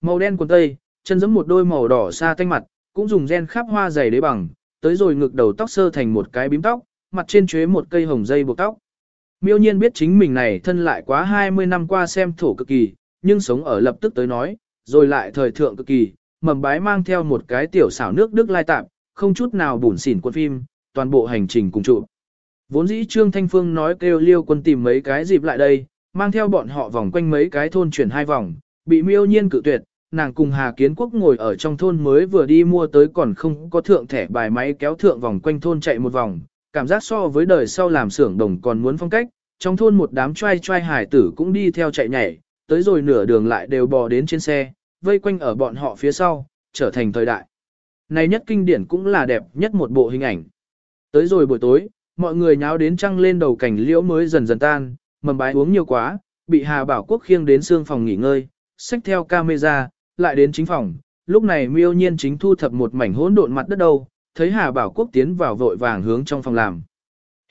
Màu đen quần tây, chân giống một đôi màu đỏ xa tanh mặt, cũng dùng gen khắp hoa dày đế bằng, tới rồi ngực đầu tóc sơ thành một cái bím tóc, mặt trên chuế một cây hồng dây buộc tóc. Miêu nhiên biết chính mình này thân lại quá 20 năm qua xem thổ cực kỳ, nhưng sống ở lập tức tới nói, rồi lại thời thượng cực kỳ, mầm bái mang theo một cái tiểu xảo nước Đức lai tạm, không chút nào bùn xỉn quân phim, toàn bộ hành trình cùng trụ. Vốn dĩ Trương Thanh Phương nói kêu liêu quân tìm mấy cái dịp lại đây, mang theo bọn họ vòng quanh mấy cái thôn chuyển hai vòng, bị miêu nhiên cự tuyệt, nàng cùng Hà Kiến Quốc ngồi ở trong thôn mới vừa đi mua tới còn không có thượng thẻ bài máy kéo thượng vòng quanh thôn chạy một vòng, cảm giác so với đời sau làm xưởng đồng còn muốn phong cách, trong thôn một đám trai trai hải tử cũng đi theo chạy nhảy, tới rồi nửa đường lại đều bò đến trên xe, vây quanh ở bọn họ phía sau, trở thành thời đại. Này nhất kinh điển cũng là đẹp nhất một bộ hình ảnh. Tới rồi buổi tối, mọi người nháo đến trăng lên đầu cảnh liễu mới dần dần tan, mầm bái uống nhiều quá, bị Hà Bảo Quốc khiêng đến xương phòng nghỉ ngơi, xách theo camera, lại đến chính phòng. Lúc này miêu nhiên chính thu thập một mảnh hỗn độn mặt đất đâu, thấy Hà Bảo Quốc tiến vào vội vàng hướng trong phòng làm.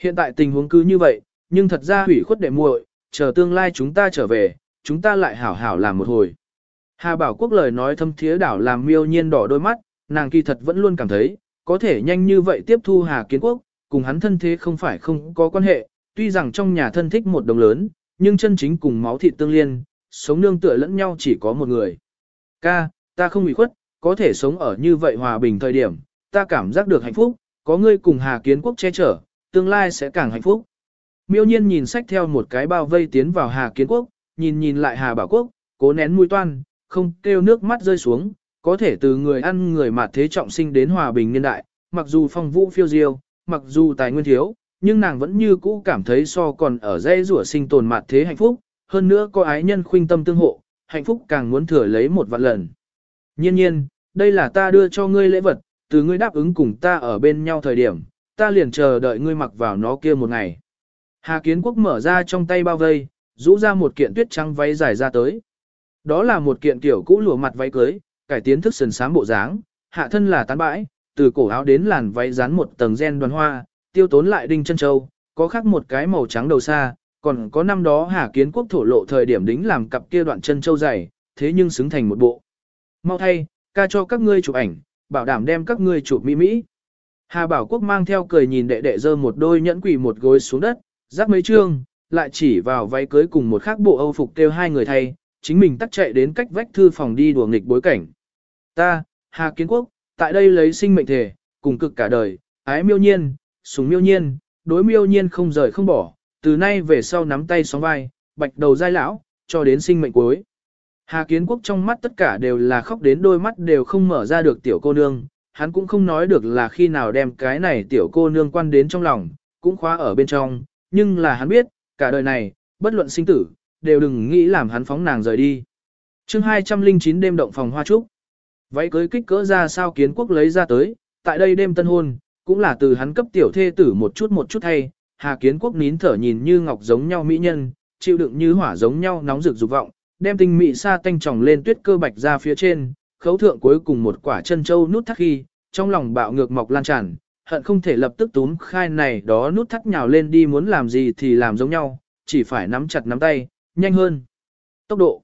Hiện tại tình huống cứ như vậy, nhưng thật ra hủy khuất đệ muội, chờ tương lai chúng ta trở về, chúng ta lại hảo hảo làm một hồi. Hà Bảo Quốc lời nói thâm thiế đảo làm miêu nhiên đỏ đôi mắt, nàng kỳ thật vẫn luôn cảm thấy, có thể nhanh như vậy tiếp thu Hà Kiến Quốc, cùng hắn thân thế không phải không có quan hệ, tuy rằng trong nhà thân thích một đồng lớn, nhưng chân chính cùng máu thịt tương liên, sống nương tựa lẫn nhau chỉ có một người. Ca, ta không bị khuất, có thể sống ở như vậy hòa bình thời điểm, ta cảm giác được hạnh phúc, có ngươi cùng Hà Kiến Quốc che chở, tương lai sẽ càng hạnh phúc. Miêu nhiên nhìn sách theo một cái bao vây tiến vào Hà Kiến Quốc, nhìn nhìn lại Hà Bảo Quốc, cố nén mũi toan, không kêu nước mắt rơi xuống, có thể từ người ăn người mà thế trọng sinh đến hòa bình niên đại, mặc dù phong vũ phiêu diêu, mặc dù tài nguyên thiếu, nhưng nàng vẫn như cũ cảm thấy so còn ở dây rủa sinh tồn mặt thế hạnh phúc, hơn nữa có ái nhân khuynh tâm tương hộ, hạnh phúc càng muốn thừa lấy một vạn lần. Nhiên nhiên, đây là ta đưa cho ngươi lễ vật, từ ngươi đáp ứng cùng ta ở bên nhau thời điểm, ta liền chờ đợi ngươi mặc vào nó kia một ngày. Hà Kiến Quốc mở ra trong tay bao vây, rũ ra một kiện tuyết trắng váy dài ra tới. Đó là một kiện kiểu cũ lụa mặt váy cưới, cải tiến thức sần sám bộ dáng, hạ thân là tán bãi, từ cổ áo đến làn váy dán một tầng gen đoàn hoa, tiêu tốn lại đinh chân châu, có khắc một cái màu trắng đầu xa, còn có năm đó Hà Kiến Quốc thổ lộ thời điểm đính làm cặp kia đoạn chân châu dày, thế nhưng xứng thành một bộ. Mau thay, ca cho các ngươi chụp ảnh, bảo đảm đem các ngươi chụp mỹ mỹ. Hà Bảo Quốc mang theo cười nhìn đệ đệ dơ một đôi nhẫn quỷ một gối xuống đất, rắc mấy trương, lại chỉ vào váy cưới cùng một khác bộ âu phục kêu hai người thay, chính mình tắt chạy đến cách vách thư phòng đi đùa nghịch bối cảnh. Ta, Hà Kiến Quốc, tại đây lấy sinh mệnh thể, cùng cực cả đời, ái miêu nhiên, súng miêu nhiên, đối miêu nhiên không rời không bỏ, từ nay về sau nắm tay sóng vai, bạch đầu dai lão, cho đến sinh mệnh cuối. Hà Kiến Quốc trong mắt tất cả đều là khóc đến đôi mắt đều không mở ra được tiểu cô nương, hắn cũng không nói được là khi nào đem cái này tiểu cô nương quan đến trong lòng, cũng khóa ở bên trong, nhưng là hắn biết, cả đời này, bất luận sinh tử, đều đừng nghĩ làm hắn phóng nàng rời đi. chương 209 đêm động phòng hoa trúc. Váy cưới kích cỡ ra sao kiến quốc lấy ra tới, tại đây đêm tân hôn, cũng là từ hắn cấp tiểu thê tử một chút một chút hay, Hà Kiến Quốc nín thở nhìn như ngọc giống nhau mỹ nhân, chịu đựng như hỏa giống nhau nóng rực dục vọng, đem tinh mỹ sa tanh tròng lên tuyết cơ bạch ra phía trên, khấu thượng cuối cùng một quả chân châu nút thắt khi, trong lòng bạo ngược mọc lan tràn, hận không thể lập tức túm khai này đó nút thắt nhào lên đi muốn làm gì thì làm giống nhau, chỉ phải nắm chặt nắm tay, nhanh hơn. Tốc độ.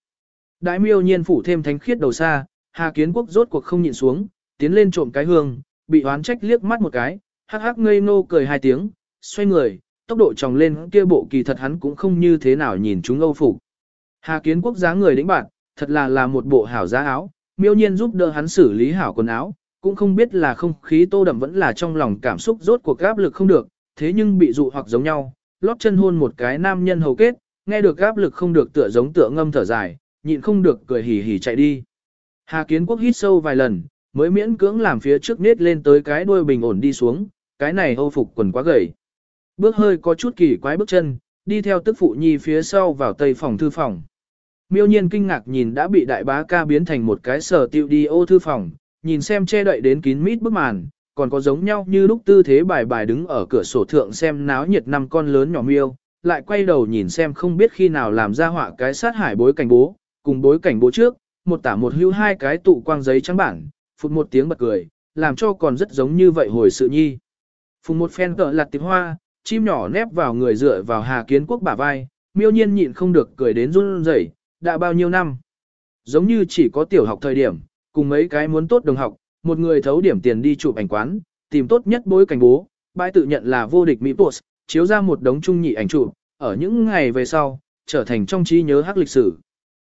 Đại miêu nhiên phủ thêm thánh khiết đầu xa, Hà Kiến Quốc rốt cuộc không nhịn xuống, tiến lên trộm cái hương, bị oán trách liếc mắt một cái, hắc hắc ngây ngô cười hai tiếng, xoay người, tốc độ tròng lên kia bộ kỳ thật hắn cũng không như thế nào nhìn chúng âu phục. Hà Kiến Quốc giá người đĩnh bạn, thật là là một bộ hảo giá áo, miêu nhiên giúp đỡ hắn xử lý hảo quần áo, cũng không biết là không khí tô đậm vẫn là trong lòng cảm xúc rốt cuộc áp lực không được, thế nhưng bị dụ hoặc giống nhau, lót chân hôn một cái nam nhân hầu kết, nghe được áp lực không được tựa giống tựa ngâm thở dài, nhịn không được cười hì hì chạy đi. Hà Kiến Quốc hít sâu vài lần, mới miễn cưỡng làm phía trước nết lên tới cái đuôi bình ổn đi xuống, cái này âu phục quần quá gầy. Bước hơi có chút kỳ quái bước chân, đi theo tức phụ nhi phía sau vào tây phòng thư phòng. Miêu nhiên kinh ngạc nhìn đã bị đại bá ca biến thành một cái sở tiêu đi ô thư phòng, nhìn xem che đậy đến kín mít bức màn, còn có giống nhau như lúc tư thế bài bài đứng ở cửa sổ thượng xem náo nhiệt năm con lớn nhỏ miêu, lại quay đầu nhìn xem không biết khi nào làm ra họa cái sát hải bối cảnh bố, cùng bối cảnh bố trước, một tả một hưu hai cái tụ quang giấy trắng bản, phụt một tiếng bật cười, làm cho còn rất giống như vậy hồi sự nhi. Phùng một phen cỡ lặt tịp hoa, chim nhỏ nép vào người dựa vào Hà Kiến Quốc bả vai, miêu nhiên nhịn không được cười đến run rẩy, đã bao nhiêu năm. giống như chỉ có tiểu học thời điểm, cùng mấy cái muốn tốt đồng học, một người thấu điểm tiền đi chụp ảnh quán, tìm tốt nhất bối cảnh bố, bãi tự nhận là vô địch Mỹ Post, chiếu ra một đống trung nhị ảnh chụp, ở những ngày về sau, trở thành trong trí nhớ hắc lịch sử.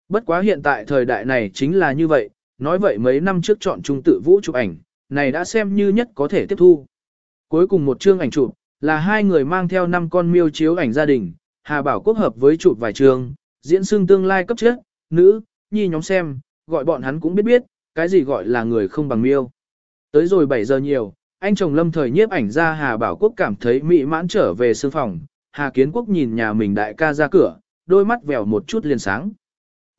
Bất quá hiện tại thời đại này chính là như vậy, nói vậy mấy năm trước chọn trung tự vũ chụp ảnh, này đã xem như nhất có thể tiếp thu. Cuối cùng một chương ảnh chụp, là hai người mang theo năm con miêu chiếu ảnh gia đình, Hà Bảo Quốc hợp với chụp vài trường, diễn xương tương lai cấp trước, nữ, nhi nhóm xem, gọi bọn hắn cũng biết biết, cái gì gọi là người không bằng miêu. Tới rồi 7 giờ nhiều, anh chồng lâm thời nhiếp ảnh ra Hà Bảo Quốc cảm thấy mỹ mãn trở về sương phòng, Hà Kiến Quốc nhìn nhà mình đại ca ra cửa, đôi mắt vèo một chút liền sáng.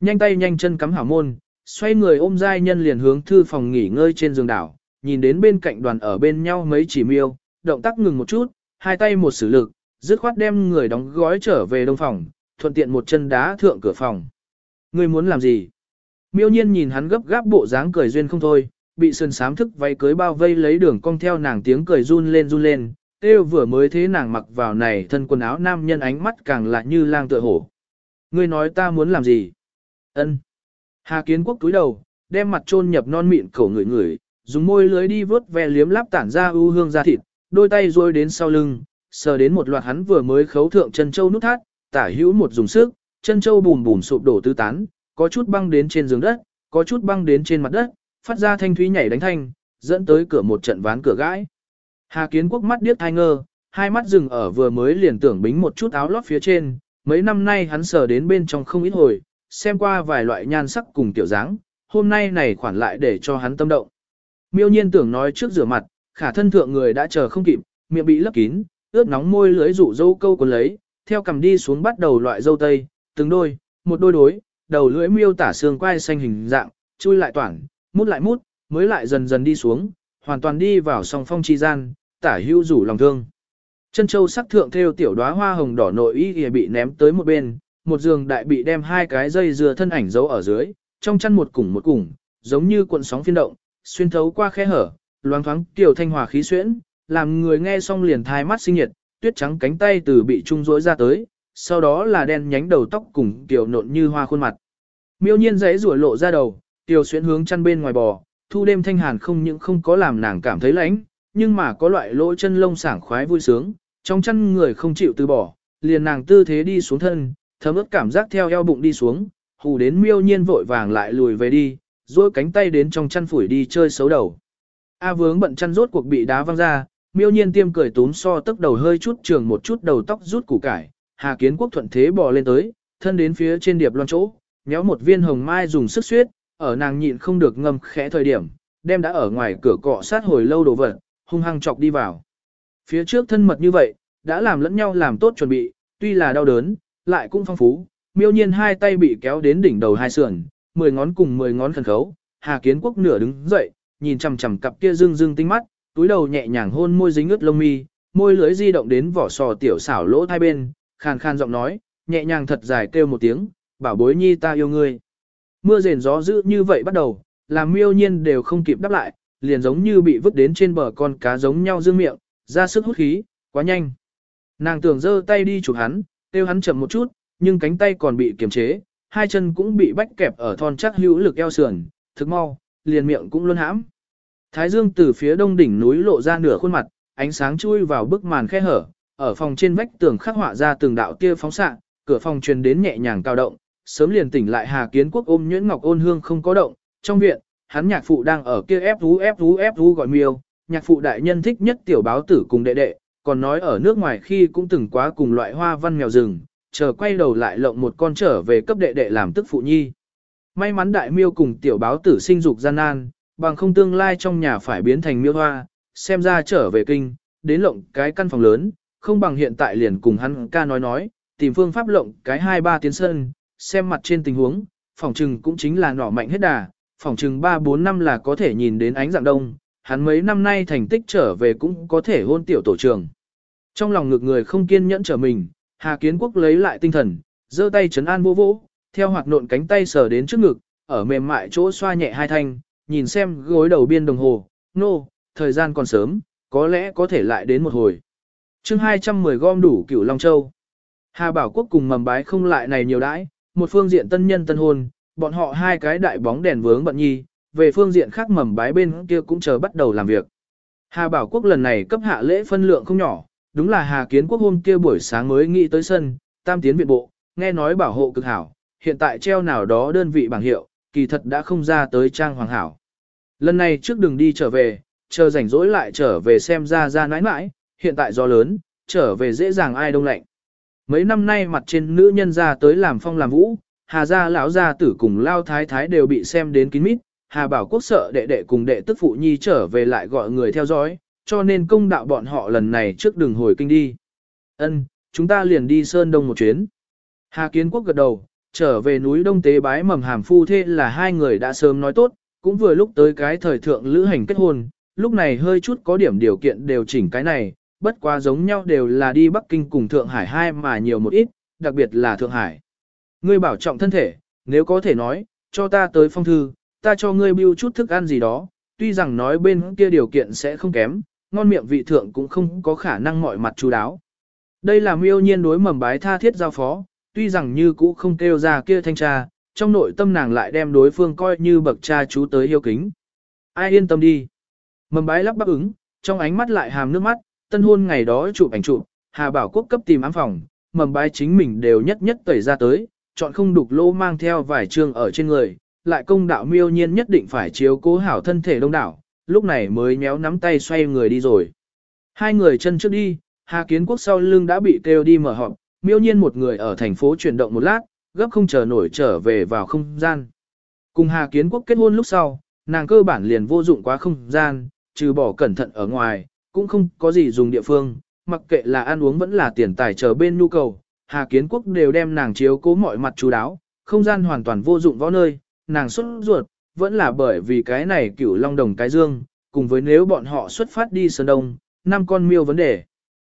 Nhanh tay nhanh chân cắm hảo môn, xoay người ôm giai nhân liền hướng thư phòng nghỉ ngơi trên giường đảo, nhìn đến bên cạnh đoàn ở bên nhau mấy chỉ miêu, động tác ngừng một chút, hai tay một sử lực, dứt khoát đem người đóng gói trở về đông phòng, thuận tiện một chân đá thượng cửa phòng. Ngươi muốn làm gì? Miêu nhiên nhìn hắn gấp gáp bộ dáng cười duyên không thôi, bị sơn sám thức váy cưới bao vây lấy đường cong theo nàng tiếng cười run lên run lên, têu vừa mới thế nàng mặc vào này thân quần áo nam nhân ánh mắt càng lại như lang tựa hổ. Ngươi nói ta muốn làm gì? Ân. Hà kiến quốc túi đầu, đem mặt trôn nhập non mịn khẩu người người, dùng môi lưới đi vớt ve liếm láp tản ra ưu hương da thịt, đôi tay rôi đến sau lưng, sờ đến một loạt hắn vừa mới khấu thượng chân châu nút thắt, tả hữu một dùng sức, chân châu bùm bùm sụp đổ tứ tán, có chút băng đến trên giường đất, có chút băng đến trên mặt đất, phát ra thanh thúy nhảy đánh thanh, dẫn tới cửa một trận ván cửa gãi. Hà Kiến Quốc mắt điếc hai ngơ, hai mắt dừng ở vừa mới liền tưởng bính một chút áo lót phía trên, mấy năm nay hắn sờ đến bên trong không ít hồi, xem qua vài loại nhan sắc cùng tiểu dáng, hôm nay này khoản lại để cho hắn tâm động. Miêu nhiên tưởng nói trước rửa mặt, khả thân thượng người đã chờ không kịp, miệng bị lấp kín, ướt nóng môi lưới rụ dâu câu cuốn lấy, theo cầm đi xuống bắt đầu loại dâu tây, từng đôi, một đôi đối, đầu lưỡi miêu tả xương quai xanh hình dạng, chui lại toản, mút lại mút, mới lại dần dần đi xuống, hoàn toàn đi vào song phong chi gian, tả hữu rủ lòng thương. Chân châu sắc thượng theo tiểu đóa hoa hồng đỏ nội y bị ném tới một bên, một giường đại bị đem hai cái dây dừa thân ảnh giấu ở dưới, trong chăn một củng một củng, giống như cuộn sóng phiên động, xuyên thấu qua khe hở, loáng thoáng tiểu thanh hòa khí xuyễn, làm người nghe xong liền thai mắt sinh nhiệt, tuyết trắng cánh tay từ bị trung rỗi ra tới, sau đó là đen nhánh đầu tóc cùng tiểu nộn như hoa khuôn mặt. Miêu nhiên dãy rủa lộ ra đầu, tiểu xuyễn hướng chăn bên ngoài bò, thu đêm thanh hàn không những không có làm nàng cảm thấy lạnh, nhưng mà có loại lỗ chân lông sảng khoái vui sướng, trong chăn người không chịu từ bỏ, liền nàng tư thế đi xuống thân, thấm ướt cảm giác theo eo bụng đi xuống, hù đến miêu nhiên vội vàng lại lùi về đi, rồi cánh tay đến trong chăn phủi đi chơi xấu đầu. A vướng bận chăn rốt cuộc bị đá văng ra, miêu nhiên tiêm cười túm so tức đầu hơi chút trường một chút đầu tóc rút củ cải, Hà Kiến Quốc thuận thế bò lên tới, thân đến phía trên điệp loan chỗ, nhéo một viên hồng mai dùng sức suyết, ở nàng nhịn không được ngâm khẽ thời điểm, đem đã ở ngoài cửa cọ sát hồi lâu đồ vật, hung hăng chọc đi vào. Phía trước thân mật như vậy, đã làm lẫn nhau làm tốt chuẩn bị, tuy là đau đớn, lại cũng phong phú, miêu nhiên hai tay bị kéo đến đỉnh đầu hai sườn, mười ngón cùng mười ngón khẩn khấu, Hà Kiến Quốc nửa đứng dậy, nhìn chằm chằm cặp kia dương dương tinh mắt, túi đầu nhẹ nhàng hôn môi dính ướt lông mi, môi lưỡi di động đến vỏ sò tiểu xảo lỗ hai bên, khàn khàn giọng nói, nhẹ nhàng thật dài kêu một tiếng, bảo bối nhi ta yêu ngươi. Mưa rền gió dữ như vậy bắt đầu, làm miêu nhiên đều không kịp đáp lại, liền giống như bị vứt đến trên bờ con cá giống nhau dương miệng, ra sức hút khí, quá nhanh. Nàng tưởng giơ tay đi chụp hắn, kêu hắn chậm một chút, nhưng cánh tay còn bị kiềm chế, hai chân cũng bị bách kẹp ở thon chắc hữu lực eo sườn, thực mau, liền miệng cũng luôn hãm. Thái dương từ phía đông đỉnh núi lộ ra nửa khuôn mặt, ánh sáng chui vào bức màn khe hở, ở phòng trên vách tường khắc họa ra từng đạo tia phóng xạ, cửa phòng truyền đến nhẹ nhàng cao động, sớm liền tỉnh lại Hà Kiến Quốc ôm nhuyễn ngọc ôn hương không có động, trong viện, hắn nhạc phụ đang ở kia ép vú ép vú ép vú gọi miêu, nhạc phụ đại nhân thích nhất tiểu báo tử cùng đệ đệ, còn nói ở nước ngoài khi cũng từng quá cùng loại hoa văn mèo rừng, chờ quay đầu lại lộng một con trở về cấp đệ đệ làm tức phụ nhi. May mắn đại miêu cùng tiểu báo tử sinh dục gian nan, bằng không tương lai trong nhà phải biến thành miêu hoa, xem ra trở về kinh, đến lộng cái căn phòng lớn, không bằng hiện tại liền cùng hắn ca nói nói, tìm phương pháp lộng cái hai ba tiến sân, xem mặt trên tình huống, phòng trừng cũng chính là nỏ mạnh hết đà, phòng trừng 3-4 năm là có thể nhìn đến ánh dạng đông, hắn mấy năm nay thành tích trở về cũng có thể hôn tiểu tổ trường. Trong lòng ngược người không kiên nhẫn trở mình, Hà Kiến Quốc lấy lại tinh thần, giơ tay chấn an vô vỗ, theo hoạt nộn cánh tay sờ đến trước ngực, ở mềm mại chỗ xoa nhẹ hai thanh, nhìn xem gối đầu biên đồng hồ, nô, no, thời gian còn sớm, có lẽ có thể lại đến một hồi. chương 210 gom đủ cửu Long Châu. Hà Bảo Quốc cùng mầm bái không lại này nhiều đãi, một phương diện tân nhân tân hôn, bọn họ hai cái đại bóng đèn vướng bận nhi, về phương diện khác mầm bái bên kia cũng chờ bắt đầu làm việc. Hà Bảo Quốc lần này cấp hạ lễ phân lượng không nhỏ, đúng là Hà Kiến Quốc hôm kia buổi sáng mới nghĩ tới sân, tam tiến viện bộ, nghe nói bảo hộ cực hảo, hiện tại treo nào đó đơn vị bảng hiệu, kỳ thật đã không ra tới trang hoàng hảo. Lần này trước đường đi trở về, chờ rảnh rỗi lại trở về xem ra ra nãi nãi, hiện tại do lớn, trở về dễ dàng ai đông lạnh. Mấy năm nay mặt trên nữ nhân ra tới làm phong làm vũ, Hà gia lão gia tử cùng lao thái thái đều bị xem đến kín mít, Hà Bảo Quốc sợ đệ đệ cùng đệ tức phụ nhi trở về lại gọi người theo dõi, cho nên công đạo bọn họ lần này trước đường hồi kinh đi. Ân, chúng ta liền đi Sơn Đông một chuyến. Hà Kiến Quốc gật đầu, trở về núi Đông Tế bái mầm hàm phu thê là hai người đã sớm nói tốt, cũng vừa lúc tới cái thời thượng lữ hành kết hôn, lúc này hơi chút có điểm điều kiện đều chỉnh cái này, bất quá giống nhau đều là đi Bắc Kinh cùng Thượng Hải hai mà nhiều một ít, đặc biệt là Thượng Hải. Ngươi bảo trọng thân thể, nếu có thể nói, cho ta tới phong thư, ta cho ngươi bưu chút thức ăn gì đó, tuy rằng nói bên kia điều kiện sẽ không kém, ngon miệng vị thượng cũng không có khả năng mọi mặt chú đáo. Đây là miêu nhiên đối mầm bái tha thiết giao phó, tuy rằng như cũ không kêu ra kia thanh tra, trong nội tâm nàng lại đem đối phương coi như bậc cha chú tới yêu kính. Ai yên tâm đi. Mầm bái lắp bắp ứng, trong ánh mắt lại hàm nước mắt, tân hôn ngày đó chụp ảnh chụp, Hà Bảo Quốc cấp tìm ám phòng, mầm bái chính mình đều nhất nhất tẩy ra tới, chọn không đục lỗ mang theo vài trường ở trên người, lại công đạo miêu nhiên nhất định phải chiếu cố hảo thân thể đông đảo, lúc này mới méo nắm tay xoay người đi rồi. Hai người chân trước đi, Hà Kiến Quốc sau lưng đã bị kêu đi mở họp, miêu nhiên một người ở thành phố chuyển động một lát, gấp không chờ nổi trở về vào không gian. Cùng Hà Kiến Quốc kết hôn lúc sau, nàng cơ bản liền vô dụng quá không gian, trừ bỏ cẩn thận ở ngoài, cũng không có gì dùng địa phương, mặc kệ là ăn uống vẫn là tiền tài chờ bên nhu cầu, Hà Kiến Quốc đều đem nàng chiếu cố mọi mặt chú đáo, không gian hoàn toàn vô dụng võ nơi, nàng xuất ruột, vẫn là bởi vì cái này cửu long đồng cái dương, cùng với nếu bọn họ xuất phát đi Sơn Đông, năm con miêu vấn đề.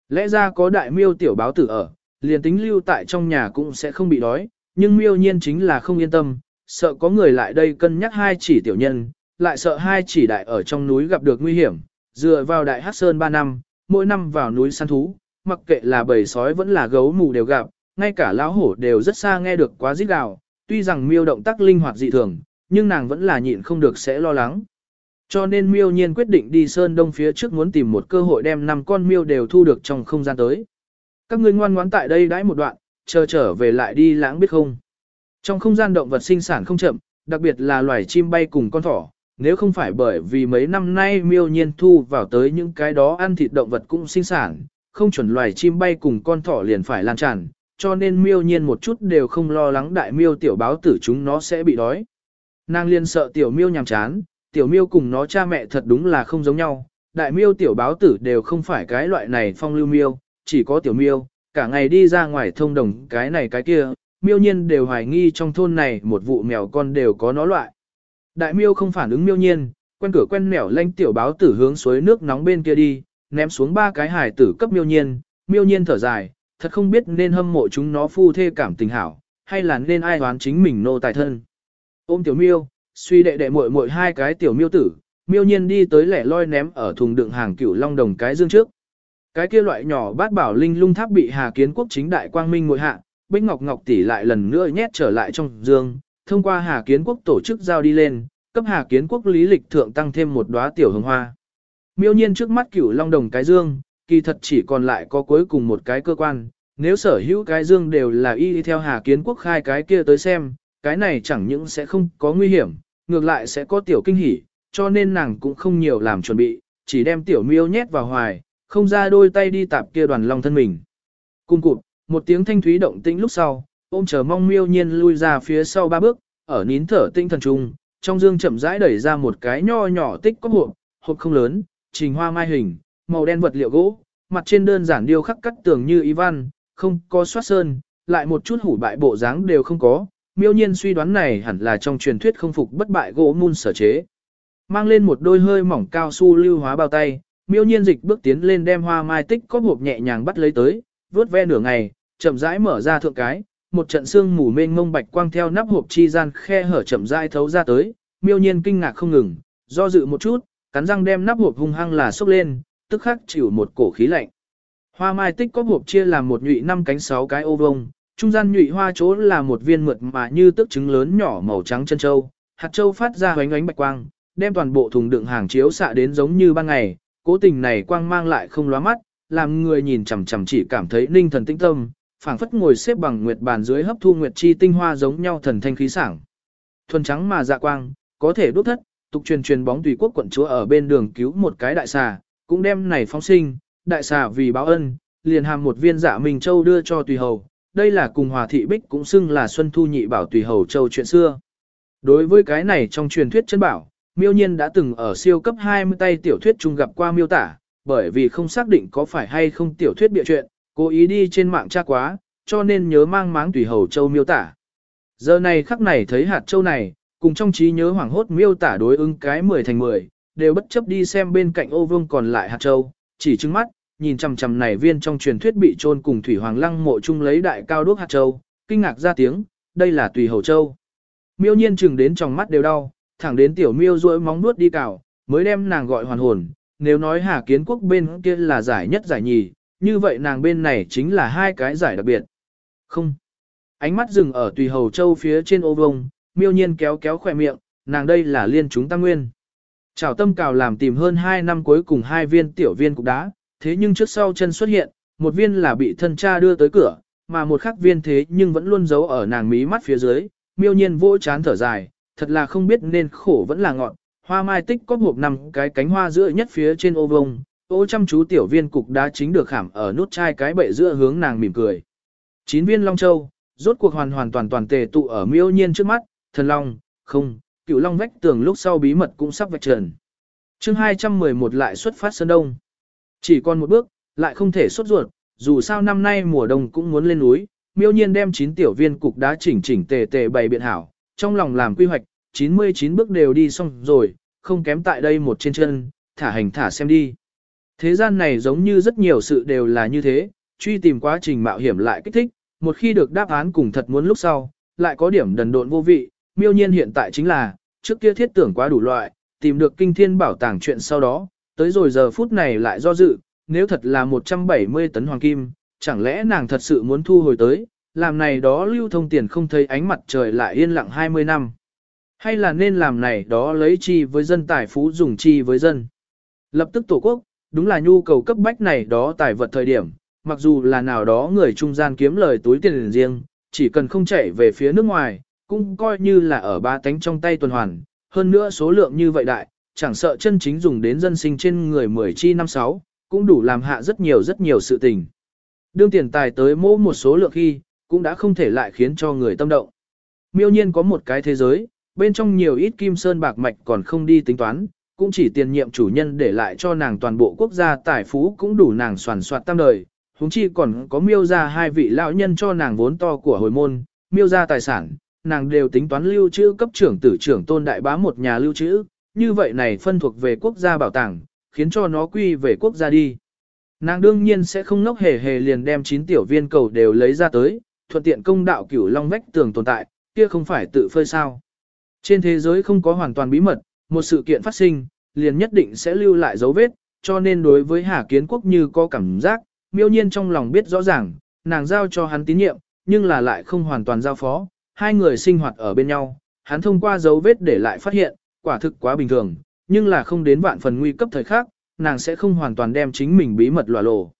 Lẽ ra có đại miêu tiểu báo tử ở, liền tính lưu tại trong nhà cũng sẽ không bị đói, nhưng miêu nhiên chính là không yên tâm, sợ có người lại đây cân nhắc hai chỉ tiểu nhân, lại sợ hai chỉ đại ở trong núi gặp được nguy hiểm, dựa vào đại hát sơn 3 năm, mỗi năm vào núi săn thú, mặc kệ là bầy sói vẫn là gấu mù đều gặp, ngay cả lão hổ đều rất xa nghe được quá rít gào, tuy rằng miêu động tác linh hoạt dị thường, nhưng nàng vẫn là nhịn không được sẽ lo lắng. Cho nên miêu nhiên quyết định đi sơn đông phía trước muốn tìm một cơ hội đem năm con miêu đều thu được trong không gian tới. Các ngươi ngoan ngoãn tại đây đãi một đoạn, chờ trở về lại đi lãng biết không. Trong không gian động vật sinh sản không chậm, đặc biệt là loài chim bay cùng con thỏ, nếu không phải bởi vì mấy năm nay miêu nhiên thu vào tới những cái đó ăn thịt động vật cũng sinh sản, không chuẩn loài chim bay cùng con thỏ liền phải lan tràn, cho nên miêu nhiên một chút đều không lo lắng đại miêu tiểu báo tử chúng nó sẽ bị đói. Nàng liên sợ tiểu miêu nhàm chán, tiểu miêu cùng nó cha mẹ thật đúng là không giống nhau, đại miêu tiểu báo tử đều không phải cái loại này phong lưu miêu, chỉ có tiểu miêu, cả ngày đi ra ngoài thông đồng cái này cái kia, miêu nhiên đều hoài nghi trong thôn này một vụ mèo con đều có nó loại. Đại miêu không phản ứng miêu nhiên, quen cửa quen mèo lanh tiểu báo tử hướng suối nước nóng bên kia đi, ném xuống ba cái hải tử cấp miêu nhiên, miêu nhiên thở dài, thật không biết nên hâm mộ chúng nó phu thê cảm tình hảo, hay là nên ai đoán chính mình nô tài thân. Ôm tiểu miêu, suy đệ đệ muội muội hai cái tiểu miêu tử, miêu nhiên đi tới lẻ loi ném ở thùng đựng hàng cửu long đồng cái dương trước. Cái kia loại nhỏ bát bảo linh lung tháp bị Hà Kiến Quốc chính đại quang minh ngồi hạ, Bích Ngọc Ngọc tỷ lại lần nữa nhét trở lại trong dương, thông qua Hà Kiến Quốc tổ chức giao đi lên, cấp Hà Kiến Quốc lý lịch thượng tăng thêm một đóa tiểu hồng hoa. Miêu nhiên trước mắt cửu long đồng cái dương, kỳ thật chỉ còn lại có cuối cùng một cái cơ quan, nếu sở hữu cái dương đều là y theo Hà Kiến Quốc khai cái kia tới xem, cái này chẳng những sẽ không có nguy hiểm, ngược lại sẽ có tiểu kinh hỉ, cho nên nàng cũng không nhiều làm chuẩn bị, chỉ đem tiểu miêu nhét vào hoài, không ra đôi tay đi tạp kia đoàn long thân mình. Cung cụt, một tiếng thanh thúy động tĩnh lúc sau, ôm chờ mong miêu nhiên lui ra phía sau ba bước, ở nín thở tinh thần trung, trong dương chậm rãi đẩy ra một cái nho nhỏ tích có hộp, hộp không lớn, trình hoa mai hình, màu đen vật liệu gỗ, mặt trên đơn giản điêu khắc cắt tường như y văn, không có soát sơn, lại một chút hủ bại bộ dáng đều không có, miêu nhiên suy đoán này hẳn là trong truyền thuyết không phục bất bại gỗ mun sở chế. Mang lên một đôi hơi mỏng cao su lưu hóa bao tay, miêu nhiên dịch bước tiến lên đem hoa mai tích có hộp nhẹ nhàng bắt lấy tới, vớt ve nửa ngày, chậm rãi mở ra thượng cái, một trận xương mù mênh mông bạch quang theo nắp hộp chi gian khe hở chậm rãi thấu ra tới, miêu nhiên kinh ngạc không ngừng, do dự một chút, cắn răng đem nắp hộp hung hăng là xốc lên, tức khắc chịu một cổ khí lạnh. Hoa mai tích có hộp chia làm một nhụy năm cánh sáu cái ô vông, trung gian nhụy hoa chỗ là một viên mượt mà như tức trứng lớn nhỏ màu trắng chân châu, hạt châu phát ra hoánh ánh bạch quang, đem toàn bộ thùng đựng hàng chiếu xạ đến giống như ban ngày, cố tình này quang mang lại không lóa mắt, làm người nhìn chằm chằm chỉ cảm thấy ninh thần tĩnh tâm, phảng phất ngồi xếp bằng nguyệt bàn dưới hấp thu nguyệt chi tinh hoa giống nhau thần thanh khí sảng. Thuần trắng mà dạ quang, có thể đốt thất, tục truyền truyền bóng tùy quốc quận chúa ở bên đường cứu một cái đại xà, cũng đem này phóng sinh, đại xà vì báo ân, liền hàm một viên dạ mình châu đưa cho tùy hầu. Đây là cùng hòa thị bích cũng xưng là xuân thu nhị bảo tùy hầu châu chuyện xưa. Đối với cái này trong truyền thuyết chân bảo, miêu nhiên đã từng ở siêu cấp 20 tay tiểu thuyết chung gặp qua miêu tả, bởi vì không xác định có phải hay không tiểu thuyết bịa chuyện, cố ý đi trên mạng tra quá, cho nên nhớ mang máng tùy hầu châu miêu tả. Giờ này khắc này thấy hạt châu này, cùng trong trí nhớ hoảng hốt miêu tả đối ứng cái 10 thành 10, đều bất chấp đi xem bên cạnh ô vương còn lại hạt châu, chỉ trứng mắt, nhìn chằm chằm này viên trong truyền thuyết bị chôn cùng thủy hoàng lăng mộ chung lấy đại cao đuốc hạt châu, kinh ngạc ra tiếng, đây là tùy hầu châu. Miêu nhiên chừng đến trong mắt đều đau, thẳng đến tiểu miêu duỗi móng nuốt đi cào, mới đem nàng gọi hoàn hồn, nếu nói Hà Kiến Quốc bên kia là giải nhất giải nhì, như vậy nàng bên này chính là hai cái giải đặc biệt. Không. Ánh mắt dừng ở tùy hầu châu phía trên ô vông, miêu nhiên kéo kéo khỏe miệng, nàng đây là liên chúng tăng nguyên. Chào tâm cào làm tìm hơn 2 năm cuối cùng hai viên tiểu viên cục đá, thế nhưng trước sau chân xuất hiện, một viên là bị thân cha đưa tới cửa, mà một khắc viên thế nhưng vẫn luôn giấu ở nàng mí mắt phía dưới, miêu nhiên vỗ chán thở dài, thật là không biết nên khổ vẫn là ngọn, hoa mai tích có hộp nằm cái cánh hoa giữa nhất phía trên ô vông, ô chăm chú tiểu viên cục đá chính được khảm ở nút chai cái bệ giữa hướng nàng mỉm cười. Chín viên long châu, rốt cuộc hoàn hoàn toàn toàn tề tụ ở miêu nhiên trước mắt, thần long, không, cựu long vách tường lúc sau bí mật cũng sắp vạch trần. chương 211 lại xuất phát sơn đông. Chỉ còn một bước, lại không thể xuất ruột, dù sao năm nay mùa đông cũng muốn lên núi, miêu nhiên đem chín tiểu viên cục đá chỉnh chỉnh tề tề bày biện hảo, trong lòng làm quy hoạch, 99 bước đều đi xong rồi, không kém tại đây một trên chân, thả hành thả xem đi. Thế gian này giống như rất nhiều sự đều là như thế, truy tìm quá trình mạo hiểm lại kích thích, một khi được đáp án cùng thật muốn lúc sau, lại có điểm đần độn vô vị, miêu nhiên hiện tại chính là, trước kia thiết tưởng quá đủ loại, tìm được kinh thiên bảo tàng chuyện sau đó, tới rồi giờ phút này lại do dự, nếu thật là 170 tấn hoàng kim, chẳng lẽ nàng thật sự muốn thu hồi tới, làm này đó lưu thông tiền không thấy ánh mặt trời lại yên lặng 20 năm. Hay là nên làm này đó lấy chi với dân tài phú dùng chi với dân. Lập tức tổ quốc, đúng là nhu cầu cấp bách này đó tài vật thời điểm, mặc dù là nào đó người trung gian kiếm lời túi tiền riêng, chỉ cần không chạy về phía nước ngoài, cũng coi như là ở ba tánh trong tay tuần hoàn, hơn nữa số lượng như vậy đại, chẳng sợ chân chính dùng đến dân sinh trên người 10 chi năm sáu, cũng đủ làm hạ rất nhiều rất nhiều sự tình. Đương tiền tài tới mô một số lượng khi, cũng đã không thể lại khiến cho người tâm động. Miêu nhiên có một cái thế giới, bên trong nhiều ít kim sơn bạc mạch còn không đi tính toán, cũng chỉ tiền nhiệm chủ nhân để lại cho nàng toàn bộ quốc gia tài phú cũng đủ nàng soàn soạt tam đời, huống chi còn có miêu ra hai vị lão nhân cho nàng vốn to của hồi môn, miêu ra tài sản, nàng đều tính toán lưu trữ cấp trưởng tử trưởng tôn đại bá một nhà lưu trữ, như vậy này phân thuộc về quốc gia bảo tàng, khiến cho nó quy về quốc gia đi. Nàng đương nhiên sẽ không ngốc hề hề liền đem 9 tiểu viên cầu đều lấy ra tới, thuận tiện công đạo cửu long vách tường tồn tại, kia không phải tự phơi sao. Trên thế giới không có hoàn toàn bí mật, một sự kiện phát sinh, liền nhất định sẽ lưu lại dấu vết, cho nên đối với Hà Kiến Quốc như có cảm giác, miêu nhiên trong lòng biết rõ ràng, nàng giao cho hắn tín nhiệm, nhưng là lại không hoàn toàn giao phó, hai người sinh hoạt ở bên nhau, hắn thông qua dấu vết để lại phát hiện, quả thực quá bình thường, nhưng là không đến vạn phần nguy cấp thời khác, nàng sẽ không hoàn toàn đem chính mình bí mật lòa lộ.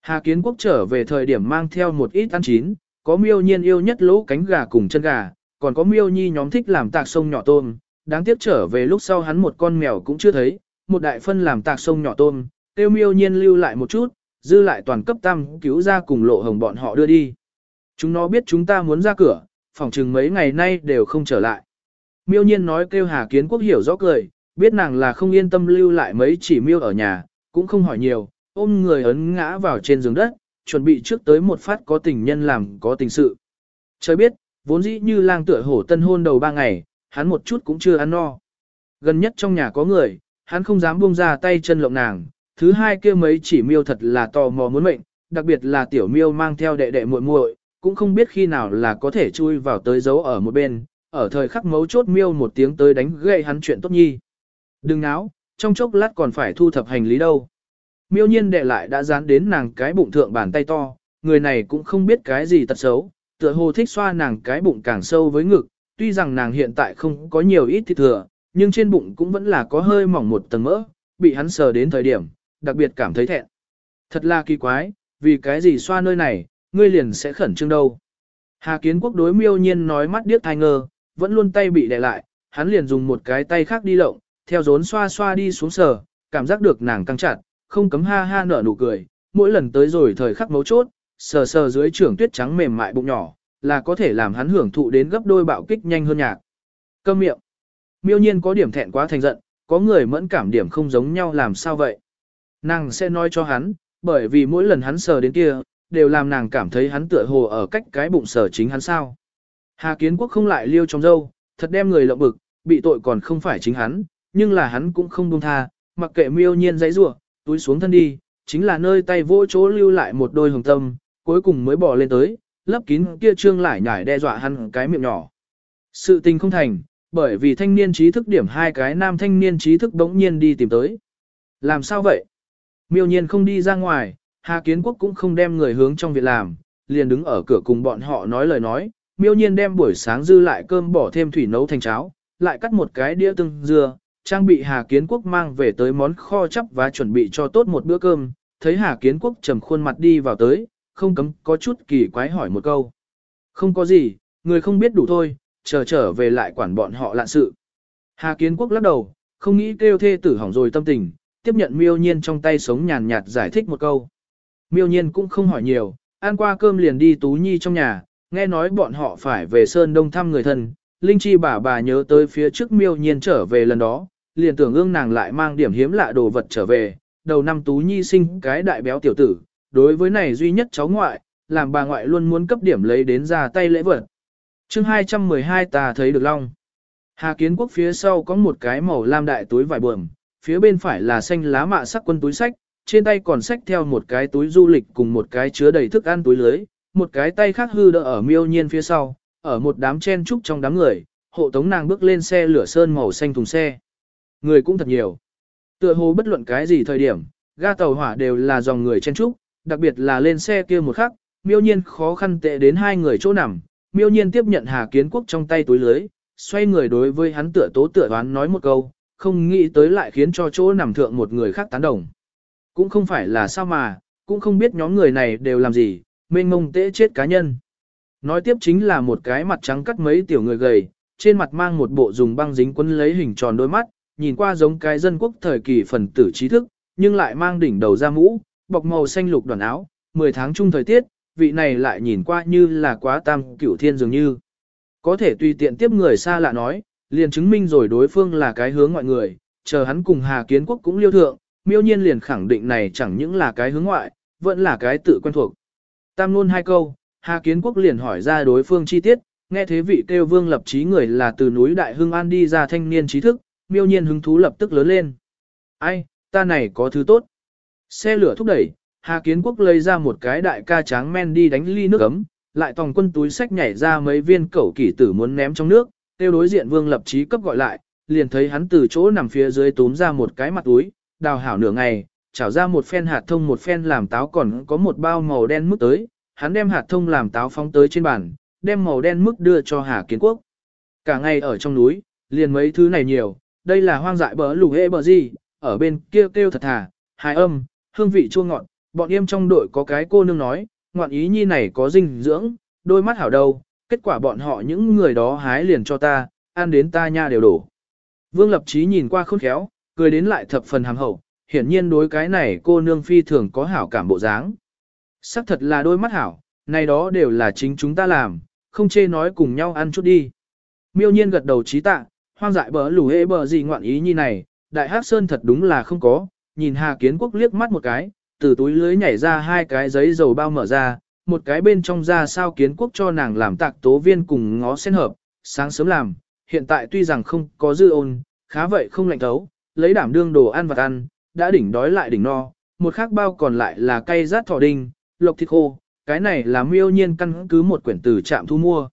Hà Kiến Quốc trở về thời điểm mang theo một ít ăn chín, có miêu nhiên yêu nhất lỗ cánh gà cùng chân gà, còn có miêu nhi nhóm thích làm tạc sông nhỏ tôm, đáng tiếc trở về lúc sau hắn một con mèo cũng chưa thấy, một đại phân làm tạc sông nhỏ tôm, tiêu miêu nhiên lưu lại một chút, dư lại toàn cấp tam cứu ra cùng lộ hồng bọn họ đưa đi. Chúng nó biết chúng ta muốn ra cửa, phòng chừng mấy ngày nay đều không trở lại. Miêu nhiên nói kêu Hà Kiến Quốc hiểu rõ cười, biết nàng là không yên tâm lưu lại mấy chỉ miêu ở nhà, cũng không hỏi nhiều, ôm người ấn ngã vào trên giường đất, chuẩn bị trước tới một phát có tình nhân làm có tình sự. Trời biết, vốn dĩ như lang tựa hổ tân hôn đầu ba ngày, hắn một chút cũng chưa ăn no. Gần nhất trong nhà có người, hắn không dám buông ra tay chân lộng nàng, thứ hai kia mấy chỉ miêu thật là tò mò muốn mệnh, đặc biệt là tiểu miêu mang theo đệ đệ muội muội, cũng không biết khi nào là có thể chui vào tới giấu ở một bên, ở thời khắc mấu chốt miêu một tiếng tới đánh gây hắn chuyện tốt nhi. Đừng náo, trong chốc lát còn phải thu thập hành lý đâu. Miêu nhiên đệ lại đã dán đến nàng cái bụng thượng bàn tay to, người này cũng không biết cái gì tật xấu, Tựa hồ thích xoa nàng cái bụng càng sâu với ngực, tuy rằng nàng hiện tại không có nhiều ít thịt thừa, nhưng trên bụng cũng vẫn là có hơi mỏng một tầng mỡ, bị hắn sờ đến thời điểm, đặc biệt cảm thấy thẹn. Thật là kỳ quái, vì cái gì xoa nơi này, ngươi liền sẽ khẩn trương đâu. Hà kiến quốc đối miêu nhiên nói mắt điếc thai ngơ, vẫn luôn tay bị đè lại, hắn liền dùng một cái tay khác đi lộng, theo rốn xoa xoa đi xuống sờ, cảm giác được nàng căng chặt, không cấm ha ha nở nụ cười, mỗi lần tới rồi thời khắc mấu chốt, sờ sờ dưới trưởng tuyết trắng mềm mại bụng nhỏ, là có thể làm hắn hưởng thụ đến gấp đôi bạo kích nhanh hơn nhạc. Câm miệng. Miêu nhiên có điểm thẹn quá thành giận, có người mẫn cảm điểm không giống nhau làm sao vậy. Nàng sẽ nói cho hắn, bởi vì mỗi lần hắn sờ đến kia, đều làm nàng cảm thấy hắn tựa hồ ở cách cái bụng sờ chính hắn sao. Hà Kiến Quốc không lại liêu trong dâu, thật đem người lộng bực, bị tội còn không phải chính hắn, nhưng là hắn cũng không buông tha, mặc kệ miêu nhiên dãy rủa, túi xuống thân đi, chính là nơi tay vỗ chỗ lưu lại một đôi hồng tâm, cuối cùng mới bỏ lên tới, lấp kín kia trương lại nhải đe dọa hắn cái miệng nhỏ. Sự tình không thành, bởi vì thanh niên trí thức điểm hai cái nam thanh niên trí thức bỗng nhiên đi tìm tới. Làm sao vậy? Miêu nhiên không đi ra ngoài, Hà Kiến Quốc cũng không đem người hướng trong việc làm, liền đứng ở cửa cùng bọn họ nói lời nói, miêu nhiên đem buổi sáng dư lại cơm bỏ thêm thủy nấu thành cháo, lại cắt một cái đĩa tương dưa, trang bị Hà Kiến Quốc mang về tới món kho chắp và chuẩn bị cho tốt một bữa cơm, thấy Hà Kiến Quốc trầm khuôn mặt đi vào tới, không cấm có chút kỳ quái hỏi một câu. Không có gì, người không biết đủ thôi, chờ trở về lại quản bọn họ lạ sự. Hà Kiến Quốc lắc đầu, không nghĩ kêu thê tử hỏng rồi tâm tình, tiếp nhận miêu nhiên trong tay sống nhàn nhạt giải thích một câu. Miêu nhiên cũng không hỏi nhiều, ăn qua cơm liền đi Tú Nhi trong nhà, nghe nói bọn họ phải về Sơn Đông thăm người thân, Linh Chi bà bà nhớ tới phía trước miêu nhiên trở về lần đó, liền tưởng ương nàng lại mang điểm hiếm lạ đồ vật trở về, đầu năm Tú Nhi sinh cái đại béo tiểu tử, đối với này duy nhất cháu ngoại, làm bà ngoại luôn muốn cấp điểm lấy đến ra tay lễ vật. chương 212 ta thấy được long. Hà Kiến Quốc phía sau có một cái màu lam đại túi vải buồm, phía bên phải là xanh lá mạ sắc quân túi sách, trên tay còn xách theo một cái túi du lịch cùng một cái chứa đầy thức ăn túi lưới, một cái tay khác hư đỡ ở miêu nhiên phía sau, ở một đám chen trúc trong đám người, hộ tống nàng bước lên xe lửa sơn màu xanh thùng xe. Người cũng thật nhiều. Tựa hồ bất luận cái gì thời điểm, ga tàu hỏa đều là dòng người chen trúc, đặc biệt là lên xe kia một khắc, miêu nhiên khó khăn tệ đến hai người chỗ nằm, miêu nhiên tiếp nhận Hà Kiến Quốc trong tay túi lưới, xoay người đối với hắn tựa tố tựa đoán nói một câu, không nghĩ tới lại khiến cho chỗ nằm thượng một người khác tán đồng. Cũng không phải là sao mà, cũng không biết nhóm người này đều làm gì, mênh mông tễ chết cá nhân. Nói tiếp chính là một cái mặt trắng cắt mấy tiểu người gầy, trên mặt mang một bộ dùng băng dính quấn lấy hình tròn đôi mắt, nhìn qua giống cái dân quốc thời kỳ phần tử trí thức, nhưng lại mang đỉnh đầu da mũ, bọc màu xanh lục đoàn áo, 10 tháng chung thời tiết, vị này lại nhìn qua như là quá tam cửu thiên dường như. Có thể tùy tiện tiếp người xa lạ nói, liền chứng minh rồi đối phương là cái hướng ngoại người, chờ hắn cùng Hà Kiến Quốc cũng liêu thượng, miêu nhiên liền khẳng định này chẳng những là cái hướng ngoại, vẫn là cái tự quen thuộc. Tam luôn hai câu, Hà Kiến Quốc liền hỏi ra đối phương chi tiết, nghe thế vị kêu vương lập trí người là từ núi Đại Hưng An đi ra thanh niên trí thức, miêu nhiên hứng thú lập tức lớn lên. Ai, ta này có thứ tốt. Xe lửa thúc đẩy, Hà Kiến Quốc lấy ra một cái đại ca tráng men đi đánh ly nước ấm, lại tòng quân túi sách nhảy ra mấy viên cẩu kỷ tử muốn ném trong nước, tiêu đối diện vương lập trí cấp gọi lại, liền thấy hắn từ chỗ nằm phía dưới túm ra một cái mặt túi, đào hảo nửa ngày, chảo ra một phen hạt thông một phen làm táo còn có một bao màu đen mức tới, hắn đem hạt thông làm táo phóng tới trên bàn, đem màu đen mức đưa cho Hà Kiến Quốc. Cả ngày ở trong núi, liền mấy thứ này nhiều, đây là hoang dại bờ lù hê bờ gì, ở bên kia kêu, kêu thật thà, hài âm, hương vị chua ngọt, bọn em trong đội có cái cô nương nói, ngoạn ý nhi này có dinh dưỡng, đôi mắt hảo đâu, kết quả bọn họ những người đó hái liền cho ta, ăn đến ta nha đều đổ. Vương Lập Chí nhìn qua khôn khéo, cười đến lại thập phần hàm hậu, hiển nhiên đối cái này cô nương phi thường có hảo cảm bộ dáng. Sắc thật là đôi mắt hảo, này đó đều là chính chúng ta làm, không chê nói cùng nhau ăn chút đi. Miêu nhiên gật đầu trí tạ, hoang dại bờ lù hê bờ gì ngoạn ý như này, đại hắc sơn thật đúng là không có, nhìn Hà Kiến Quốc liếc mắt một cái, từ túi lưới nhảy ra hai cái giấy dầu bao mở ra, một cái bên trong ra sao Kiến Quốc cho nàng làm tạc tố viên cùng ngó sen hợp, sáng sớm làm, hiện tại tuy rằng không có dư ôn, khá vậy không lạnh thấu, lấy đảm đương đồ ăn vặt ăn, đã đỉnh đói lại đỉnh no, một khác bao còn lại là cây rát thỏ đinh, lộc thịt khô, cái này là miêu nhiên căn cứ một quyển từ trạm thu mua.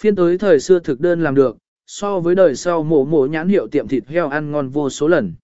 Phiên tới thời xưa thực đơn làm được, so với đời sau mổ mổ nhãn hiệu tiệm thịt heo ăn ngon vô số lần.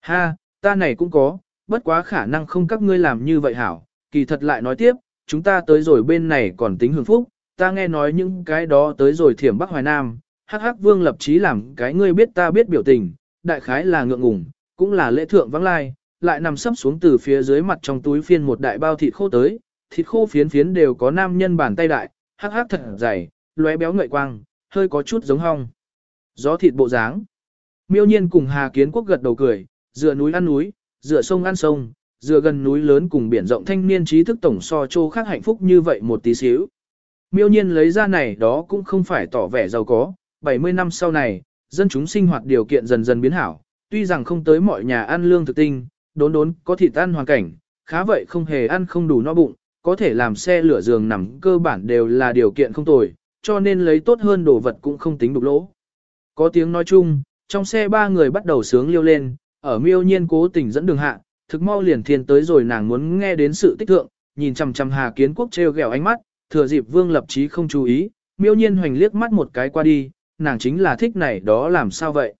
Ha, ta này cũng có, bất quá khả năng không các ngươi làm như vậy hảo, kỳ thật lại nói tiếp, chúng ta tới rồi bên này còn tính hưởng phúc, ta nghe nói những cái đó tới rồi thiểm Bắc Hoài Nam, hắc hắc vương lập chí làm cái ngươi biết ta biết biểu tình, đại khái là ngượng ngùng, cũng là lễ thượng vắng lai, lại nằm sấp xuống từ phía dưới mặt trong túi phiên một đại bao thịt khô tới, thịt khô phiến phiến đều có nam nhân bàn tay đại, hắc hắc thật dày, lóe béo ngậy quang, hơi có chút giống hong. Gió thịt bộ dáng. Miêu nhiên cùng Hà Kiến Quốc gật đầu cười, dựa núi ăn núi, dựa sông ăn sông, dựa gần núi lớn cùng biển rộng thanh niên trí thức tổng so chô khác hạnh phúc như vậy một tí xíu. Miêu nhiên lấy ra này đó cũng không phải tỏ vẻ giàu có, 70 năm sau này, dân chúng sinh hoạt điều kiện dần dần biến hảo, tuy rằng không tới mọi nhà ăn lương thực tinh, đốn đốn có thịt ăn hoàn cảnh, khá vậy không hề ăn không đủ no bụng, có thể làm xe lửa giường nằm cơ bản đều là điều kiện không tồi, cho nên lấy tốt hơn đồ vật cũng không tính đục lỗ. Có tiếng nói chung, trong xe ba người bắt đầu sướng liêu lên, ở miêu nhiên cố tình dẫn đường hạ, thực mau liền thiên tới rồi nàng muốn nghe đến sự tích thượng, nhìn chằm chằm Hà Kiến Quốc treo gẹo ánh mắt, thừa dịp Vương Lập Chí không chú ý, miêu nhiên hoành liếc mắt một cái qua đi, nàng chính là thích này đó làm sao vậy.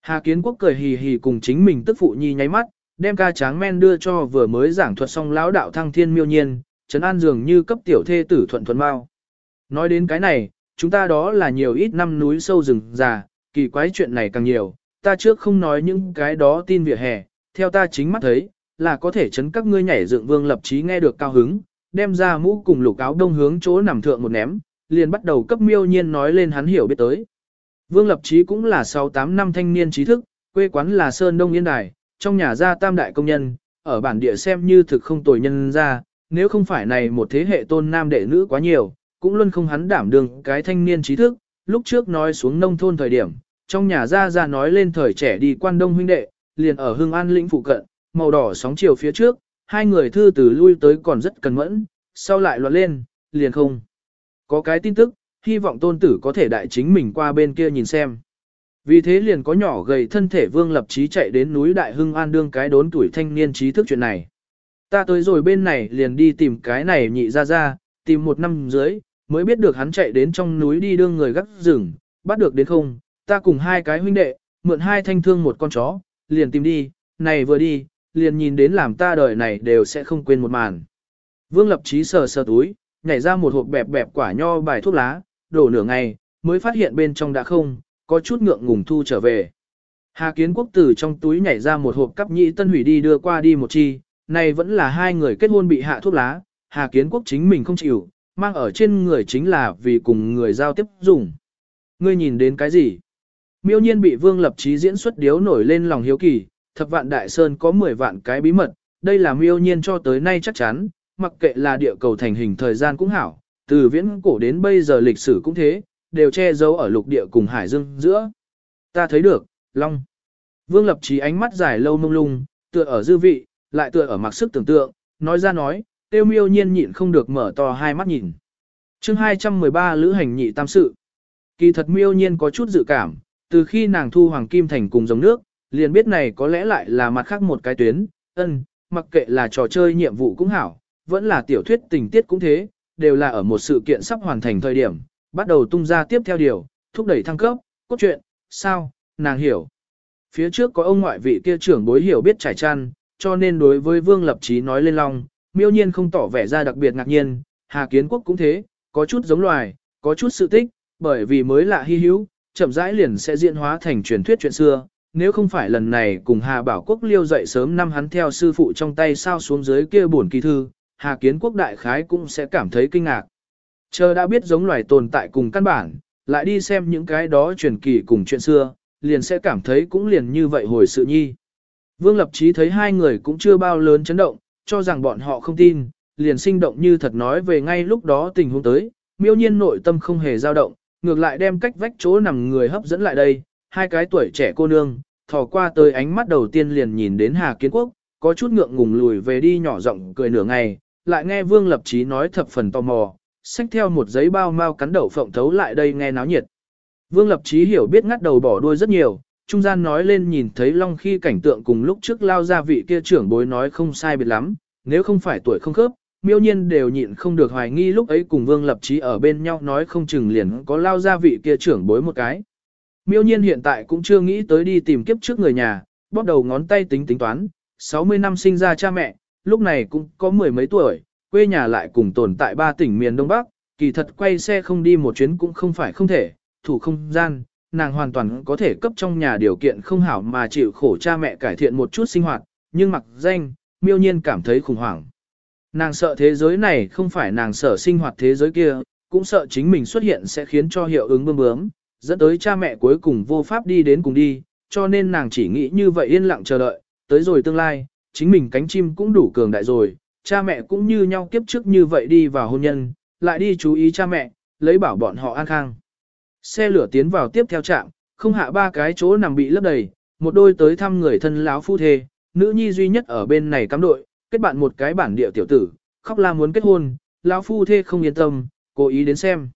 Hà Kiến Quốc cười hì hì cùng chính mình tức phụ nhi nháy mắt, đem ca tráng men đưa cho vừa mới giảng thuật xong lão đạo thăng thiên miêu nhiên, trấn an dường như cấp tiểu thê tử thuận thuận mau. Nói đến cái này, chúng ta đó là nhiều ít năm núi sâu rừng già, kỳ quái chuyện này càng nhiều, ta trước không nói những cái đó tin vỉa hè, theo ta chính mắt thấy, là có thể chấn các ngươi nhảy dựng vương lập trí nghe được cao hứng, đem ra mũ cùng lục áo đông hướng chỗ nằm thượng một ném, liền bắt đầu cấp miêu nhiên nói lên hắn hiểu biết tới. Vương lập trí cũng là 6-8 năm thanh niên trí thức, quê quán là Sơn Đông Yên Đài, trong nhà gia tam đại công nhân, ở bản địa xem như thực không tồi nhân ra, nếu không phải này một thế hệ tôn nam đệ nữ quá nhiều, cũng luôn không hắn đảm đương cái thanh niên trí thức, lúc trước nói xuống nông thôn thời điểm, trong nhà ra ra nói lên thời trẻ đi quan đông huynh đệ, liền ở hương an lĩnh phụ cận, màu đỏ sóng chiều phía trước, hai người thư từ lui tới còn rất cần mẫn, sau lại loạn lên, liền không. Có cái tin tức, hy vọng tôn tử có thể đại chính mình qua bên kia nhìn xem. Vì thế liền có nhỏ gầy thân thể vương lập trí chạy đến núi Đại Hưng An đương cái đốn tuổi thanh niên trí thức chuyện này. Ta tới rồi bên này liền đi tìm cái này nhị ra ra, tìm một năm dưới, mới biết được hắn chạy đến trong núi đi đương người gắt rừng, bắt được đến không, ta cùng hai cái huynh đệ, mượn hai thanh thương một con chó, liền tìm đi, này vừa đi, liền nhìn đến làm ta đời này đều sẽ không quên một màn. Vương lập trí sờ sờ túi, nhảy ra một hộp bẹp bẹp quả nho bài thuốc lá, đổ nửa ngày, mới phát hiện bên trong đã không, có chút ngượng ngùng thu trở về. Hà kiến quốc từ trong túi nhảy ra một hộp cắp nhị tân hủy đi đưa qua đi một chi, này vẫn là hai người kết hôn bị hạ thuốc lá, Hà kiến quốc chính mình không chịu, mang ở trên người chính là vì cùng người giao tiếp dùng. Ngươi nhìn đến cái gì? Miêu nhiên bị vương lập trí diễn xuất điếu nổi lên lòng hiếu kỳ, thập vạn đại sơn có 10 vạn cái bí mật, đây là miêu nhiên cho tới nay chắc chắn, mặc kệ là địa cầu thành hình thời gian cũng hảo, từ viễn cổ đến bây giờ lịch sử cũng thế, đều che giấu ở lục địa cùng hải dương giữa. Ta thấy được, Long. Vương lập trí ánh mắt dài lâu mông lung, tựa ở dư vị, lại tựa ở mặc sức tưởng tượng, nói ra nói, tiêu miêu nhiên nhịn không được mở to hai mắt nhìn. chương 213 Lữ hành nhị tam sự. Kỳ thật miêu nhiên có chút dự cảm, từ khi nàng thu hoàng kim thành cùng giống nước, liền biết này có lẽ lại là mặt khác một cái tuyến, ân, mặc kệ là trò chơi nhiệm vụ cũng hảo, vẫn là tiểu thuyết tình tiết cũng thế, đều là ở một sự kiện sắp hoàn thành thời điểm, bắt đầu tung ra tiếp theo điều, thúc đẩy thăng cấp, cốt truyện, sao, nàng hiểu. Phía trước có ông ngoại vị kia trưởng bối hiểu biết trải chăn, cho nên đối với Vương Lập Chí nói lên long, miêu nhiên không tỏ vẻ ra đặc biệt ngạc nhiên, Hà Kiến Quốc cũng thế, có chút giống loài, có chút sự tích, bởi vì mới lạ hy hữu, chậm rãi liền sẽ diễn hóa thành truyền thuyết chuyện xưa. Nếu không phải lần này cùng Hà Bảo Quốc liêu dậy sớm năm hắn theo sư phụ trong tay sao xuống dưới kia buồn kỳ thư, Hà Kiến Quốc đại khái cũng sẽ cảm thấy kinh ngạc. Chờ đã biết giống loài tồn tại cùng căn bản, lại đi xem những cái đó truyền kỳ cùng chuyện xưa, liền sẽ cảm thấy cũng liền như vậy hồi sự nhi. Vương Lập Chí thấy hai người cũng chưa bao lớn chấn động, cho rằng bọn họ không tin, liền sinh động như thật nói về ngay lúc đó tình huống tới, miêu nhiên nội tâm không hề dao động, ngược lại đem cách vách chỗ nằm người hấp dẫn lại đây, hai cái tuổi trẻ cô nương, thò qua tới ánh mắt đầu tiên liền nhìn đến Hà Kiến Quốc, có chút ngượng ngùng lùi về đi nhỏ giọng cười nửa ngày, lại nghe Vương Lập Chí nói thập phần tò mò, xách theo một giấy bao mau cắn đậu phộng thấu lại đây nghe náo nhiệt. Vương Lập Chí hiểu biết ngắt đầu bỏ đuôi rất nhiều, trung gian nói lên nhìn thấy Long khi cảnh tượng cùng lúc trước lao ra vị kia trưởng bối nói không sai biệt lắm, nếu không phải tuổi không khớp, miêu nhiên đều nhịn không được hoài nghi lúc ấy cùng Vương Lập Chí ở bên nhau nói không chừng liền có lao ra vị kia trưởng bối một cái. Miêu nhiên hiện tại cũng chưa nghĩ tới đi tìm kiếp trước người nhà, bóp đầu ngón tay tính tính toán, 60 năm sinh ra cha mẹ, lúc này cũng có mười mấy tuổi, quê nhà lại cùng tồn tại ba tỉnh miền Đông Bắc, kỳ thật quay xe không đi một chuyến cũng không phải không thể, thủ không gian, nàng hoàn toàn có thể cấp trong nhà điều kiện không hảo mà chịu khổ cha mẹ cải thiện một chút sinh hoạt, nhưng mặc danh, miêu nhiên cảm thấy khủng hoảng. Nàng sợ thế giới này không phải nàng sợ sinh hoạt thế giới kia, cũng sợ chính mình xuất hiện sẽ khiến cho hiệu ứng bơm bướm, dẫn tới cha mẹ cuối cùng vô pháp đi đến cùng đi, cho nên nàng chỉ nghĩ như vậy yên lặng chờ đợi, tới rồi tương lai, chính mình cánh chim cũng đủ cường đại rồi, cha mẹ cũng như nhau kiếp trước như vậy đi vào hôn nhân, lại đi chú ý cha mẹ, lấy bảo bọn họ an khang. Xe lửa tiến vào tiếp theo trạm, không hạ ba cái chỗ nằm bị lấp đầy, một đôi tới thăm người thân láo phu thê, nữ nhi duy nhất ở bên này cắm đội, kết bạn một cái bản địa tiểu tử, khóc la muốn kết hôn, lão phu thê không yên tâm, cố ý đến xem.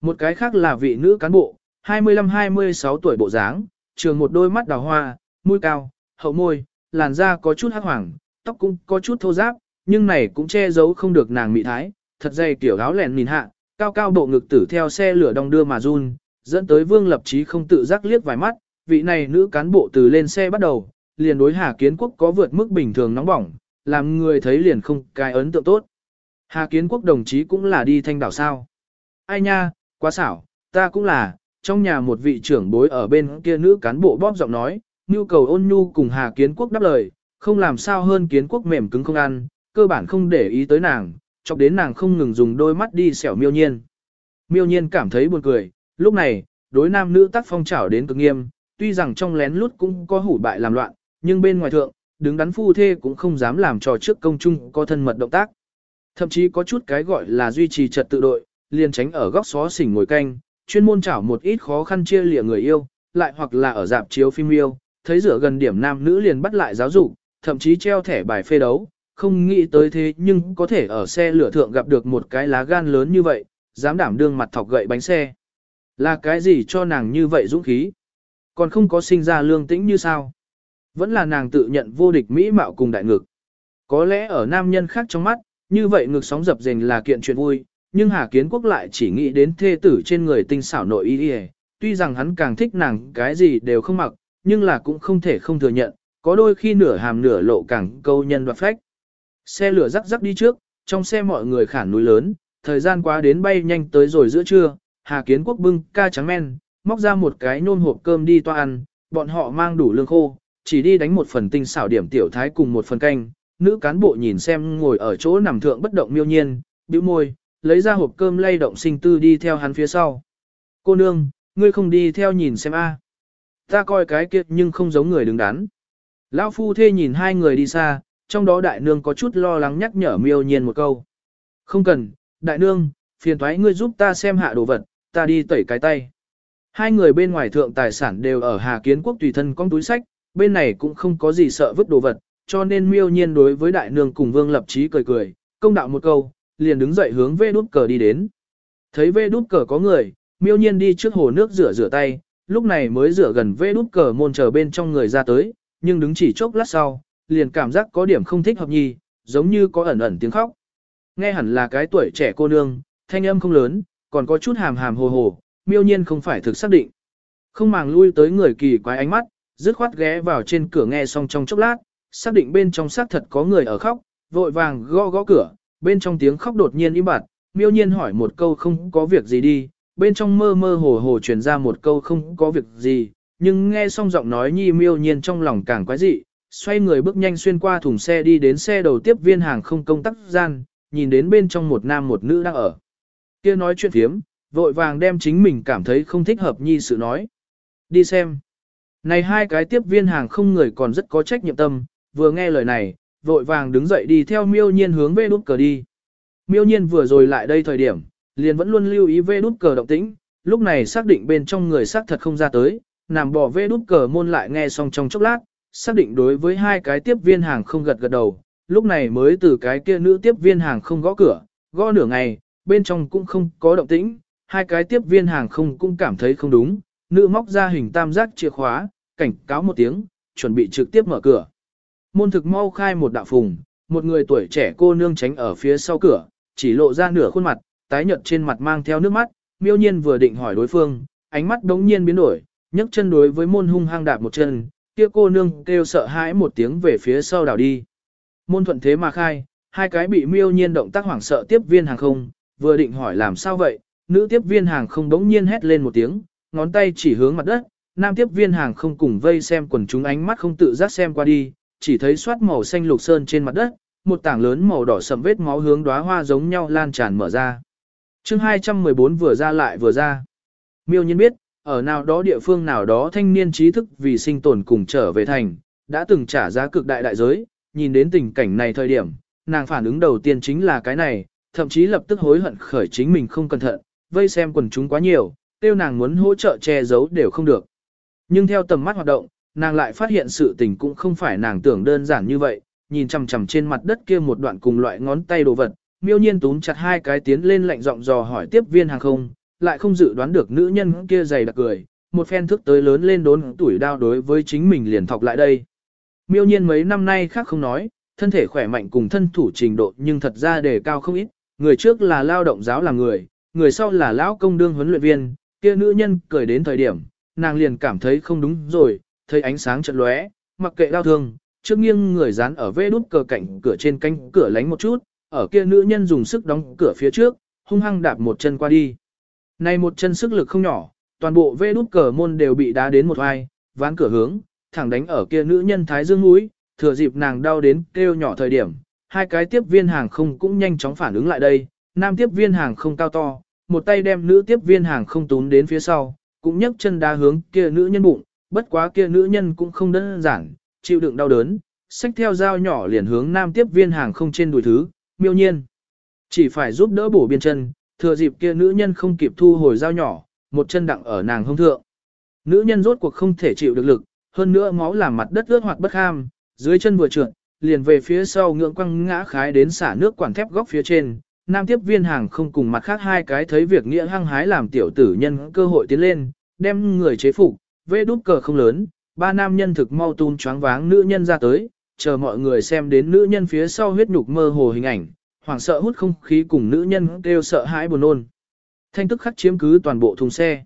Một cái khác là vị nữ cán bộ, 25-26 tuổi bộ dáng, trường một đôi mắt đào hoa, mũi cao, hậu môi, làn da có chút hắc hoàng, tóc cũng có chút thô ráp, nhưng này cũng che giấu không được nàng mị thái, thật dày kiểu áo lẹn nhìn hạ, cao cao bộ ngực tử theo xe lửa đong đưa mà run, dẫn tới Vương Lập Chí không tự giác liếc vài mắt, vị này nữ cán bộ từ lên xe bắt đầu, liền đối Hà Kiến Quốc có vượt mức bình thường nóng bỏng, làm người thấy liền không cái ấn tượng tốt. Hà Kiến Quốc đồng chí cũng là đi thanh đảo sao. Ai nha, quá xảo, ta cũng là, trong nhà một vị trưởng bối ở bên kia nữ cán bộ bóp giọng nói, nhu cầu ôn nhu cùng Hà Kiến Quốc đáp lời, không làm sao hơn Kiến Quốc mềm cứng không ăn, cơ bản không để ý tới nàng, chọc đến nàng không ngừng dùng đôi mắt đi xẻo miêu nhiên. Miêu nhiên cảm thấy buồn cười, lúc này, đối nam nữ tác phong trảo đến cực nghiêm, tuy rằng trong lén lút cũng có hủ bại làm loạn, nhưng bên ngoài thượng, đứng đắn phu thê cũng không dám làm trò trước công chung có thân mật động tác. Thậm chí có chút cái gọi là duy trì trật tự đội, liền tránh ở góc xó xỉnh ngồi canh, chuyên môn chảo một ít khó khăn chia lìa người yêu, lại hoặc là ở dạp chiếu phim yêu, thấy rửa gần điểm nam nữ liền bắt lại giáo dục, thậm chí treo thẻ bài phê đấu, không nghĩ tới thế nhưng có thể ở xe lửa thượng gặp được một cái lá gan lớn như vậy, dám đảm đương mặt thọc gậy bánh xe. Là cái gì cho nàng như vậy dũng khí? Còn không có sinh ra lương tĩnh như sao? Vẫn là nàng tự nhận vô địch mỹ mạo cùng đại ngực. Có lẽ ở nam nhân khác trong mắt, như vậy ngực sóng dập dềnh là kiện chuyện vui, nhưng Hà Kiến Quốc lại chỉ nghĩ đến thê tử trên người tinh xảo nội y tuy rằng hắn càng thích nàng cái gì đều không mặc, nhưng là cũng không thể không thừa nhận, có đôi khi nửa hàm nửa lộ càng câu nhân đoạt phách. Xe lửa rắc rắc đi trước, trong xe mọi người khản núi lớn, thời gian quá đến bay nhanh tới rồi giữa trưa, Hà Kiến Quốc bưng ca trắng men, móc ra một cái nôn hộp cơm đi toa ăn, bọn họ mang đủ lương khô, chỉ đi đánh một phần tinh xảo điểm tiểu thái cùng một phần canh. Nữ cán bộ nhìn xem ngồi ở chỗ nằm thượng bất động miêu nhiên, bĩu môi, lấy ra hộp cơm lay động sinh tư đi theo hắn phía sau. Cô nương, ngươi không đi theo nhìn xem a. Ta coi cái kia nhưng không giống người đứng đắn. Lão phu thê nhìn hai người đi xa, trong đó đại nương có chút lo lắng nhắc nhở miêu nhiên một câu. Không cần, đại nương, phiền thoái ngươi giúp ta xem hạ đồ vật, ta đi tẩy cái tay. Hai người bên ngoài thượng tài sản đều ở Hà Kiến Quốc tùy thân con túi sách, bên này cũng không có gì sợ vứt đồ vật, cho nên miêu nhiên đối với đại nương cùng vương lập trí cười cười, công đạo một câu, liền đứng dậy hướng vê đút cờ đi đến. Thấy vê đút cờ có người, miêu nhiên đi trước hồ nước rửa rửa tay, lúc này mới rửa gần vê đút cờ môn chờ bên trong người ra tới, nhưng đứng chỉ chốc lát sau, liền cảm giác có điểm không thích hợp nhì, giống như có ẩn ẩn tiếng khóc. Nghe hẳn là cái tuổi trẻ cô nương, thanh âm không lớn, còn có chút hàm hàm hồ hồ, miêu nhiên không phải thực xác định. Không màng lui tới người kỳ quái ánh mắt, dứt khoát ghé vào trên cửa nghe xong trong chốc lát, xác định bên trong xác thật có người ở khóc, vội vàng gõ gõ cửa, bên trong tiếng khóc đột nhiên im bặt, miêu nhiên hỏi một câu không có việc gì đi, bên trong mơ mơ hồ hồ truyền ra một câu không có việc gì, nhưng nghe xong giọng nói nhi miêu nhiên trong lòng càng quái dị, xoay người bước nhanh xuyên qua thùng xe đi đến xe đầu tiếp viên hàng không công tác gian, nhìn đến bên trong một nam một nữ đang ở. kia nói chuyện thiếm, vội vàng đem chính mình cảm thấy không thích hợp nhi sự nói. Đi xem. Này hai cái tiếp viên hàng không người còn rất có trách nhiệm tâm, vừa nghe lời này, vội vàng đứng dậy đi theo miêu nhiên hướng về nút cờ đi. Miêu nhiên vừa rồi lại đây thời điểm, liền vẫn luôn lưu ý về nút cờ động tĩnh, lúc này xác định bên trong người xác thật không ra tới, nằm bỏ về nút cờ môn lại nghe xong trong chốc lát, xác định đối với hai cái tiếp viên hàng không gật gật đầu, lúc này mới từ cái kia nữ tiếp viên hàng không gõ cửa, gõ nửa ngày, bên trong cũng không có động tĩnh, hai cái tiếp viên hàng không cũng cảm thấy không đúng, nữ móc ra hình tam giác chìa khóa, cảnh cáo một tiếng, chuẩn bị trực tiếp mở cửa. Môn thực mau khai một đạo phùng, một người tuổi trẻ cô nương tránh ở phía sau cửa, chỉ lộ ra nửa khuôn mặt, tái nhợt trên mặt mang theo nước mắt, miêu nhiên vừa định hỏi đối phương, ánh mắt đống nhiên biến đổi, nhấc chân đối với môn hung hăng đạp một chân, kia cô nương kêu sợ hãi một tiếng về phía sau đảo đi. Môn thuận thế mà khai, hai cái bị miêu nhiên động tác hoảng sợ tiếp viên hàng không, vừa định hỏi làm sao vậy, nữ tiếp viên hàng không đống nhiên hét lên một tiếng, ngón tay chỉ hướng mặt đất, nam tiếp viên hàng không cùng vây xem quần chúng ánh mắt không tự giác xem qua đi, chỉ thấy soát màu xanh lục sơn trên mặt đất, một tảng lớn màu đỏ sậm vết máu hướng đóa hoa giống nhau lan tràn mở ra. chương 214 vừa ra lại vừa ra. Miêu nhiên biết, ở nào đó địa phương nào đó thanh niên trí thức vì sinh tồn cùng trở về thành, đã từng trả giá cực đại đại giới, nhìn đến tình cảnh này thời điểm, nàng phản ứng đầu tiên chính là cái này, thậm chí lập tức hối hận khởi chính mình không cẩn thận, vây xem quần chúng quá nhiều, tiêu nàng muốn hỗ trợ che giấu đều không được. Nhưng theo tầm mắt hoạt động, nàng lại phát hiện sự tình cũng không phải nàng tưởng đơn giản như vậy, nhìn chằm chằm trên mặt đất kia một đoạn cùng loại ngón tay đồ vật, miêu nhiên túm chặt hai cái tiến lên lạnh giọng dò hỏi tiếp viên hàng không, lại không dự đoán được nữ nhân kia dày đặc cười, một phen thức tới lớn lên đốn tuổi đao đối với chính mình liền thọc lại đây. Miêu nhiên mấy năm nay khác không nói, thân thể khỏe mạnh cùng thân thủ trình độ nhưng thật ra đề cao không ít, người trước là lao động giáo là người, người sau là lão công đương huấn luyện viên, kia nữ nhân cười đến thời điểm, nàng liền cảm thấy không đúng rồi, thấy ánh sáng chợt lóe, mặc kệ đau thương, trước nghiêng người dán ở vê đút cờ cạnh cửa trên cánh cửa lánh một chút, ở kia nữ nhân dùng sức đóng cửa phía trước, hung hăng đạp một chân qua đi. Này một chân sức lực không nhỏ, toàn bộ vê đút cờ môn đều bị đá đến một vai, ván cửa hướng, thẳng đánh ở kia nữ nhân thái dương mũi, thừa dịp nàng đau đến kêu nhỏ thời điểm, hai cái tiếp viên hàng không cũng nhanh chóng phản ứng lại đây, nam tiếp viên hàng không cao to, một tay đem nữ tiếp viên hàng không tún đến phía sau, cũng nhấc chân đá hướng kia nữ nhân bụng, bất quá kia nữ nhân cũng không đơn giản, chịu đựng đau đớn, xách theo dao nhỏ liền hướng nam tiếp viên hàng không trên đùi thứ, miêu nhiên. Chỉ phải giúp đỡ bổ biên chân, thừa dịp kia nữ nhân không kịp thu hồi dao nhỏ, một chân đặng ở nàng hông thượng. Nữ nhân rốt cuộc không thể chịu được lực, hơn nữa máu làm mặt đất ướt hoặc bất ham, dưới chân vừa trượt, liền về phía sau ngưỡng quăng ngã khái đến xả nước quản thép góc phía trên. Nam tiếp viên hàng không cùng mặt khác hai cái thấy việc nghĩa hăng hái làm tiểu tử nhân cơ hội tiến lên, đem người chế phục, vê đút cờ không lớn, ba nam nhân thực mau tun choáng váng nữ nhân ra tới, chờ mọi người xem đến nữ nhân phía sau huyết nhục mơ hồ hình ảnh, hoảng sợ hút không khí cùng nữ nhân kêu sợ hãi buồn nôn. Thanh tức khắc chiếm cứ toàn bộ thùng xe.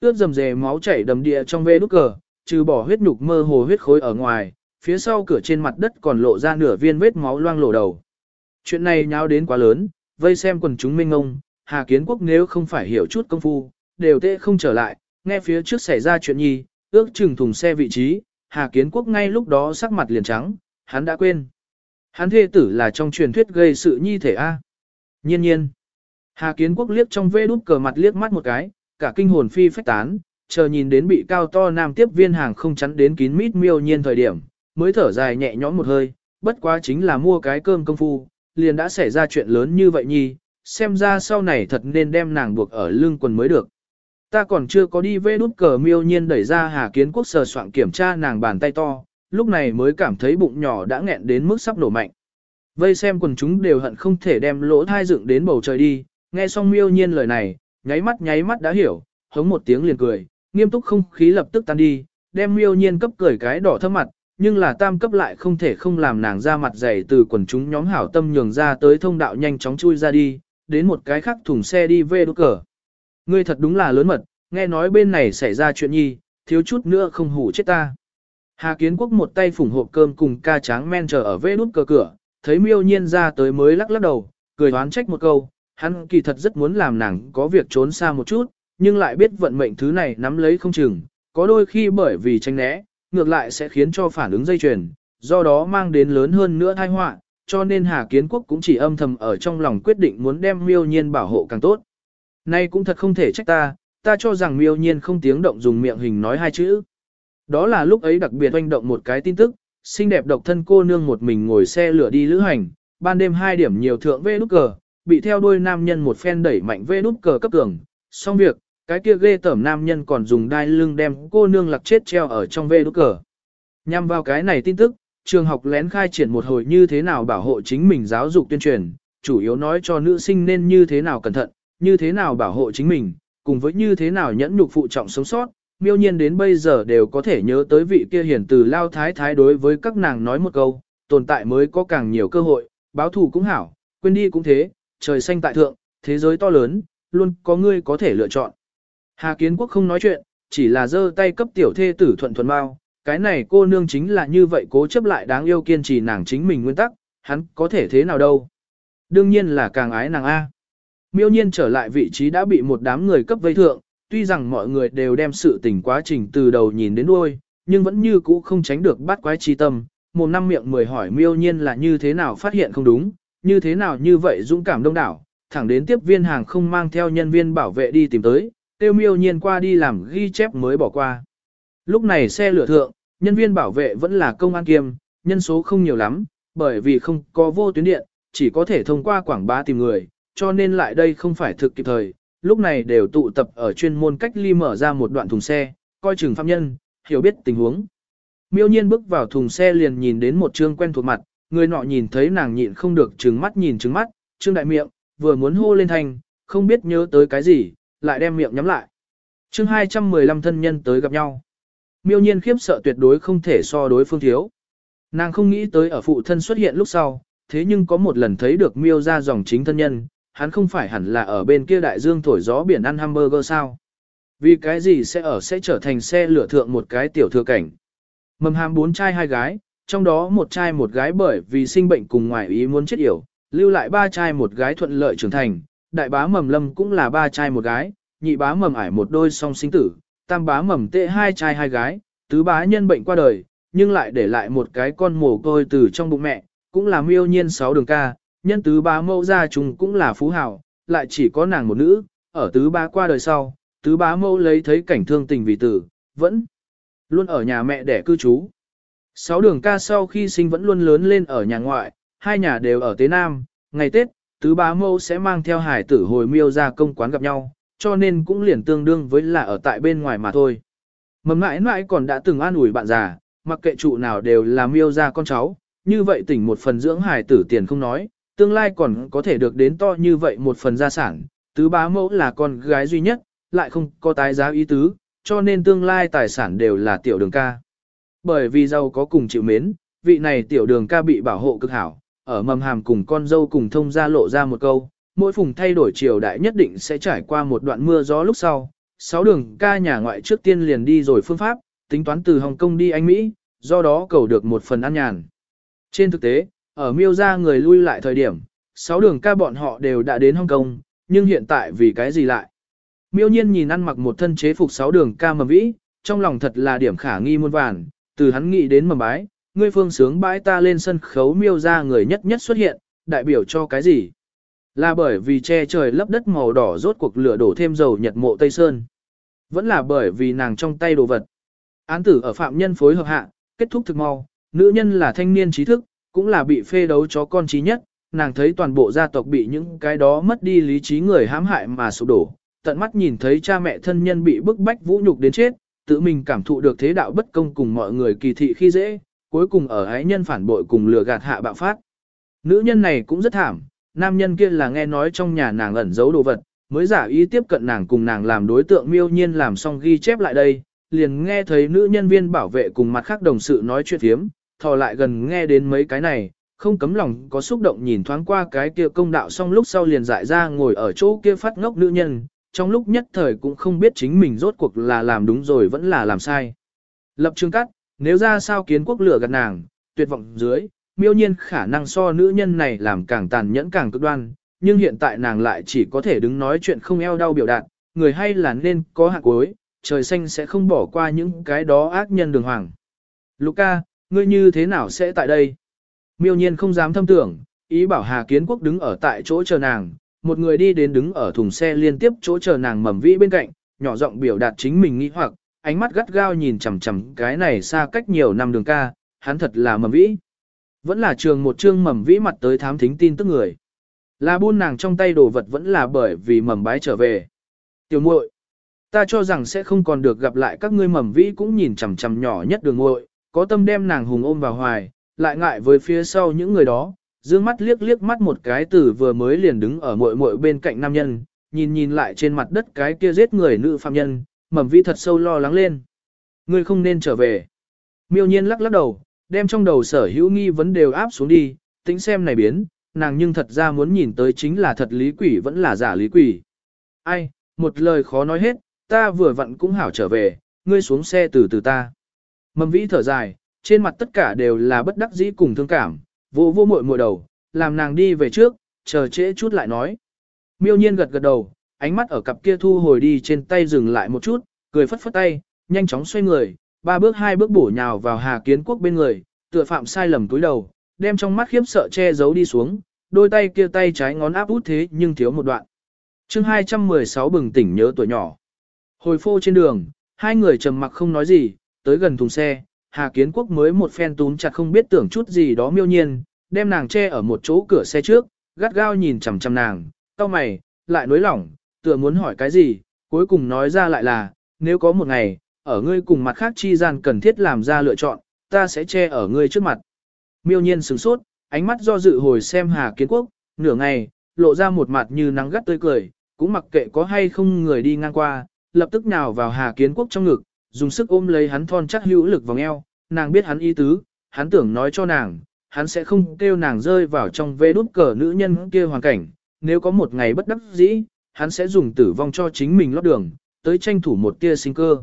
Ướt dầm dề máu chảy đầm địa trong vê nút cờ, trừ bỏ huyết nhục mơ hồ huyết khối ở ngoài, phía sau cửa trên mặt đất còn lộ ra nửa viên vết máu loang lổ đầu. Chuyện này nháo đến quá lớn, vây xem quần chúng minh ngông, Hà Kiến Quốc nếu không phải hiểu chút công phu, đều tệ không trở lại, nghe phía trước xảy ra chuyện nhi, ước chừng thùng xe vị trí, Hà Kiến Quốc ngay lúc đó sắc mặt liền trắng, hắn đã quên. Hắn thê tử là trong truyền thuyết gây sự nhi thể A. Nhiên nhiên. Hà Kiến Quốc liếc trong vê đút cờ mặt liếc mắt một cái, cả kinh hồn phi phách tán, chờ nhìn đến bị cao to nam tiếp viên hàng không chắn đến kín mít miêu nhiên thời điểm, mới thở dài nhẹ nhõm một hơi, bất quá chính là mua cái cơm công phu, liền đã xảy ra chuyện lớn như vậy nhi, xem ra sau này thật nên đem nàng buộc ở lưng quần mới được. Ta còn chưa có đi vê đút cờ miêu nhiên đẩy ra Hà Kiến Quốc sờ soạn kiểm tra nàng bàn tay to, lúc này mới cảm thấy bụng nhỏ đã nghẹn đến mức sắp nổ mạnh. Vây xem quần chúng đều hận không thể đem lỗ thai dựng đến bầu trời đi, nghe xong miêu nhiên lời này, nháy mắt nháy mắt đã hiểu, hống một tiếng liền cười, nghiêm túc không khí lập tức tan đi, đem miêu nhiên cấp cười cái đỏ thâm mặt, nhưng là tam cấp lại không thể không làm nàng ra mặt dày từ quần chúng nhóm hảo tâm nhường ra tới thông đạo nhanh chóng chui ra đi, đến một cái khác thùng xe đi về đốt cờ. Ngươi thật đúng là lớn mật, nghe nói bên này xảy ra chuyện nhi, thiếu chút nữa không hủ chết ta. Hà Kiến Quốc một tay phủng hộp cơm cùng ca tráng men chờ ở vê nút cờ cửa, thấy miêu nhiên ra tới mới lắc lắc đầu, cười đoán trách một câu, hắn kỳ thật rất muốn làm nàng có việc trốn xa một chút, nhưng lại biết vận mệnh thứ này nắm lấy không chừng, có đôi khi bởi vì tranh né, ngược lại sẽ khiến cho phản ứng dây chuyền, do đó mang đến lớn hơn nữa tai họa, cho nên Hà Kiến Quốc cũng chỉ âm thầm ở trong lòng quyết định muốn đem miêu nhiên bảo hộ càng tốt. Nay cũng thật không thể trách ta, ta cho rằng miêu nhiên không tiếng động dùng miệng hình nói hai chữ. Đó là lúc ấy đặc biệt oanh động một cái tin tức, xinh đẹp độc thân cô nương một mình ngồi xe lửa đi lữ hành, ban đêm hai điểm nhiều thượng vê nút cờ, bị theo đuôi nam nhân một phen đẩy mạnh vê nút cờ cấp cường, Xong việc, cái kia ghê tởm nam nhân còn dùng đai lưng đem cô nương lạc chết treo ở trong vê nút cờ. Nhằm vào cái này tin tức, trường học lén khai triển một hồi như thế nào bảo hộ chính mình giáo dục tuyên truyền, chủ yếu nói cho nữ sinh nên như thế nào cẩn thận, như thế nào bảo hộ chính mình, cùng với như thế nào nhẫn nhục phụ trọng sống sót, miêu nhiên đến bây giờ đều có thể nhớ tới vị kia hiển từ lao thái thái đối với các nàng nói một câu, tồn tại mới có càng nhiều cơ hội, báo thù cũng hảo, quên đi cũng thế, trời xanh tại thượng, thế giới to lớn, luôn có ngươi có thể lựa chọn. Hà Kiến Quốc không nói chuyện, chỉ là giơ tay cấp tiểu thê tử thuận thuận bao, cái này cô nương chính là như vậy cố chấp lại đáng yêu kiên trì nàng chính mình nguyên tắc, hắn có thể thế nào đâu. Đương nhiên là càng ái nàng A. Miêu nhiên trở lại vị trí đã bị một đám người cấp vây thượng, tuy rằng mọi người đều đem sự tình quá trình từ đầu nhìn đến đuôi, nhưng vẫn như cũ không tránh được bắt quái chi tâm. Một năm miệng mười hỏi miêu nhiên là như thế nào phát hiện không đúng, như thế nào như vậy dũng cảm đông đảo, thẳng đến tiếp viên hàng không mang theo nhân viên bảo vệ đi tìm tới, tiêu miêu nhiên qua đi làm ghi chép mới bỏ qua. Lúc này xe lửa thượng, nhân viên bảo vệ vẫn là công an kiêm, nhân số không nhiều lắm, bởi vì không có vô tuyến điện, chỉ có thể thông qua quảng bá tìm người, cho nên lại đây không phải thực kịp thời, lúc này đều tụ tập ở chuyên môn cách ly mở ra một đoạn thùng xe, coi chừng phạm nhân, hiểu biết tình huống. Miêu nhiên bước vào thùng xe liền nhìn đến một trương quen thuộc mặt, người nọ nhìn thấy nàng nhịn không được trừng mắt nhìn trừng mắt, trương đại miệng, vừa muốn hô lên thành, không biết nhớ tới cái gì, lại đem miệng nhắm lại. chương 215 thân nhân tới gặp nhau. Miêu nhiên khiếp sợ tuyệt đối không thể so đối phương thiếu. Nàng không nghĩ tới ở phụ thân xuất hiện lúc sau, thế nhưng có một lần thấy được miêu ra dòng chính thân nhân, hắn không phải hẳn là ở bên kia đại dương thổi gió biển ăn hamburger sao. Vì cái gì sẽ ở sẽ trở thành xe lửa thượng một cái tiểu thừa cảnh. Mầm hàm bốn trai hai gái, trong đó một trai một gái bởi vì sinh bệnh cùng ngoài ý muốn chết yểu, lưu lại ba trai một gái thuận lợi trưởng thành, đại bá mầm lâm cũng là ba trai một gái, nhị bá mầm ải một đôi song sinh tử, tam bá mầm tệ hai trai hai gái, tứ bá nhân bệnh qua đời, nhưng lại để lại một cái con mồ côi từ trong bụng mẹ, cũng là miêu nhiên sáu đường ca, nhân tứ bá mẫu gia chúng cũng là phú hào, lại chỉ có nàng một nữ, ở tứ bá qua đời sau, tứ bá mẫu lấy thấy cảnh thương tình vì tử, vẫn luôn ở nhà mẹ để cư trú. Sáu đường ca sau khi sinh vẫn luôn lớn lên ở nhà ngoại, hai nhà đều ở Tế Nam, ngày Tết, tứ bá mẫu sẽ mang theo hải tử hồi miêu ra công quán gặp nhau, cho nên cũng liền tương đương với là ở tại bên ngoài mà thôi. Mầm mãi mãi còn đã từng an ủi bạn già, mặc kệ trụ nào đều là miêu ra con cháu, như vậy tỉnh một phần dưỡng hải tử tiền không nói, tương lai còn có thể được đến to như vậy một phần gia sản, tứ bá mẫu là con gái duy nhất, lại không có tái giá ý tứ, cho nên tương lai tài sản đều là tiểu đường ca. Bởi vì giàu có cùng chịu mến, vị này tiểu đường ca bị bảo hộ cực hảo, ở mầm hàm cùng con dâu cùng thông ra lộ ra một câu, mỗi phùng thay đổi triều đại nhất định sẽ trải qua một đoạn mưa gió lúc sau. Sáu đường ca nhà ngoại trước tiên liền đi rồi phương pháp, tính toán từ Hồng Kông đi Anh Mỹ, do đó cầu được một phần ăn nhàn. Trên thực tế, ở miêu ra người lui lại thời điểm, sáu đường ca bọn họ đều đã đến Hồng Kông, nhưng hiện tại vì cái gì lại? Miêu nhiên nhìn ăn mặc một thân chế phục sáu đường ca mầm vĩ, trong lòng thật là điểm khả nghi muôn vàn, từ hắn nghĩ đến mầm bái, ngươi phương sướng bãi ta lên sân khấu miêu ra người nhất nhất xuất hiện, đại biểu cho cái gì? Là bởi vì che trời lấp đất màu đỏ rốt cuộc lửa đổ thêm dầu nhật mộ Tây Sơn. Vẫn là bởi vì nàng trong tay đồ vật. Án tử ở phạm nhân phối hợp hạ, kết thúc thực mau, nữ nhân là thanh niên trí thức, cũng là bị phê đấu chó con trí nhất, nàng thấy toàn bộ gia tộc bị những cái đó mất đi lý trí người hãm hại mà sụp đổ, tận mắt nhìn thấy cha mẹ thân nhân bị bức bách vũ nhục đến chết, tự mình cảm thụ được thế đạo bất công cùng mọi người kỳ thị khi dễ, cuối cùng ở ái nhân phản bội cùng lừa gạt hạ bạo phát. Nữ nhân này cũng rất thảm, nam nhân kia là nghe nói trong nhà nàng ẩn giấu đồ vật, mới giả ý tiếp cận nàng cùng nàng làm đối tượng miêu nhiên làm xong ghi chép lại đây, liền nghe thấy nữ nhân viên bảo vệ cùng mặt khác đồng sự nói chuyện thiếm, thò lại gần nghe đến mấy cái này, không cấm lòng có xúc động nhìn thoáng qua cái kia công đạo xong lúc sau liền dại ra ngồi ở chỗ kia phát ngốc nữ nhân, trong lúc nhất thời cũng không biết chính mình rốt cuộc là làm đúng rồi vẫn là làm sai. Lập trường cắt, nếu ra sao kiến quốc lửa gạt nàng, tuyệt vọng dưới, miêu nhiên khả năng so nữ nhân này làm càng tàn nhẫn càng cực đoan, nhưng hiện tại nàng lại chỉ có thể đứng nói chuyện không eo đau biểu đạt, người hay là nên có hạ cuối, trời xanh sẽ không bỏ qua những cái đó ác nhân đường hoàng. Luca, ngươi như thế nào sẽ tại đây? Miêu nhiên không dám thâm tưởng, ý bảo Hà Kiến Quốc đứng ở tại chỗ chờ nàng, một người đi đến đứng ở thùng xe liên tiếp chỗ chờ nàng mầm vĩ bên cạnh, nhỏ giọng biểu đạt chính mình nghĩ hoặc, ánh mắt gắt gao nhìn chằm chằm cái này xa cách nhiều năm đường ca, hắn thật là mầm vĩ. Vẫn là trường một chương mầm vĩ mặt tới thám thính tin tức người. Là buôn nàng trong tay đồ vật vẫn là bởi vì mầm bái trở về. Tiểu muội, ta cho rằng sẽ không còn được gặp lại các ngươi mầm vĩ cũng nhìn chằm chằm nhỏ nhất đường muội, có tâm đem nàng hùng ôm vào hoài, lại ngại với phía sau những người đó, dương mắt liếc liếc mắt một cái tử vừa mới liền đứng ở muội muội bên cạnh nam nhân, nhìn nhìn lại trên mặt đất cái kia giết người nữ phạm nhân, mầm vi thật sâu lo lắng lên. Ngươi không nên trở về. Miêu nhiên lắc lắc đầu, đem trong đầu sở hữu nghi vấn đều áp xuống đi, tính xem này biến, nàng nhưng thật ra muốn nhìn tới chính là thật lý quỷ vẫn là giả lý quỷ. Ai, một lời khó nói hết, ta vừa vặn cũng hảo trở về, ngươi xuống xe từ từ ta. Mầm vĩ thở dài, trên mặt tất cả đều là bất đắc dĩ cùng thương cảm, vô vô muội muội đầu, làm nàng đi về trước, chờ trễ chút lại nói. Miêu nhiên gật gật đầu, ánh mắt ở cặp kia thu hồi đi trên tay dừng lại một chút, cười phất phất tay, nhanh chóng xoay người, ba bước hai bước bổ nhào vào Hà Kiến Quốc bên người, tựa phạm sai lầm túi đầu, đem trong mắt khiếp sợ che giấu đi xuống, đôi tay kia tay trái ngón áp út thế nhưng thiếu một đoạn. chương 216 bừng tỉnh nhớ tuổi nhỏ. Hồi phô trên đường, hai người trầm mặc không nói gì, tới gần thùng xe, Hà Kiến Quốc mới một phen túm chặt không biết tưởng chút gì đó miêu nhiên, đem nàng che ở một chỗ cửa xe trước, gắt gao nhìn chằm chằm nàng, cau mày, lại nối lỏng, tựa muốn hỏi cái gì, cuối cùng nói ra lại là, nếu có một ngày, ở ngươi cùng mặt khác chi gian cần thiết làm ra lựa chọn, ta sẽ che ở ngươi trước mặt. Miêu nhiên sửng sốt, ánh mắt do dự hồi xem Hà Kiến Quốc, nửa ngày, lộ ra một mặt như nắng gắt tươi cười, cũng mặc kệ có hay không người đi ngang qua, lập tức nào vào Hà Kiến Quốc trong ngực, dùng sức ôm lấy hắn thon chắc hữu lực vòng eo, nàng biết hắn ý tứ, hắn tưởng nói cho nàng, hắn sẽ không kêu nàng rơi vào trong vê đút cờ nữ nhân kia hoàn cảnh, nếu có một ngày bất đắc dĩ, hắn sẽ dùng tử vong cho chính mình lót đường, tới tranh thủ một tia sinh cơ.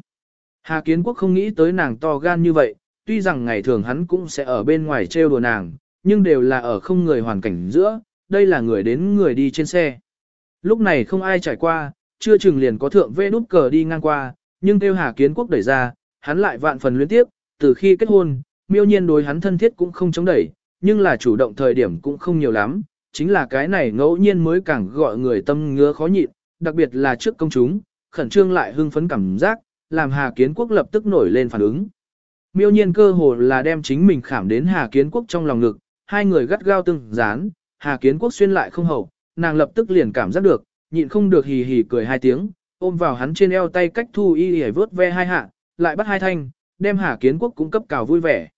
Hà Kiến Quốc không nghĩ tới nàng to gan như vậy, tuy rằng ngày thường hắn cũng sẽ ở bên ngoài trêu đùa nàng, nhưng đều là ở không người hoàn cảnh giữa, đây là người đến người đi trên xe. Lúc này không ai trải qua, chưa chừng liền có thượng vê nút cờ đi ngang qua, nhưng kêu Hà Kiến Quốc đẩy ra, hắn lại vạn phần luyến tiếp, từ khi kết hôn, miêu nhiên đối hắn thân thiết cũng không chống đẩy, nhưng là chủ động thời điểm cũng không nhiều lắm, chính là cái này ngẫu nhiên mới càng gọi người tâm ngứa khó nhịn, đặc biệt là trước công chúng, khẩn trương lại hưng phấn cảm giác, làm Hà Kiến Quốc lập tức nổi lên phản ứng. Miêu nhiên cơ hồ là đem chính mình khảm đến Hà Kiến Quốc trong lòng ngực, hai người gắt gao từng dán, Hà Kiến Quốc xuyên lại không hậu, nàng lập tức liền cảm giác được, nhịn không được hì hì cười hai tiếng, ôm vào hắn trên eo tay cách thu y hề vớt ve hai hạ, lại bắt hai thanh, đem Hà Kiến Quốc cũng cấp cào vui vẻ.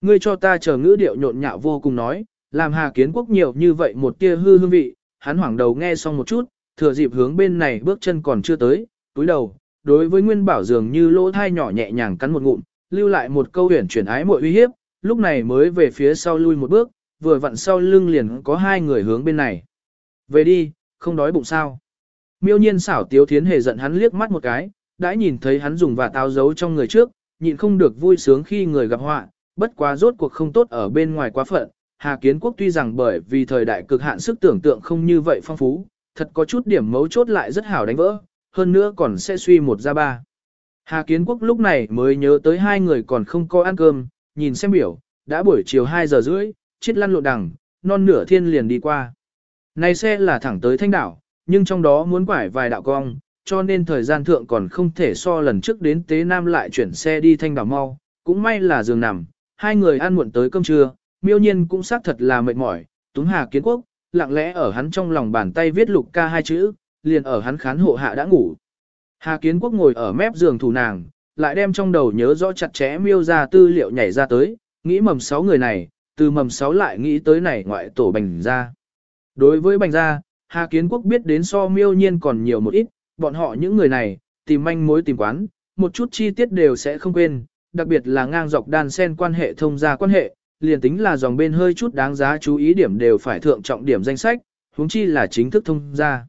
Ngươi cho ta chờ ngữ điệu nhộn nhạo vô cùng nói, làm Hà Kiến Quốc nhiều như vậy một tia hư hương vị, hắn hoảng đầu nghe xong một chút, thừa dịp hướng bên này bước chân còn chưa tới, túi đầu, đối với Nguyên Bảo dường như lỗ thai nhỏ nhẹ nhàng cắn một ngụm, lưu lại một câu huyền chuyển ái muội uy hiếp, lúc này mới về phía sau lui một bước, vừa vặn sau lưng liền có hai người hướng bên này. Về đi, không đói bụng sao. Miêu nhiên xảo tiếu thiến hề giận hắn liếc mắt một cái, đã nhìn thấy hắn dùng và táo giấu trong người trước, nhịn không được vui sướng khi người gặp họa, bất quá rốt cuộc không tốt ở bên ngoài quá phận. Hà Kiến Quốc tuy rằng bởi vì thời đại cực hạn sức tưởng tượng không như vậy phong phú, thật có chút điểm mấu chốt lại rất hảo đánh vỡ, hơn nữa còn sẽ suy một ra ba. Hà Kiến Quốc lúc này mới nhớ tới hai người còn không có ăn cơm, nhìn xem biểu, đã buổi chiều 2 giờ rưỡi, chết lăn lộn đằng, non nửa thiên liền đi qua. Này xe là thẳng tới thanh đảo, nhưng trong đó muốn quải vài đạo cong, cho nên thời gian thượng còn không thể so lần trước đến Tế Nam lại chuyển xe đi thanh đảo mau, cũng may là giường nằm, hai người ăn muộn tới cơm trưa, miêu nhiên cũng xác thật là mệt mỏi, túng Hà Kiến Quốc, lặng lẽ ở hắn trong lòng bàn tay viết lục ca hai chữ, liền ở hắn khán hộ hạ đã ngủ. Hà Kiến Quốc ngồi ở mép giường thủ nàng, lại đem trong đầu nhớ rõ chặt chẽ miêu ra tư liệu nhảy ra tới, nghĩ mầm sáu người này, từ mầm sáu lại nghĩ tới này ngoại tổ bành ra. Đối với bành ra, Hà Kiến Quốc biết đến so miêu nhiên còn nhiều một ít, bọn họ những người này, tìm manh mối tìm quán, một chút chi tiết đều sẽ không quên, đặc biệt là ngang dọc đan sen quan hệ thông gia quan hệ, liền tính là dòng bên hơi chút đáng giá chú ý điểm đều phải thượng trọng điểm danh sách, huống chi là chính thức thông gia.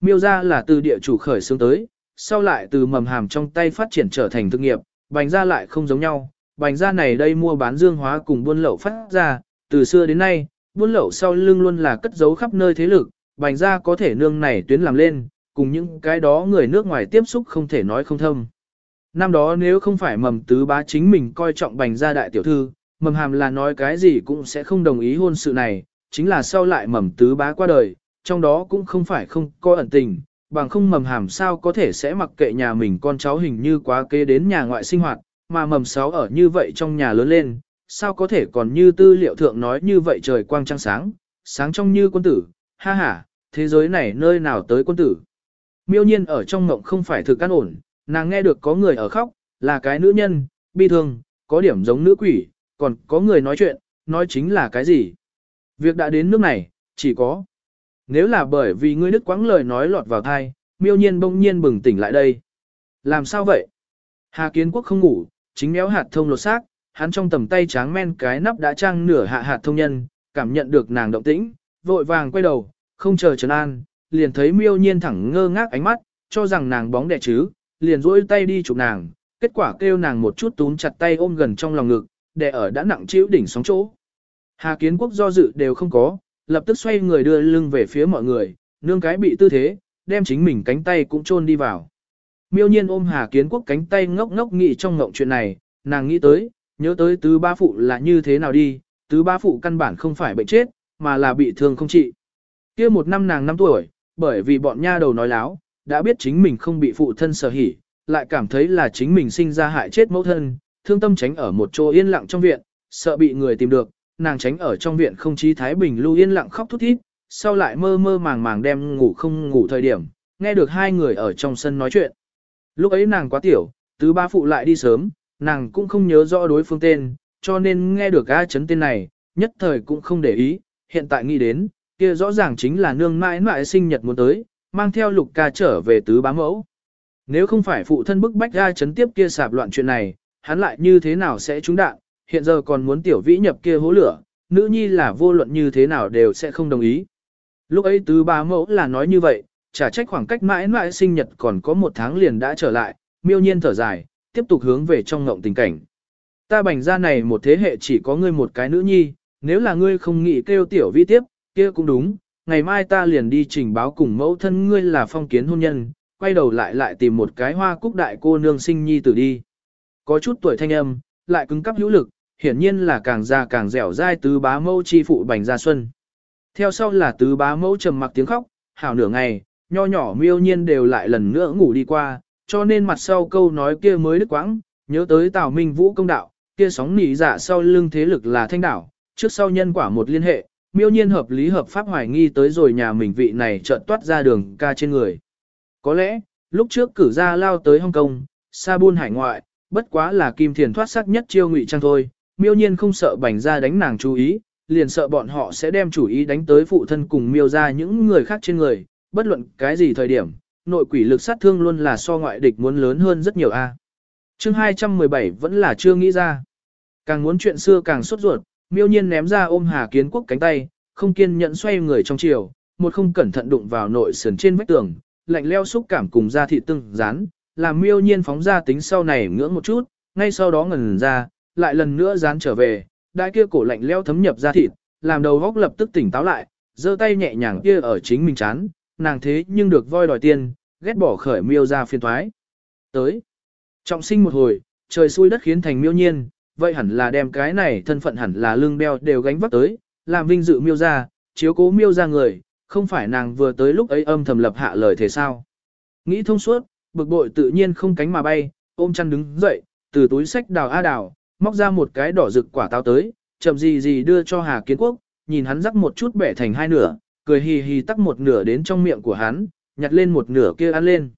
Miêu gia là từ địa chủ khởi xướng tới, sau lại từ mầm hàm trong tay phát triển trở thành thương nghiệp, bành gia lại không giống nhau. Bành gia này đây mua bán dương hóa cùng buôn lậu phát ra, từ xưa đến nay, buôn lậu sau lưng luôn là cất giấu khắp nơi thế lực, bành ra có thể nương này tuyến làm lên, cùng những cái đó người nước ngoài tiếp xúc không thể nói không thâm. Năm đó nếu không phải mầm tứ bá chính mình coi trọng bành gia đại tiểu thư, mầm hàm là nói cái gì cũng sẽ không đồng ý hôn sự này, chính là sau lại mầm tứ bá qua đời, trong đó cũng không phải không có ẩn tình, bằng không mầm hàm sao có thể sẽ mặc kệ nhà mình con cháu hình như quá kế đến nhà ngoại sinh hoạt, mà mầm sáu ở như vậy trong nhà lớn lên, sao có thể còn như tư liệu thượng nói như vậy trời quang trăng sáng, sáng trong như quân tử, ha ha, thế giới này nơi nào tới quân tử. Miêu nhiên ở trong mộng không phải thực căn ổn, nàng nghe được có người ở khóc, là cái nữ nhân, bi thương, có điểm giống nữ quỷ, còn có người nói chuyện, nói chính là cái gì. Việc đã đến nước này, chỉ có. Nếu là bởi vì ngươi đức quãng lời nói lọt vào thai, miêu nhiên bỗng nhiên bừng tỉnh lại đây. Làm sao vậy? Hà Kiến Quốc không ngủ, chính méo hạt thông lột xác, hắn trong tầm tay tráng men cái nắp đã trang nửa hạ hạt thông nhân, cảm nhận được nàng động tĩnh, vội vàng quay đầu, không chờ Trần an, liền thấy miêu nhiên thẳng ngơ ngác ánh mắt, cho rằng nàng bóng đẻ chứ, liền duỗi tay đi chụp nàng, kết quả kêu nàng một chút túm chặt tay ôm gần trong lòng ngực, đè ở đã nặng chịu đỉnh sóng chỗ. Hà Kiến Quốc do dự đều không có, lập tức xoay người đưa lưng về phía mọi người, nương cái bị tư thế, đem chính mình cánh tay cũng chôn đi vào. Miêu nhiên ôm Hà Kiến Quốc cánh tay ngốc ngốc nghĩ trong ngộng chuyện này, nàng nghĩ tới, nhớ tới tứ ba phụ là như thế nào đi, tứ ba phụ căn bản không phải bệnh chết, mà là bị thương không trị. kia một năm nàng 5 tuổi, bởi vì bọn nha đầu nói láo, đã biết chính mình không bị phụ thân sở hỉ, lại cảm thấy là chính mình sinh ra hại chết mẫu thân, thương tâm tránh ở một chỗ yên lặng trong viện, sợ bị người tìm được, nàng tránh ở trong viện không chí thái bình lưu yên lặng khóc thút thít, sau lại mơ mơ màng màng đem ngủ không ngủ thời điểm, nghe được hai người ở trong sân nói chuyện. Lúc ấy nàng quá tiểu, tứ ba phụ lại đi sớm, nàng cũng không nhớ rõ đối phương tên, cho nên nghe được A chấn tên này, nhất thời cũng không để ý, hiện tại nghĩ đến, kia rõ ràng chính là nương mãi mãi sinh nhật muốn tới, mang theo lục ca trở về tứ bá mẫu. Nếu không phải phụ thân bức bách ra chấn tiếp kia sạp loạn chuyện này, hắn lại như thế nào sẽ trúng đạn, hiện giờ còn muốn tiểu vĩ nhập kia hố lửa, nữ nhi là vô luận như thế nào đều sẽ không đồng ý. Lúc ấy tứ bá mẫu là nói như vậy, trả trách khoảng cách mãi mãi sinh nhật còn có một tháng liền đã trở lại, miêu nhiên thở dài, tiếp tục hướng về trong ngộng tình cảnh. Ta bành ra này một thế hệ chỉ có ngươi một cái nữ nhi, nếu là ngươi không nghĩ kêu tiểu vi tiếp, kia cũng đúng, ngày mai ta liền đi trình báo cùng mẫu thân ngươi là phong kiến hôn nhân, quay đầu lại lại tìm một cái hoa cúc đại cô nương sinh nhi tử đi. Có chút tuổi thanh âm, lại cứng cắp hữu lực, hiển nhiên là càng già càng dẻo dai tứ bá mẫu chi phụ bành gia xuân. Theo sau là tứ bá mẫu trầm mặc tiếng khóc, hảo nửa ngày, nho nhỏ miêu nhiên đều lại lần nữa ngủ đi qua, cho nên mặt sau câu nói kia mới đứt quãng, nhớ tới Tào Minh Vũ công đạo, kia sóng nỉ dạ sau lưng thế lực là thanh đảo, trước sau nhân quả một liên hệ, miêu nhiên hợp lý hợp pháp hoài nghi tới rồi nhà mình vị này chợt toát ra đường ca trên người. Có lẽ, lúc trước cử ra lao tới Hong Kong, xa buôn hải ngoại, bất quá là kim thiền thoát sắc nhất chiêu ngụy trang thôi, miêu nhiên không sợ bành ra đánh nàng chú ý, liền sợ bọn họ sẽ đem chủ ý đánh tới phụ thân cùng miêu ra những người khác trên người, bất luận cái gì thời điểm, nội quỷ lực sát thương luôn là so ngoại địch muốn lớn hơn rất nhiều a. À. Chương 217 vẫn là chưa nghĩ ra. Càng muốn chuyện xưa càng sốt ruột, miêu nhiên ném ra ôm Hà Kiến Quốc cánh tay, không kiên nhẫn xoay người trong chiều, một không cẩn thận đụng vào nội sườn trên vách tường, lạnh leo xúc cảm cùng da thịt tương dán, làm miêu nhiên phóng ra tính sau này ngưỡng một chút, ngay sau đó ngần ra, lại lần nữa dán trở về, đại kia cổ lạnh leo thấm nhập da thịt, làm đầu góc lập tức tỉnh táo lại, giơ tay nhẹ nhàng kia ở chính mình chán, nàng thế nhưng được voi đòi tiền, ghét bỏ khởi miêu ra phiền thoái. Tới, trọng sinh một hồi, trời xui đất khiến thành miêu nhiên, vậy hẳn là đem cái này thân phận hẳn là lương đeo đều gánh vác tới, làm vinh dự miêu ra, chiếu cố miêu ra người, không phải nàng vừa tới lúc ấy âm thầm lập hạ lời thế sao. Nghĩ thông suốt, bực bội tự nhiên không cánh mà bay, ôm chăn đứng dậy, từ túi sách đào a đào, móc ra một cái đỏ rực quả táo tới, chậm gì gì đưa cho Hà Kiến Quốc, nhìn hắn rắc một chút bẻ thành hai nửa, cười hì hì tắc một nửa đến trong miệng của hắn, nhặt lên một nửa kia ăn lên.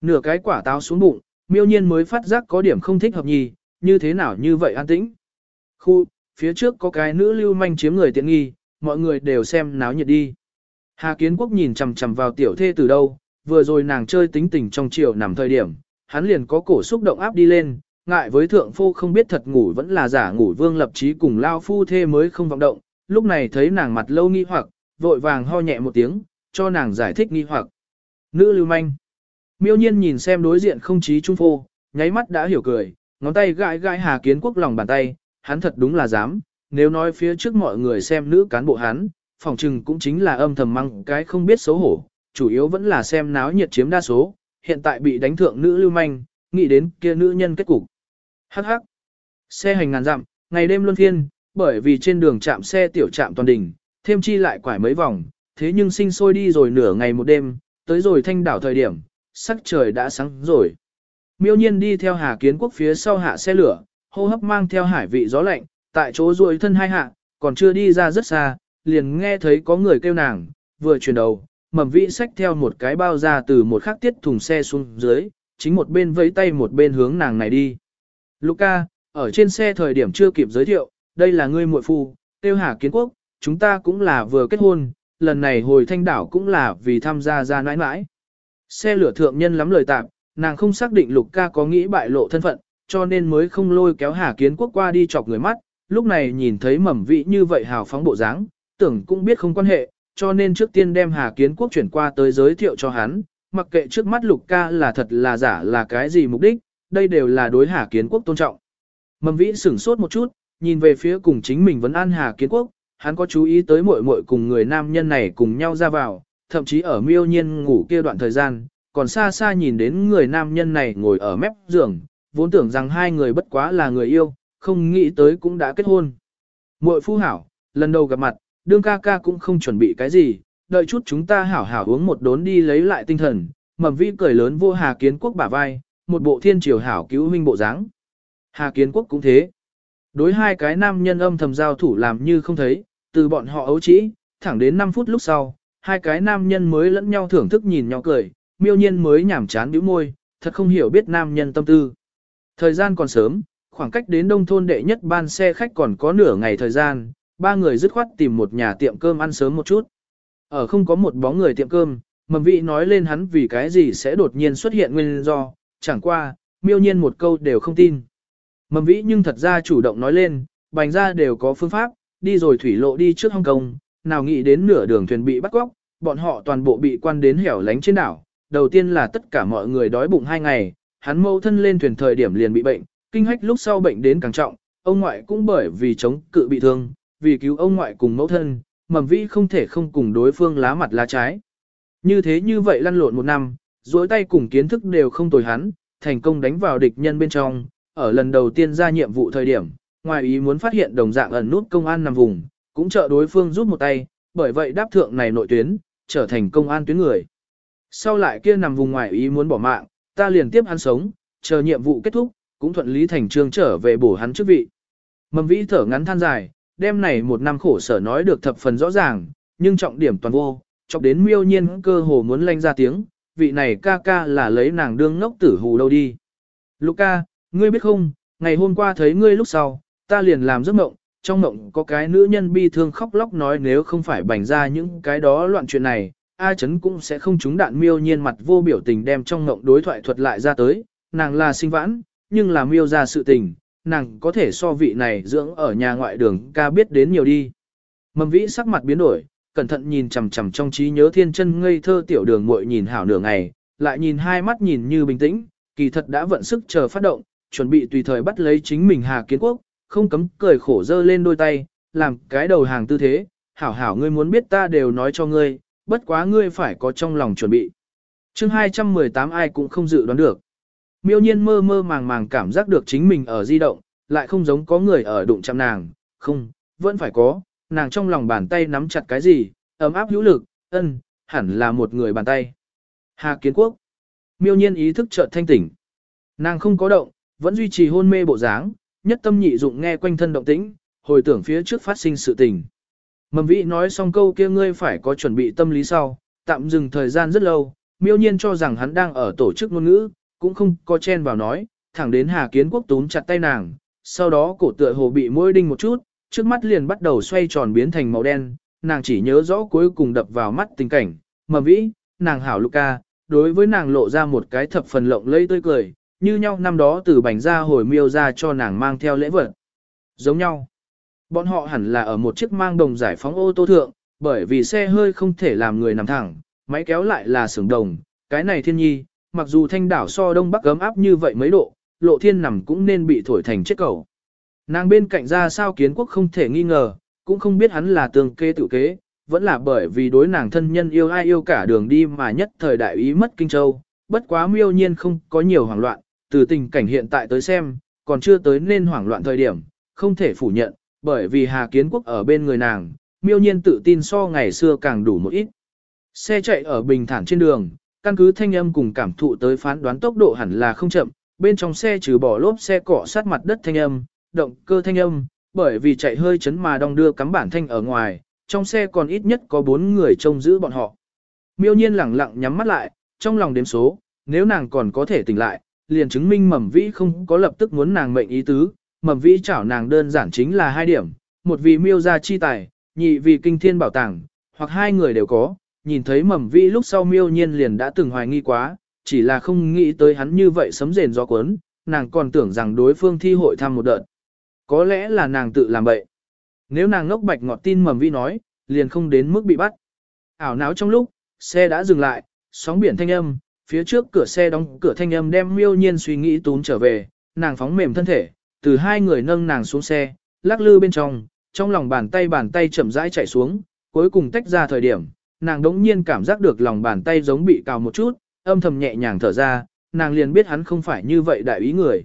Nửa cái quả táo xuống bụng, miêu nhiên mới phát giác có điểm không thích hợp nhì, như thế nào như vậy an tĩnh. Khu, phía trước có cái nữ lưu manh chiếm người tiện nghi, mọi người đều xem náo nhiệt đi. Hà Kiến Quốc nhìn chằm chằm vào tiểu thê từ đâu, vừa rồi nàng chơi tính tình trong chiều nằm thời điểm, hắn liền có cổ xúc động áp đi lên, ngại với thượng phu không biết thật ngủ vẫn là giả ngủ vương lập trí cùng lao phu thê mới không vọng động, lúc này thấy nàng mặt lâu nghi hoặc, vội vàng ho nhẹ một tiếng, cho nàng giải thích nghi hoặc. Nữ lưu manh. Miêu nhiên nhìn xem đối diện không trí trung phu, nháy mắt đã hiểu cười, ngón tay gãi gãi Hà Kiến Quốc lòng bàn tay, hắn thật đúng là dám, nếu nói phía trước mọi người xem nữ cán bộ hắn, phòng trừng cũng chính là âm thầm măng cái không biết xấu hổ, chủ yếu vẫn là xem náo nhiệt chiếm đa số, hiện tại bị đánh thượng nữ lưu manh, nghĩ đến kia nữ nhân kết cục. Hắc hắc. Xe hành ngàn dặm, ngày đêm luân phiên, bởi vì trên đường chạm xe tiểu trạm toàn đỉnh, thêm chi lại quải mấy vòng, thế nhưng sinh sôi đi rồi nửa ngày một đêm, tới rồi thanh đảo thời điểm, sắc trời đã sáng rồi. Miêu nhiên đi theo Hà Kiến Quốc phía sau hạ xe lửa, hô hấp mang theo hải vị gió lạnh, tại chỗ ruồi thân hai hạ, còn chưa đi ra rất xa, liền nghe thấy có người kêu nàng, vừa chuyển đầu, mầm vị xách theo một cái bao ra từ một khắc tiết thùng xe xuống dưới, chính một bên vẫy tay một bên hướng nàng này đi. Luca, ở trên xe thời điểm chưa kịp giới thiệu, đây là ngươi muội phu, tiêu hà kiến quốc, chúng ta cũng là vừa kết hôn, lần này hồi thanh đảo cũng là vì tham gia ra nãi nãi. Xe lửa thượng nhân lắm lời tạm, nàng không xác định lục ca có nghĩ bại lộ thân phận, cho nên mới không lôi kéo Hà Kiến Quốc qua đi chọc người mắt, lúc này nhìn thấy mầm vị như vậy hào phóng bộ dáng, tưởng cũng biết không quan hệ, cho nên trước tiên đem Hà Kiến Quốc chuyển qua tới giới thiệu cho hắn, mặc kệ trước mắt lục ca là thật là giả là cái gì mục đích, đây đều là đối Hà Kiến Quốc tôn trọng. Mầm vĩ sửng sốt một chút, nhìn về phía cùng chính mình vẫn an Hà Kiến Quốc, hắn có chú ý tới muội muội cùng người nam nhân này cùng nhau ra vào, thậm chí ở miêu nhiên ngủ kia đoạn thời gian, còn xa xa nhìn đến người nam nhân này ngồi ở mép giường, vốn tưởng rằng hai người bất quá là người yêu, không nghĩ tới cũng đã kết hôn. Muội phu hảo, lần đầu gặp mặt, đương ca ca cũng không chuẩn bị cái gì, đợi chút chúng ta hảo hảo uống một đốn đi lấy lại tinh thần, mầm vi cười lớn vô hà kiến quốc bả vai, một bộ thiên triều hảo cứu huynh bộ dáng. Hà kiến quốc cũng thế. Đối hai cái nam nhân âm thầm giao thủ làm như không thấy, từ bọn họ ấu trĩ, thẳng đến 5 phút lúc sau, hai cái nam nhân mới lẫn nhau thưởng thức nhìn nhau cười, miêu nhiên mới nhảm chán bĩu môi, thật không hiểu biết nam nhân tâm tư. Thời gian còn sớm, khoảng cách đến đông thôn đệ nhất ban xe khách còn có nửa ngày thời gian, ba người dứt khoát tìm một nhà tiệm cơm ăn sớm một chút. Ở không có một bóng người tiệm cơm, mầm vị nói lên hắn vì cái gì sẽ đột nhiên xuất hiện nguyên do, chẳng qua, miêu nhiên một câu đều không tin. Mầm vĩ nhưng thật ra chủ động nói lên, bành ra đều có phương pháp, đi rồi thủy lộ đi trước Hong Kong, nào nghĩ đến nửa đường thuyền bị bắt cóc, bọn họ toàn bộ bị quan đến hẻo lánh trên đảo. Đầu tiên là tất cả mọi người đói bụng hai ngày, hắn mâu thân lên thuyền thời điểm liền bị bệnh, kinh hách lúc sau bệnh đến càng trọng, ông ngoại cũng bởi vì chống cự bị thương, vì cứu ông ngoại cùng mẫu thân, mầm vĩ không thể không cùng đối phương lá mặt lá trái. Như thế như vậy lăn lộn một năm, dối tay cùng kiến thức đều không tồi hắn, thành công đánh vào địch nhân bên trong, ở lần đầu tiên ra nhiệm vụ thời điểm, ngoài ý muốn phát hiện đồng dạng ẩn nút công an nằm vùng, cũng trợ đối phương giúp một tay, bởi vậy đáp thượng này nội tuyến, trở thành công an tuyến người. Sau lại kia nằm vùng ngoài ý muốn bỏ mạng, ta liền tiếp hắn sống, chờ nhiệm vụ kết thúc, cũng thuận lý thành trương trở về bổ hắn chức vị. Mầm vĩ thở ngắn than dài, đêm này một năm khổ sở nói được thập phần rõ ràng, nhưng trọng điểm toàn vô, chọc đến miêu nhiên cơ hồ muốn lanh ra tiếng, vị này ca ca là lấy nàng đương ngốc tử hù đâu đi. Luca, ngươi biết không, ngày hôm qua thấy ngươi lúc sau, ta liền làm giấc mộng, trong mộng có cái nữ nhân bi thương khóc lóc nói nếu không phải bành ra những cái đó loạn chuyện này, A chấn cũng sẽ không trúng đạn miêu nhiên mặt vô biểu tình đem trong ngộng đối thoại thuật lại ra tới, nàng là sinh vãn, nhưng là miêu ra sự tình, nàng có thể so vị này dưỡng ở nhà ngoại đường ca biết đến nhiều đi. Mầm vĩ sắc mặt biến đổi, cẩn thận nhìn chằm chằm trong trí nhớ thiên chân ngây thơ tiểu đường muội nhìn hảo nửa ngày, lại nhìn hai mắt nhìn như bình tĩnh, kỳ thật đã vận sức chờ phát động, chuẩn bị tùy thời bắt lấy chính mình Hà Kiến Quốc, không cấm cười khổ dơ lên đôi tay, làm cái đầu hàng tư thế, hảo hảo ngươi muốn biết ta đều nói cho ngươi, bất quá ngươi phải có trong lòng chuẩn bị. chương 218 ai cũng không dự đoán được. Miêu nhiên mơ mơ màng màng cảm giác được chính mình ở di động, lại không giống có người ở đụng chạm nàng, không, vẫn phải có, nàng trong lòng bàn tay nắm chặt cái gì, ấm áp hữu lực, ân, hẳn là một người bàn tay. Hà Kiến Quốc. Miêu nhiên ý thức chợt thanh tỉnh. Nàng không có động, vẫn duy trì hôn mê bộ dáng, nhất tâm nhị dụng nghe quanh thân động tĩnh, hồi tưởng phía trước phát sinh sự tình. Mầm vĩ nói xong câu kia ngươi phải có chuẩn bị tâm lý sau, tạm dừng thời gian rất lâu, miêu nhiên cho rằng hắn đang ở tổ chức ngôn ngữ, cũng không có chen vào nói, thẳng đến Hà Kiến Quốc túm chặt tay nàng, sau đó cổ tựa hồ bị môi đinh một chút, trước mắt liền bắt đầu xoay tròn biến thành màu đen, nàng chỉ nhớ rõ cuối cùng đập vào mắt tình cảnh, mầm vĩ, nàng hảo Luca, đối với nàng lộ ra một cái thập phần lộng lây tươi cười, như nhau năm đó từ bành ra hồi miêu ra cho nàng mang theo lễ vật. Giống nhau. Bọn họ hẳn là ở một chiếc mang đồng giải phóng ô tô thượng, bởi vì xe hơi không thể làm người nằm thẳng, máy kéo lại là xưởng đồng, cái này thiên nhi, mặc dù thanh đảo so đông bắc gấm áp như vậy mấy độ, lộ thiên nằm cũng nên bị thổi thành chết cầu. Nàng bên cạnh ra sao kiến quốc không thể nghi ngờ, cũng không biết hắn là tường kê tự kế, vẫn là bởi vì đối nàng thân nhân yêu ai yêu cả đường đi mà nhất thời đại ý mất Kinh Châu, bất quá miêu nhiên không có nhiều hoảng loạn, từ tình cảnh hiện tại tới xem, còn chưa tới nên hoảng loạn thời điểm, không thể phủ nhận, bởi vì Hà Kiến Quốc ở bên người nàng, miêu nhiên tự tin so ngày xưa càng đủ một ít. Xe chạy ở bình thản trên đường, căn cứ thanh âm cùng cảm thụ tới phán đoán tốc độ hẳn là không chậm, bên trong xe trừ bỏ lốp xe cọ sát mặt đất thanh âm, động cơ thanh âm, bởi vì chạy hơi chấn mà đong đưa cắm bản thanh ở ngoài, trong xe còn ít nhất có bốn người trông giữ bọn họ. Miêu nhiên lẳng lặng nhắm mắt lại, trong lòng đếm số, nếu nàng còn có thể tỉnh lại, liền chứng minh mầm vĩ không có lập tức muốn nàng mệnh ý tứ, mầm vĩ chảo nàng đơn giản chính là hai điểm, một vì miêu gia chi tài, nhị vì kinh thiên bảo tàng, hoặc hai người đều có, nhìn thấy mầm vĩ lúc sau miêu nhiên liền đã từng hoài nghi quá, chỉ là không nghĩ tới hắn như vậy sấm rền gió cuốn, nàng còn tưởng rằng đối phương thi hội thăm một đợt. Có lẽ là nàng tự làm bậy. Nếu nàng ngốc bạch ngọt tin mầm vĩ nói, liền không đến mức bị bắt. Ảo náo trong lúc, xe đã dừng lại, sóng biển thanh âm, phía trước cửa xe đóng cửa thanh âm đem miêu nhiên suy nghĩ tún trở về, nàng phóng mềm thân thể, từ hai người nâng nàng xuống xe, lắc lư bên trong, trong lòng bàn tay bàn tay chậm rãi chạy xuống, cuối cùng tách ra thời điểm, nàng đống nhiên cảm giác được lòng bàn tay giống bị cào một chút, âm thầm nhẹ nhàng thở ra, nàng liền biết hắn không phải như vậy đại ý người.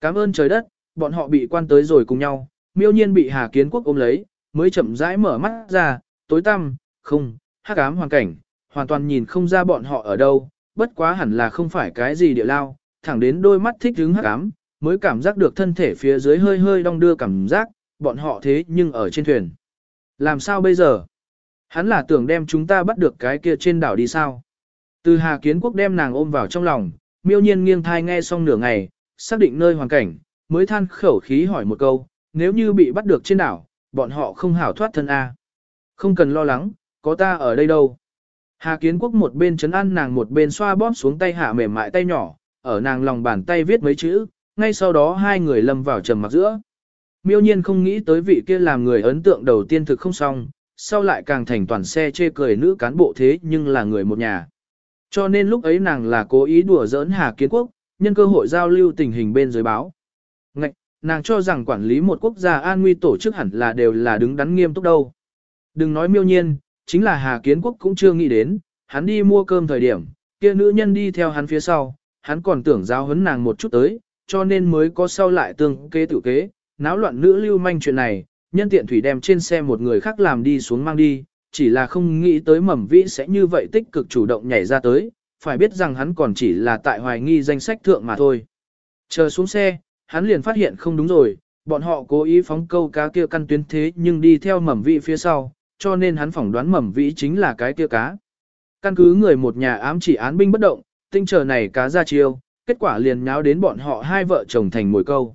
Cảm ơn trời đất, bọn họ bị quan tới rồi cùng nhau, miêu nhiên bị Hà Kiến Quốc ôm lấy, mới chậm rãi mở mắt ra, tối tăm, không, hắc ám hoàn cảnh, hoàn toàn nhìn không ra bọn họ ở đâu, bất quá hẳn là không phải cái gì địa lao, thẳng đến đôi mắt thích hứng hắc ám, mới cảm giác được thân thể phía dưới hơi hơi đong đưa cảm giác, bọn họ thế nhưng ở trên thuyền. Làm sao bây giờ? Hắn là tưởng đem chúng ta bắt được cái kia trên đảo đi sao? Từ Hà Kiến Quốc đem nàng ôm vào trong lòng, miêu nhiên nghiêng thai nghe xong nửa ngày, xác định nơi hoàn cảnh, mới than khẩu khí hỏi một câu, nếu như bị bắt được trên đảo, bọn họ không hảo thoát thân A. Không cần lo lắng, có ta ở đây đâu. Hà Kiến Quốc một bên chấn an nàng một bên xoa bóp xuống tay hạ mềm mại tay nhỏ, ở nàng lòng bàn tay viết mấy chữ, ngay sau đó hai người lâm vào trầm mặc giữa. Miêu nhiên không nghĩ tới vị kia làm người ấn tượng đầu tiên thực không xong, sau lại càng thành toàn xe chê cười nữ cán bộ thế nhưng là người một nhà. Cho nên lúc ấy nàng là cố ý đùa giỡn Hà Kiến Quốc, nhân cơ hội giao lưu tình hình bên dưới báo. Ngạch, nàng cho rằng quản lý một quốc gia an nguy tổ chức hẳn là đều là đứng đắn nghiêm túc đâu. Đừng nói miêu nhiên, chính là Hà Kiến Quốc cũng chưa nghĩ đến, hắn đi mua cơm thời điểm, kia nữ nhân đi theo hắn phía sau, hắn còn tưởng giao hấn nàng một chút tới, cho nên mới có sau lại tương kế tự kế, náo loạn nữ lưu manh chuyện này, nhân tiện thủy đem trên xe một người khác làm đi xuống mang đi, chỉ là không nghĩ tới mầm vĩ sẽ như vậy tích cực chủ động nhảy ra tới, phải biết rằng hắn còn chỉ là tại hoài nghi danh sách thượng mà thôi. Chờ xuống xe, hắn liền phát hiện không đúng rồi, bọn họ cố ý phóng câu cá kia căn tuyến thế nhưng đi theo mầm vĩ phía sau, cho nên hắn phỏng đoán mầm vĩ chính là cái kia cá. Căn cứ người một nhà ám chỉ án binh bất động, tinh chờ này cá ra chiêu, kết quả liền nháo đến bọn họ hai vợ chồng thành mồi câu.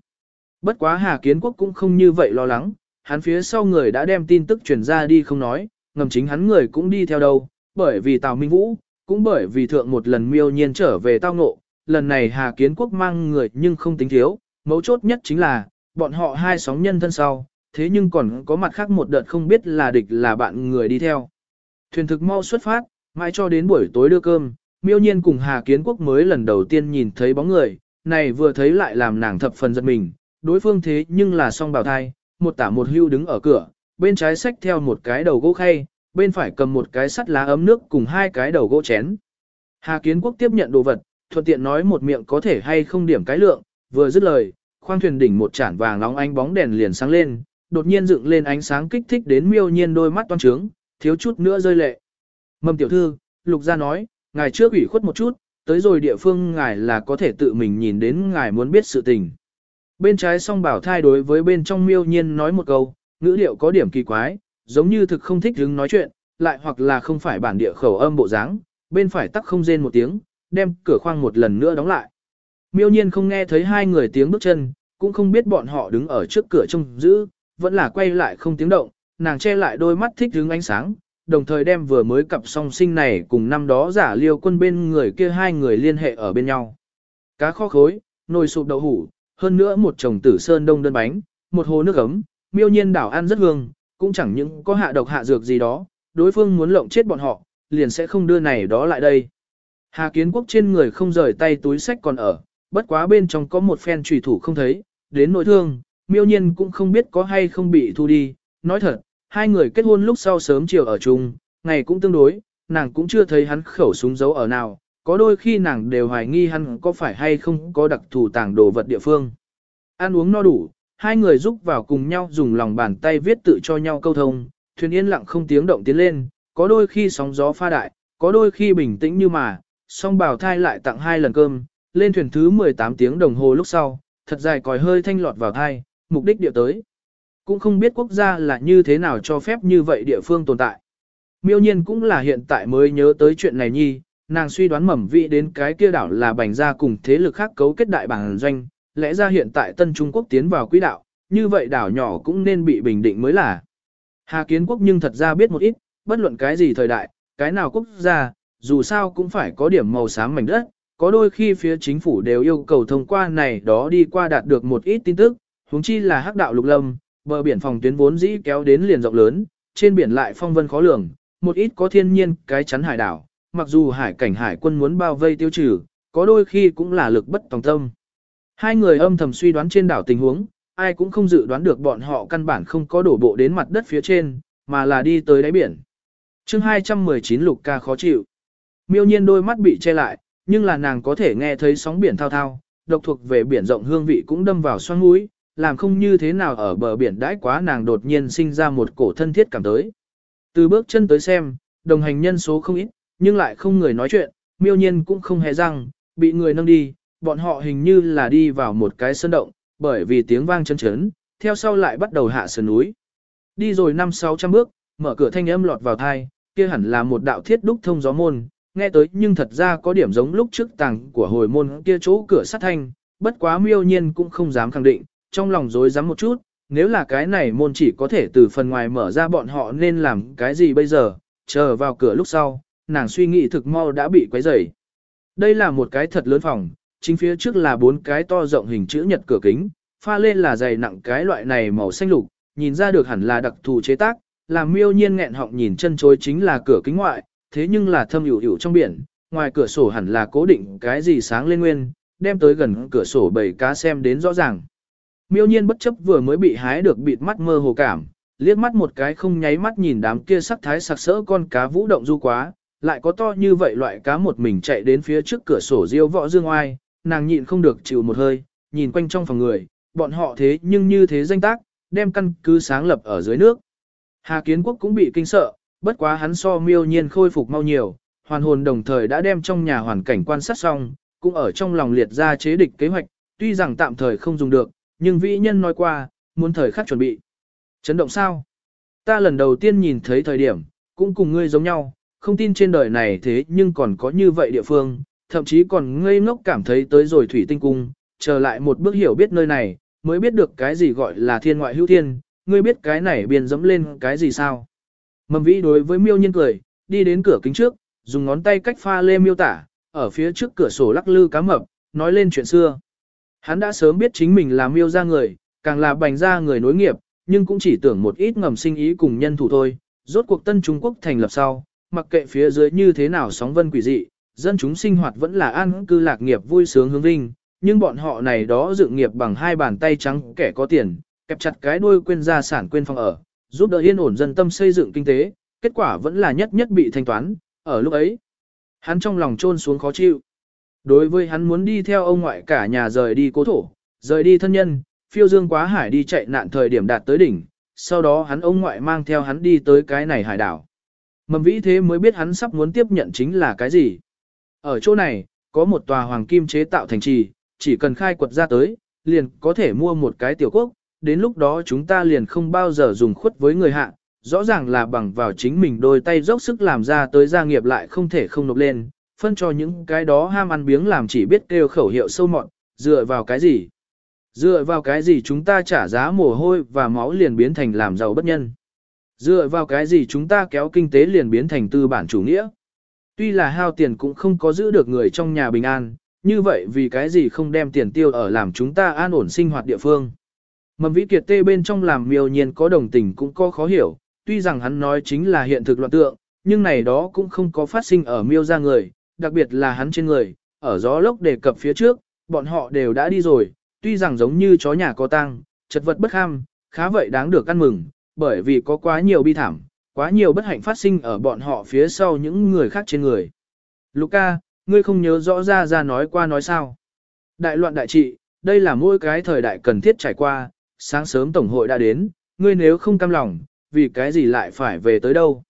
Bất quá Hà Kiến Quốc cũng không như vậy lo lắng, hắn phía sau người đã đem tin tức truyền ra đi không nói, ngầm chính hắn người cũng đi theo đâu, bởi vì Tào Minh Vũ, cũng bởi vì thượng một lần miêu nhiên trở về tao ngộ, lần này Hà Kiến Quốc mang người nhưng không tính thiếu, mấu chốt nhất chính là, bọn họ hai sóng nhân thân sau, thế nhưng còn có mặt khác một đợt không biết là địch là bạn người đi theo. Thuyền thực mau xuất phát, mãi cho đến buổi tối đưa cơm, miêu nhiên cùng Hà Kiến Quốc mới lần đầu tiên nhìn thấy bóng người, này vừa thấy lại làm nàng thập phần giật mình, đối phương thế nhưng là song bào thai, một tả một hưu đứng ở cửa, bên trái xách theo một cái đầu gỗ khay, bên phải cầm một cái sắt lá ấm nước cùng hai cái đầu gỗ chén. Hà Kiến Quốc tiếp nhận đồ vật, thuận tiện nói một miệng có thể hay không điểm cái lượng, vừa dứt lời, khoang thuyền đỉnh một chản vàng nóng ánh bóng đèn liền sáng lên, đột nhiên dựng lên ánh sáng kích thích đến miêu nhiên đôi mắt toan trướng, thiếu chút nữa rơi lệ. Mầm tiểu thư, lục gia nói, ngài trước ủy khuất một chút, tới rồi địa phương ngài là có thể tự mình nhìn đến ngài muốn biết sự tình. Bên trái song bảo thai đối với bên trong miêu nhiên nói một câu, ngữ điệu có điểm kỳ quái, giống như thực không thích hứng nói chuyện, lại hoặc là không phải bản địa khẩu âm bộ dáng, bên phải tắc không rên một tiếng, đem cửa khoang một lần nữa đóng lại. Miêu nhiên không nghe thấy hai người tiếng bước chân, cũng không biết bọn họ đứng ở trước cửa trông giữ, vẫn là quay lại không tiếng động, nàng che lại đôi mắt thích hứng ánh sáng, đồng thời đem vừa mới cặp song sinh này cùng năm đó giả liêu quân bên người kia hai người liên hệ ở bên nhau. Cá kho khối, nồi sụp đậu hủ, hơn nữa một chồng tử sơn đông đơn bánh, một hồ nước ấm, miêu nhiên đảo ăn rất hương, cũng chẳng những có hạ độc hạ dược gì đó, đối phương muốn lộng chết bọn họ, liền sẽ không đưa này đó lại đây. Hà kiến quốc trên người không rời tay túi sách còn ở, bất quá bên trong có một phen trùy thủ không thấy, đến nỗi thương, miêu nhiên cũng không biết có hay không bị thu đi, nói thật, hai người kết hôn lúc sau sớm chiều ở chung, ngày cũng tương đối, nàng cũng chưa thấy hắn khẩu súng giấu ở nào, có đôi khi nàng đều hoài nghi hắn có phải hay không có đặc thù tàng đồ vật địa phương. Ăn uống no đủ, hai người giúp vào cùng nhau dùng lòng bàn tay viết tự cho nhau câu thông, thuyền yên lặng không tiếng động tiến lên, có đôi khi sóng gió pha đại, có đôi khi bình tĩnh như mà, song bào thai lại tặng hai lần cơm, lên thuyền thứ 18 tiếng đồng hồ lúc sau, thật dài còi hơi thanh lọt vào thai, mục đích địa tới. Cũng không biết quốc gia là như thế nào cho phép như vậy địa phương tồn tại. Miêu nhiên cũng là hiện tại mới nhớ tới chuyện này nhi, nàng suy đoán mầm vị đến cái kia đảo là bành ra cùng thế lực khác cấu kết đại bản doanh, lẽ ra hiện tại Tân Trung Quốc tiến vào quỹ đạo, như vậy đảo nhỏ cũng nên bị bình định mới là. Hà Kiến Quốc nhưng thật ra biết một ít, bất luận cái gì thời đại, cái nào quốc gia, dù sao cũng phải có điểm màu xám mảnh đất, có đôi khi phía chính phủ đều yêu cầu thông qua này đó đi qua đạt được một ít tin tức, huống chi là hắc đạo lục lâm, bờ biển phòng tuyến vốn dĩ kéo đến liền rộng lớn, trên biển lại phong vân khó lường, một ít có thiên nhiên cái chắn hải đảo, mặc dù hải cảnh hải quân muốn bao vây tiêu trừ, có đôi khi cũng là lực bất tòng tâm. Hai người âm thầm suy đoán trên đảo tình huống, ai cũng không dự đoán được bọn họ căn bản không có đổ bộ đến mặt đất phía trên, mà là đi tới đáy biển. chương 219 lục ca khó chịu. Miêu nhiên đôi mắt bị che lại, nhưng là nàng có thể nghe thấy sóng biển thao thao, độc thuộc về biển rộng hương vị cũng đâm vào xoang mũi, làm không như thế nào ở bờ biển đãi quá nàng đột nhiên sinh ra một cổ thân thiết cảm tới. Từ bước chân tới xem, đồng hành nhân số không ít, nhưng lại không người nói chuyện, miêu nhiên cũng không hề răng, bị người nâng đi, bọn họ hình như là đi vào một cái sơn động, bởi vì tiếng vang chân chấn, theo sau lại bắt đầu hạ sườn núi. Đi rồi năm sáu trăm bước, mở cửa thanh âm lọt vào thai, kia hẳn là một đạo thiết đúc thông gió môn, nghe tới nhưng thật ra có điểm giống lúc trước tàng của hồi môn kia chỗ cửa sắt thanh, bất quá miêu nhiên cũng không dám khẳng định, trong lòng dối dám một chút, nếu là cái này môn chỉ có thể từ phần ngoài mở ra bọn họ nên làm cái gì bây giờ, chờ vào cửa lúc sau, nàng suy nghĩ thực mau đã bị quấy rầy. Đây là một cái thật lớn phòng, chính phía trước là bốn cái to rộng hình chữ nhật cửa kính, pha lên là dày nặng cái loại này màu xanh lục, nhìn ra được hẳn là đặc thù chế tác, làm miêu nhiên nghẹn họng nhìn chân chối chính là cửa kính ngoại, thế nhưng là thâm hữu hữu trong biển, ngoài cửa sổ hẳn là cố định cái gì sáng lên nguyên, đem tới gần cửa sổ bầy cá xem đến rõ ràng. Miêu nhiên bất chấp vừa mới bị hái được bịt mắt mơ hồ cảm, liếc mắt một cái không nháy mắt nhìn đám kia sắc thái sặc sỡ con cá vũ động du quá, lại có to như vậy loại cá một mình chạy đến phía trước cửa sổ riêu võ dương oai, nàng nhịn không được chịu một hơi, nhìn quanh trong phòng người, bọn họ thế nhưng như thế danh tác, đem căn cứ sáng lập ở dưới nước. Hà Kiến Quốc cũng bị kinh sợ, bất quá hắn so miêu nhiên khôi phục mau nhiều, hoàn hồn đồng thời đã đem trong nhà hoàn cảnh quan sát xong, cũng ở trong lòng liệt ra chế địch kế hoạch, tuy rằng tạm thời không dùng được, nhưng vĩ nhân nói qua, muốn thời khắc chuẩn bị. Chấn động sao? Ta lần đầu tiên nhìn thấy thời điểm, cũng cùng ngươi giống nhau, không tin trên đời này thế nhưng còn có như vậy địa phương, thậm chí còn ngây ngốc cảm thấy tới rồi thủy tinh cung, trở lại một bước hiểu biết nơi này, mới biết được cái gì gọi là thiên ngoại hữu thiên, ngươi biết cái này biên dẫm lên cái gì sao? Mầm vĩ đối với miêu nhiên cười, đi đến cửa kính trước, dùng ngón tay cách pha lê miêu tả, ở phía trước cửa sổ lắc lư cá mập, nói lên chuyện xưa. Hắn đã sớm biết chính mình là miêu ra người, càng là bành ra người nối nghiệp, nhưng cũng chỉ tưởng một ít ngầm sinh ý cùng nhân thủ thôi. Rốt cuộc tân Trung Quốc thành lập sau, mặc kệ phía dưới như thế nào sóng vân quỷ dị, dân chúng sinh hoạt vẫn là an cư lạc nghiệp vui sướng hướng vinh, nhưng bọn họ này đó dựng nghiệp bằng hai bàn tay trắng kẻ có tiền, kẹp chặt cái đuôi quên gia sản quên phòng ở, giúp đỡ yên ổn dân tâm xây dựng kinh tế, kết quả vẫn là nhất nhất bị thanh toán, ở lúc ấy. Hắn trong lòng trôn xuống khó chịu. Đối với hắn muốn đi theo ông ngoại cả nhà rời đi cố thổ, rời đi thân nhân, phiêu dương quá hải đi chạy nạn thời điểm đạt tới đỉnh, sau đó hắn ông ngoại mang theo hắn đi tới cái này hải đảo. Mầm vĩ thế mới biết hắn sắp muốn tiếp nhận chính là cái gì. Ở chỗ này, có một tòa hoàng kim chế tạo thành trì, chỉ cần khai quật ra tới, liền có thể mua một cái tiểu quốc, đến lúc đó chúng ta liền không bao giờ dùng khuất với người hạ, rõ ràng là bằng vào chính mình đôi tay dốc sức làm ra tới gia nghiệp lại không thể không nộp lên, phân cho những cái đó ham ăn biếng làm chỉ biết kêu khẩu hiệu sâu mọn, dựa vào cái gì? Dựa vào cái gì chúng ta trả giá mồ hôi và máu liền biến thành làm giàu bất nhân? Dựa vào cái gì chúng ta kéo kinh tế liền biến thành tư bản chủ nghĩa? Tuy là hao tiền cũng không có giữ được người trong nhà bình an, như vậy vì cái gì không đem tiền tiêu ở làm chúng ta an ổn sinh hoạt địa phương? Mầm vĩ kiệt tê bên trong làm miêu nhiên có đồng tình cũng có khó hiểu, tuy rằng hắn nói chính là hiện thực loạn tượng, nhưng này đó cũng không có phát sinh ở miêu ra người, đặc biệt là hắn trên người, ở gió lốc đề cập phía trước, bọn họ đều đã đi rồi, tuy rằng giống như chó nhà có tang, chật vật bất ham, khá vậy đáng được ăn mừng, bởi vì có quá nhiều bi thảm, quá nhiều bất hạnh phát sinh ở bọn họ phía sau những người khác trên người. Luca, ngươi không nhớ rõ ra ra nói qua nói sao. Đại loạn đại trị, đây là mỗi cái thời đại cần thiết trải qua, sáng sớm tổng hội đã đến, ngươi nếu không cam lòng, vì cái gì lại phải về tới đâu.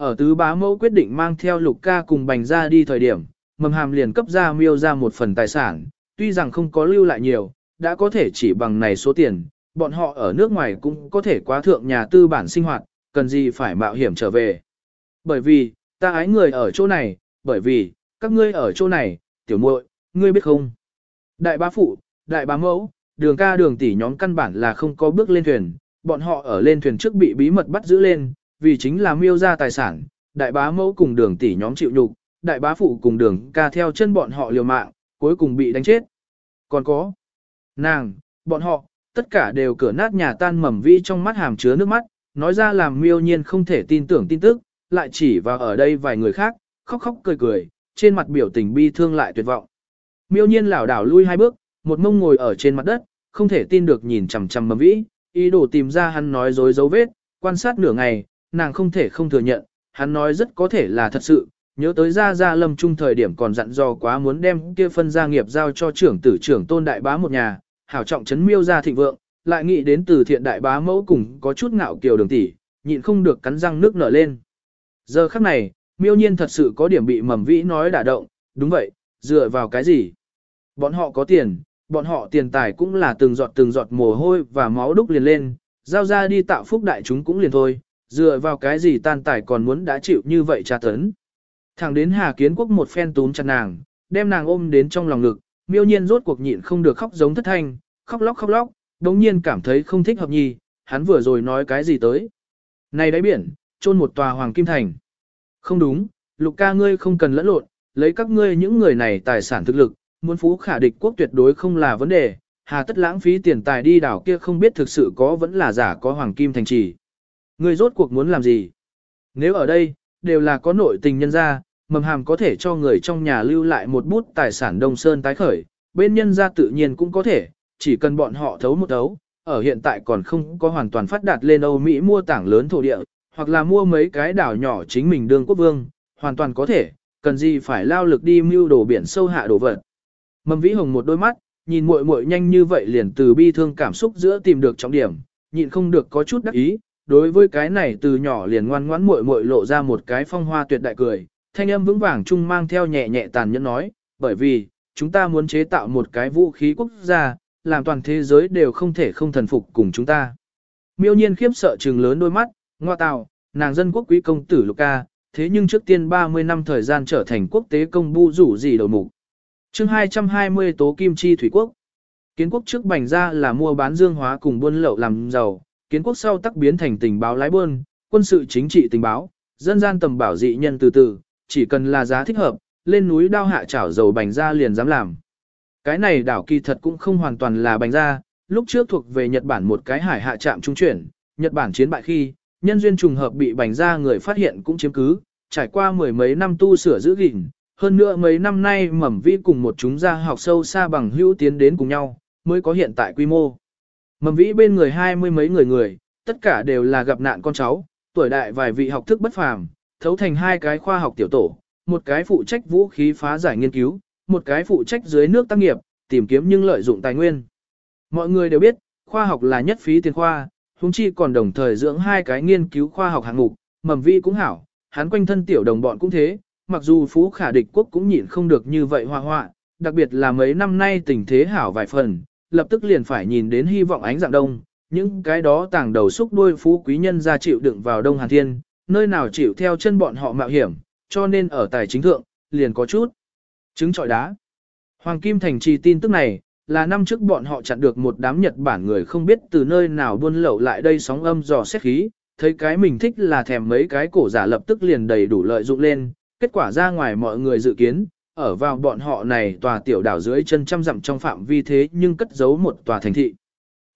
Ở tứ bá mẫu quyết định mang theo lục ca cùng bành ra đi thời điểm, mầm hàm liền cấp ra miêu ra một phần tài sản, tuy rằng không có lưu lại nhiều, đã có thể chỉ bằng này số tiền, bọn họ ở nước ngoài cũng có thể quá thượng nhà tư bản sinh hoạt, cần gì phải mạo hiểm trở về. Bởi vì, ta ái người ở chỗ này, bởi vì, các ngươi ở chỗ này, tiểu muội, ngươi biết không? Đại bá phụ, đại bá mẫu, đường ca đường tỷ nhóm căn bản là không có bước lên thuyền, bọn họ ở lên thuyền trước bị bí mật bắt giữ lên, vì chính là miêu ra tài sản, đại bá mẫu cùng đường tỷ nhóm chịu nhục, đại bá phụ cùng đường ca theo chân bọn họ liều mạng, cuối cùng bị đánh chết. Còn có, nàng, bọn họ, tất cả đều cửa nát nhà tan mầm vi trong mắt hàm chứa nước mắt, nói ra làm miêu nhiên không thể tin tưởng tin tức, lại chỉ vào ở đây vài người khác, khóc khóc cười cười, trên mặt biểu tình bi thương lại tuyệt vọng. Miêu nhiên lảo đảo lui hai bước, một mông ngồi ở trên mặt đất, không thể tin được nhìn chằm chằm mầm vĩ, ý đồ tìm ra hắn nói dối dấu vết, quan sát nửa ngày, nàng không thể không thừa nhận, hắn nói rất có thể là thật sự, nhớ tới ra ra lâm trung thời điểm còn dặn dò quá muốn đem kia phân gia nghiệp giao cho trưởng tử trưởng tôn đại bá một nhà, hảo trọng chấn miêu ra thịnh vượng, lại nghĩ đến từ thiện đại bá mẫu cùng có chút ngạo kiều đường tỷ, nhịn không được cắn răng nước nở lên. Giờ khắc này, miêu nhiên thật sự có điểm bị mầm vĩ nói đả động, đúng vậy, dựa vào cái gì? Bọn họ có tiền, bọn họ tiền tài cũng là từng giọt từng giọt mồ hôi và máu đúc liền lên, giao ra đi tạo phúc đại chúng cũng liền thôi, dựa vào cái gì tan tài còn muốn đã chịu như vậy tra tấn. Thẳng đến Hà Kiến Quốc một phen túm chặt nàng, đem nàng ôm đến trong lòng ngực, miêu nhiên rốt cuộc nhịn không được khóc giống thất thanh, khóc lóc khóc lóc, đống nhiên cảm thấy không thích hợp nhì, hắn vừa rồi nói cái gì tới. Này đáy biển, chôn một tòa hoàng kim thành. Không đúng, lục ca ngươi không cần lẫn lộn, lấy các ngươi những người này tài sản thực lực, muốn phú khả địch quốc tuyệt đối không là vấn đề, hà tất lãng phí tiền tài đi đảo kia không biết thực sự có vẫn là giả có hoàng kim thành trì. Ngươi rốt cuộc muốn làm gì? Nếu ở đây, đều là có nội tình nhân gia, mầm hàm có thể cho người trong nhà lưu lại một bút tài sản đông sơn tái khởi, bên nhân gia tự nhiên cũng có thể, chỉ cần bọn họ thấu một thấu, ở hiện tại còn không có hoàn toàn phát đạt lên Âu Mỹ mua tảng lớn thổ địa, hoặc là mua mấy cái đảo nhỏ chính mình đương quốc vương, hoàn toàn có thể, cần gì phải lao lực đi mưu đồ biển sâu hạ đồ vật. Mầm vĩ hồng một đôi mắt, nhìn muội muội nhanh như vậy liền từ bi thương cảm xúc giữa tìm được trọng điểm, nhịn không được có chút đắc ý, đối với cái này từ nhỏ liền ngoan ngoãn muội muội lộ ra một cái phong hoa tuyệt đại cười, thanh âm vững vàng chung mang theo nhẹ nhẹ tàn nhẫn nói, bởi vì, chúng ta muốn chế tạo một cái vũ khí quốc gia, làm toàn thế giới đều không thể không thần phục cùng chúng ta. Miêu nhiên khiếp sợ trừng lớn đôi mắt, ngoa tạo, nàng dân quốc quý công tử Luca, thế nhưng trước tiên 30 năm thời gian trở thành quốc tế công bu rủ gì đầu mục. chương 220 Tố Kim Chi Thủy Quốc Kiến quốc trước bành ra là mua bán dương hóa cùng buôn lậu làm giàu, kiến quốc sau tắc biến thành tình báo lái buôn, quân sự chính trị tình báo, dân gian tầm bảo dị nhân từ từ, chỉ cần là giá thích hợp, lên núi đao hạ chảo dầu bành ra liền dám làm. Cái này đảo kỳ thật cũng không hoàn toàn là bành ra, lúc trước thuộc về Nhật Bản một cái hải hạ trạm trung chuyển, Nhật Bản chiến bại khi, nhân duyên trùng hợp bị bành ra người phát hiện cũng chiếm cứ, trải qua mười mấy năm tu sửa giữ gìn, hơn nữa mấy năm nay mầm vi cùng một chúng gia học sâu xa bằng hữu tiến đến cùng nhau, mới có hiện tại quy mô. Mầm vĩ bên người hai mươi mấy người người, tất cả đều là gặp nạn con cháu, tuổi đại vài vị học thức bất phàm, thấu thành hai cái khoa học tiểu tổ, một cái phụ trách vũ khí phá giải nghiên cứu, một cái phụ trách dưới nước tác nghiệp, tìm kiếm nhưng lợi dụng tài nguyên. Mọi người đều biết, khoa học là nhất phí tiền khoa, huống chi còn đồng thời dưỡng hai cái nghiên cứu khoa học hạng mục, mầm vi cũng hảo, hắn quanh thân tiểu đồng bọn cũng thế, mặc dù phú khả địch quốc cũng nhịn không được như vậy hoa hoa, đặc biệt là mấy năm nay tình thế hảo vài phần, lập tức liền phải nhìn đến hy vọng ánh dạng đông, những cái đó tàng đầu xúc đuôi phú quý nhân ra chịu đựng vào đông hàn thiên, nơi nào chịu theo chân bọn họ mạo hiểm, cho nên ở tài chính thượng, liền có chút trứng trọi đá. Hoàng Kim Thành trì tin tức này, là năm trước bọn họ chặn được một đám Nhật Bản người không biết từ nơi nào buôn lậu lại đây sóng âm dò xét khí, thấy cái mình thích là thèm mấy cái cổ giả lập tức liền đầy đủ lợi dụng lên, kết quả ra ngoài mọi người dự kiến, ở vào bọn họ này tòa tiểu đảo dưới chân trăm dặm trong phạm vi thế nhưng cất giấu một tòa thành thị.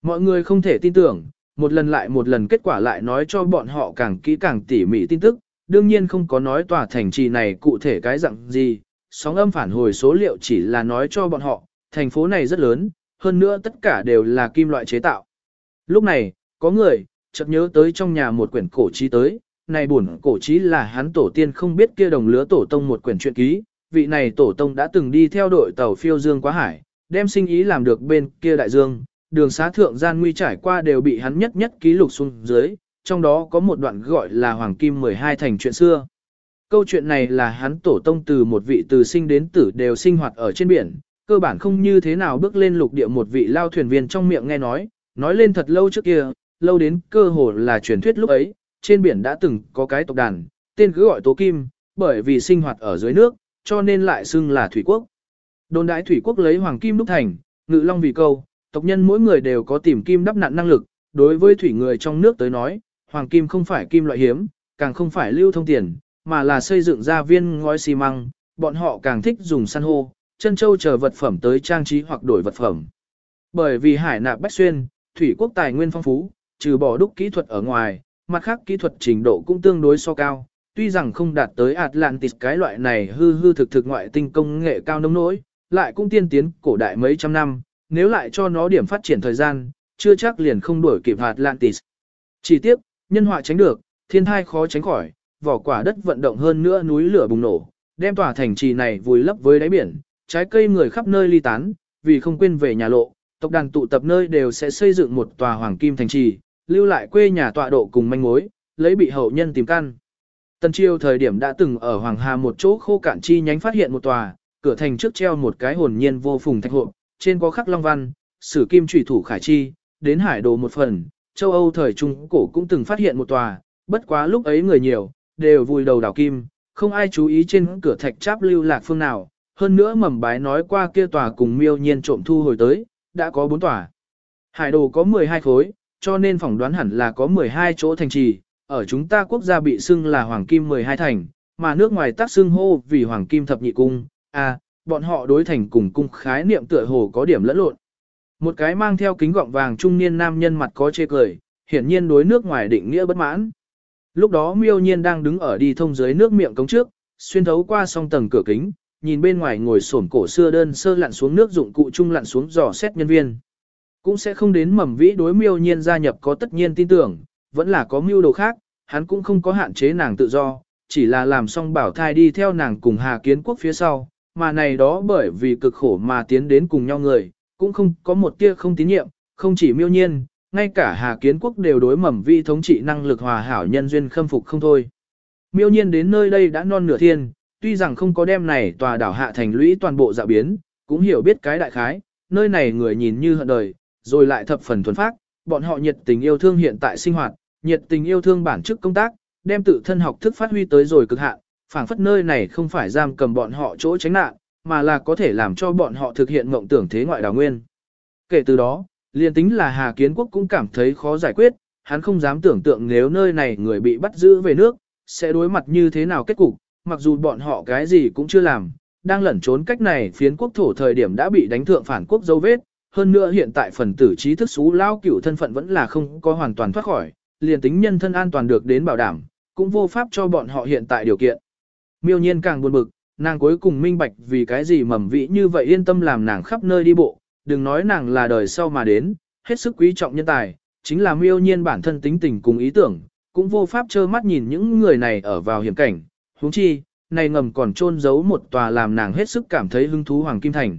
Mọi người không thể tin tưởng, một lần lại một lần kết quả lại nói cho bọn họ càng kỹ càng tỉ mỉ tin tức, đương nhiên không có nói tòa thành trì này cụ thể cái dạng gì, sóng âm phản hồi số liệu chỉ là nói cho bọn họ, thành phố này rất lớn, hơn nữa tất cả đều là kim loại chế tạo. Lúc này, có người, chợt nhớ tới trong nhà một quyển cổ trí tới, này buồn cổ trí là hắn tổ tiên không biết kia đồng lứa tổ tông một quyển truyện ký, vị này tổ tông đã từng đi theo đội tàu phiêu dương quá hải, đem sinh ý làm được bên kia đại dương, đường xá thượng gian nguy trải qua đều bị hắn nhất nhất ký lục xuống dưới, trong đó có một đoạn gọi là Hoàng Kim 12 thành chuyện xưa. Câu chuyện này là hắn tổ tông từ một vị từ sinh đến tử đều sinh hoạt ở trên biển, cơ bản không như thế nào bước lên lục địa một vị lao thuyền viên trong miệng nghe nói, nói lên thật lâu trước kia, lâu đến cơ hồ là truyền thuyết lúc ấy, trên biển đã từng có cái tộc đàn, tên cứ gọi Tố Kim, bởi vì sinh hoạt ở dưới nước, cho nên lại xưng là Thủy Quốc. Đồn đại Thủy Quốc lấy Hoàng Kim đúc thành, ngự long vì câu, tộc nhân mỗi người đều có tìm kim đắp nạn năng lực, đối với thủy người trong nước tới nói, Hoàng Kim không phải kim loại hiếm, càng không phải lưu thông tiền, mà là xây dựng ra viên ngói xi măng, bọn họ càng thích dùng san hô, chân châu chờ vật phẩm tới trang trí hoặc đổi vật phẩm. Bởi vì hải nạp bách xuyên, thủy quốc tài nguyên phong phú, trừ bỏ đúc kỹ thuật ở ngoài, mặt khác kỹ thuật trình độ cũng tương đối so cao, tuy rằng không đạt tới Atlantis cái loại này hư hư thực thực ngoại tinh công nghệ cao nông nỗi, lại cũng tiên tiến cổ đại mấy trăm năm, nếu lại cho nó điểm phát triển thời gian, chưa chắc liền không đuổi kịp Atlantis. Chỉ tiếc, nhân họa tránh được, thiên thai khó tránh khỏi, vỏ quả đất vận động hơn nữa núi lửa bùng nổ, đem tòa thành trì này vùi lấp với đáy biển, trái cây người khắp nơi ly tán, vì không quên về nhà lộ, tộc đàn tụ tập nơi đều sẽ xây dựng một tòa hoàng kim thành trì, lưu lại quê nhà tọa độ cùng manh mối, lấy bị hậu nhân tìm căn. Tân triều thời điểm đã từng ở Hoàng Hà một chỗ khô cạn chi nhánh phát hiện một tòa, cửa thành trước treo một cái hồn nhiên vô phùng thạch hộp, trên có khắc long văn, sử kim trùy thủ khải chi, đến hải đồ một phần, châu Âu thời trung cổ cũng từng phát hiện một tòa, bất quá lúc ấy người nhiều, đều vùi đầu đảo kim, không ai chú ý trên cửa thạch cháp lưu lạc phương nào, hơn nữa mầm bái nói qua kia tòa cùng miêu nhiên trộm thu hồi tới, đã có bốn tòa. Hải đồ có 12 khối, cho nên phỏng đoán hẳn là có 12 chỗ thành trì, ở chúng ta quốc gia bị xưng là Hoàng Kim 12 thành, mà nước ngoài tác xưng hô vì Hoàng Kim thập nhị cung, à, bọn họ đối thành cùng cung khái niệm tựa hồ có điểm lẫn lộn. Một cái mang theo kính gọng vàng trung niên nam nhân mặt có chê cười, hiển nhiên đối nước ngoài định nghĩa bất mãn. Lúc đó miêu nhiên đang đứng ở đi thông dưới nước miệng cống trước, xuyên thấu qua song tầng cửa kính, nhìn bên ngoài ngồi sổn cổ xưa đơn sơ lặn xuống nước dụng cụ chung lặn xuống dò xét nhân viên. Cũng sẽ không đến mầm vĩ đối miêu nhiên gia nhập có tất nhiên tin tưởng, vẫn là có mưu đồ khác, hắn cũng không có hạn chế nàng tự do, chỉ là làm xong bảo thai đi theo nàng cùng Hà Kiến Quốc phía sau, mà này đó bởi vì cực khổ mà tiến đến cùng nhau người, cũng không có một tia không tín nhiệm, không chỉ miêu nhiên, ngay cả Hà Kiến Quốc đều đối mầm vi thống trị năng lực hòa hảo nhân duyên khâm phục không thôi. Miêu nhiên đến nơi đây đã non nửa thiên, tuy rằng không có đem này tòa đảo hạ thành lũy toàn bộ dạo biến, cũng hiểu biết cái đại khái, nơi này người nhìn như hận đời, rồi lại thập phần thuần phác, bọn họ nhiệt tình yêu thương hiện tại sinh hoạt, nhiệt tình yêu thương bản chức công tác, đem tự thân học thức phát huy tới rồi cực hạn, phảng phất nơi này không phải giam cầm bọn họ chỗ tránh nạn, mà là có thể làm cho bọn họ thực hiện mộng tưởng thế ngoại đào nguyên. Kể từ đó, liền tính là Hà Kiến Quốc cũng cảm thấy khó giải quyết, hắn không dám tưởng tượng nếu nơi này người bị bắt giữ về nước, sẽ đối mặt như thế nào kết cục, mặc dù bọn họ cái gì cũng chưa làm, đang lẩn trốn cách này phiến quốc thổ thời điểm đã bị đánh thượng phản quốc dấu vết, hơn nữa hiện tại phần tử trí thức xú lao cửu thân phận vẫn là không có hoàn toàn thoát khỏi, liền tính nhân thân an toàn được đến bảo đảm, cũng vô pháp cho bọn họ hiện tại điều kiện. Miêu nhiên càng buồn bực, nàng cuối cùng minh bạch vì cái gì mầm vị như vậy yên tâm làm nàng khắp nơi đi bộ, đừng nói nàng là đời sau mà đến, hết sức quý trọng nhân tài, chính là miêu nhiên bản thân tính tình cùng ý tưởng, cũng vô pháp trơ mắt nhìn những người này ở vào hiểm cảnh, huống chi, này ngầm còn trôn giấu một tòa làm nàng hết sức cảm thấy hứng thú Hoàng Kim Thành.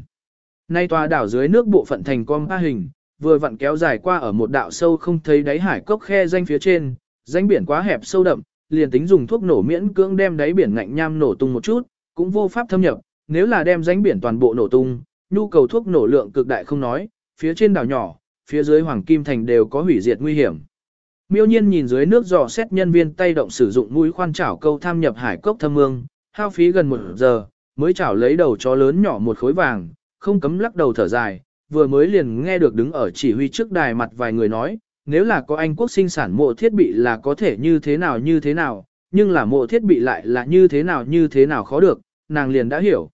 Nay tòa đảo dưới nước bộ phận thành con ba hình, vừa vặn kéo dài qua ở một đạo sâu không thấy đáy hải cốc khe danh phía trên, danh biển quá hẹp sâu đậm, liền tính dùng thuốc nổ miễn cưỡng đem đáy biển ngạnh nham nổ tung một chút, cũng vô pháp thâm nhập, nếu là đem danh biển toàn bộ nổ tung, nhu cầu thuốc nổ lượng cực đại không nói, phía trên đảo nhỏ, phía dưới Hoàng Kim Thành đều có hủy diệt nguy hiểm. Miêu nhiên nhìn dưới nước dò xét nhân viên tay động sử dụng mũi khoan chảo câu tham nhập hải cốc thâm mương, hao phí gần một giờ, mới chảo lấy đầu chó lớn nhỏ một khối vàng, không cấm lắc đầu thở dài, vừa mới liền nghe được đứng ở chỉ huy trước đài mặt vài người nói, nếu là có Anh quốc sinh sản mộ thiết bị là có thể như thế nào như thế nào, nhưng là mộ thiết bị lại là như thế nào như thế nào khó được, nàng liền đã hiểu.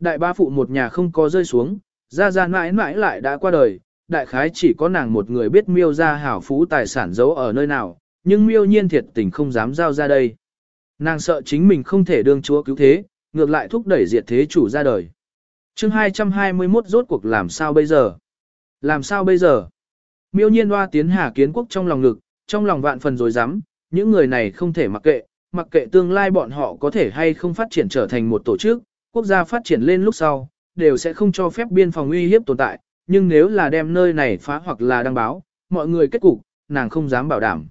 Đại ba phụ một nhà không có rơi xuống, ra ra mãi mãi lại đã qua đời, đại khái chỉ có nàng một người biết miêu ra hảo phú tài sản giấu ở nơi nào, nhưng miêu nhiên thiệt tình không dám giao ra đây. Nàng sợ chính mình không thể đương chúa cứu thế, ngược lại thúc đẩy diệt thế chủ ra đời chương 221 rốt cuộc làm sao bây giờ? Làm sao bây giờ? Miêu nhiên hoa tiến hà kiến quốc trong lòng ngực, trong lòng vạn phần rồi dám, những người này không thể mặc kệ, mặc kệ tương lai bọn họ có thể hay không phát triển trở thành một tổ chức, quốc gia phát triển lên lúc sau, đều sẽ không cho phép biên phòng uy hiếp tồn tại, nhưng nếu là đem nơi này phá hoặc là đăng báo, mọi người kết cục, nàng không dám bảo đảm.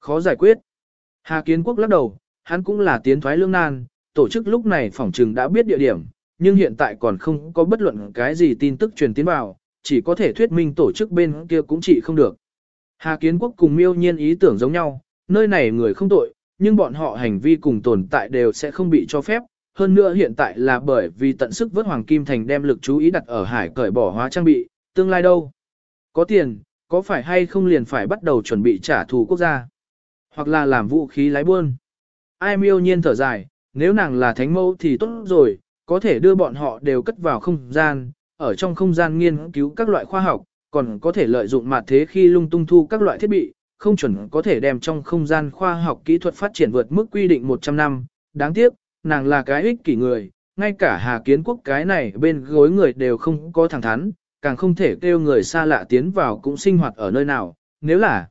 Khó giải quyết. Hà Kiến Quốc lắc đầu, hắn cũng là tiến thoái lương nan, tổ chức lúc này phỏng trừng đã biết địa điểm, nhưng hiện tại còn không có bất luận cái gì tin tức truyền tiến vào, chỉ có thể thuyết minh tổ chức bên kia cũng chỉ không được. Hà Kiến Quốc cùng miêu nhiên ý tưởng giống nhau, nơi này người không tội, nhưng bọn họ hành vi cùng tồn tại đều sẽ không bị cho phép. Hơn nữa hiện tại là bởi vì tận sức vớt Hoàng Kim Thành đem lực chú ý đặt ở hải cởi bỏ hóa trang bị, tương lai đâu? Có tiền, có phải hay không liền phải bắt đầu chuẩn bị trả thù quốc gia? Hoặc là làm vũ khí lái buôn? Ai miêu nhiên thở dài, nếu nàng là thánh mẫu thì tốt rồi, có thể đưa bọn họ đều cất vào không gian, ở trong không gian nghiên cứu các loại khoa học, còn có thể lợi dụng mặt thế khi lung tung thu các loại thiết bị, không chuẩn có thể đem trong không gian khoa học kỹ thuật phát triển vượt mức quy định 100 năm. Đáng tiếc, nàng là cái ích kỷ người, ngay cả Hà Kiến Quốc cái này bên gối người đều không có thẳng thắn, càng không thể kêu người xa lạ tiến vào cũng sinh hoạt ở nơi nào, nếu là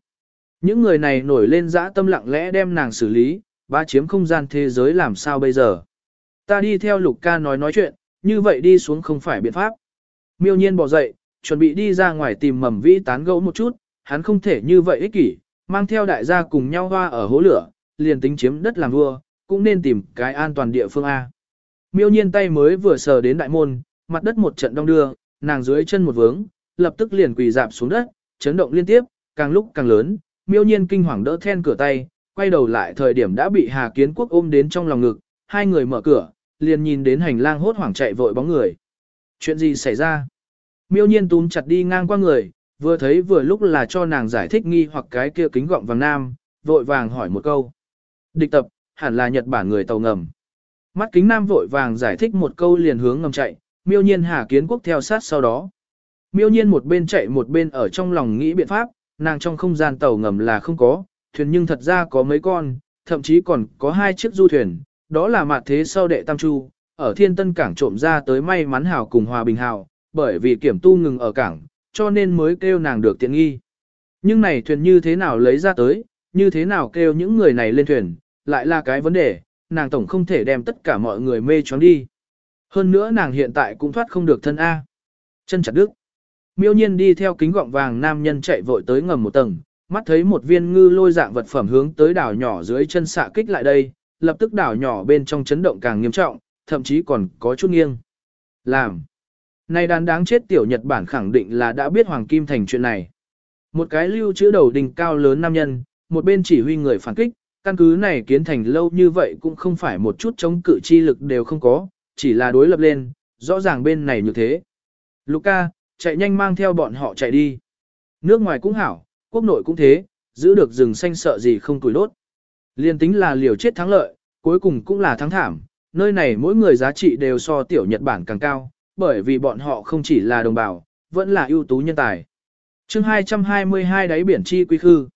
những người này nổi lên dã tâm lặng lẽ đem nàng xử lý, ba chiếm không gian thế giới làm sao bây giờ. Ta đi theo lục ca nói nói chuyện, như vậy đi xuống không phải biện pháp. Miêu nhiên bỏ dậy, chuẩn bị đi ra ngoài tìm mầm vĩ tán gẫu một chút, hắn không thể như vậy ích kỷ, mang theo đại gia cùng nhau hoa ở hố lửa, liền tính chiếm đất làm vua, cũng nên tìm cái an toàn địa phương A. Miêu nhiên tay mới vừa sờ đến đại môn, mặt đất một trận đông đưa, nàng dưới chân một vướng, lập tức liền quỳ dạp xuống đất, chấn động liên tiếp, càng lúc càng lớn, miêu nhiên kinh hoàng đỡ then cửa tay, quay đầu lại thời điểm đã bị Hà Kiến Quốc ôm đến trong lòng ngực, hai người mở cửa, liền nhìn đến hành lang hốt hoảng chạy vội bóng người. Chuyện gì xảy ra? Miêu nhiên túm chặt đi ngang qua người, vừa thấy vừa lúc là cho nàng giải thích nghi hoặc cái kia kính gọng vàng nam, vội vàng hỏi một câu. Địch tập, hẳn là Nhật Bản người tàu ngầm. Mắt kính nam vội vàng giải thích một câu liền hướng ngầm chạy, miêu nhiên Hà Kiến Quốc theo sát sau đó. Miêu nhiên một bên chạy một bên ở trong lòng nghĩ biện pháp, nàng trong không gian tàu ngầm là không có, thuyền nhưng thật ra có mấy con, thậm chí còn có hai chiếc du thuyền, đó là mặt thế sau đệ Tam Chu, ở thiên tân cảng trộm ra tới may mắn hào cùng hòa bình hào, bởi vì kiểm tu ngừng ở cảng, cho nên mới kêu nàng được tiện nghi. Nhưng này thuyền như thế nào lấy ra tới, như thế nào kêu những người này lên thuyền, lại là cái vấn đề, nàng tổng không thể đem tất cả mọi người mê choáng đi. Hơn nữa nàng hiện tại cũng thoát không được thân A. Chân chặt đứt. Miêu nhiên đi theo kính gọng vàng nam nhân chạy vội tới ngầm một tầng, mắt thấy một viên ngư lôi dạng vật phẩm hướng tới đảo nhỏ dưới chân xạ kích lại đây, lập tức đảo nhỏ bên trong chấn động càng nghiêm trọng, thậm chí còn có chút nghiêng. Làm. Này đàn đáng chết tiểu Nhật Bản khẳng định là đã biết Hoàng Kim Thành chuyện này. Một cái lưu chữ đầu đỉnh cao lớn nam nhân, một bên chỉ huy người phản kích, căn cứ này kiến thành lâu như vậy cũng không phải một chút chống cự chi lực đều không có, chỉ là đối lập lên, rõ ràng bên này như thế. Luca, chạy nhanh mang theo bọn họ chạy đi. Nước ngoài cũng hảo, quốc nội cũng thế, giữ được rừng xanh sợ gì không tuổi lốt. Liên tính là liều chết thắng lợi, cuối cùng cũng là thắng thảm, nơi này mỗi người giá trị đều so tiểu Nhật Bản càng cao, bởi vì bọn họ không chỉ là đồng bào, vẫn là ưu tú nhân tài. chương 222 đáy biển chi quy khư.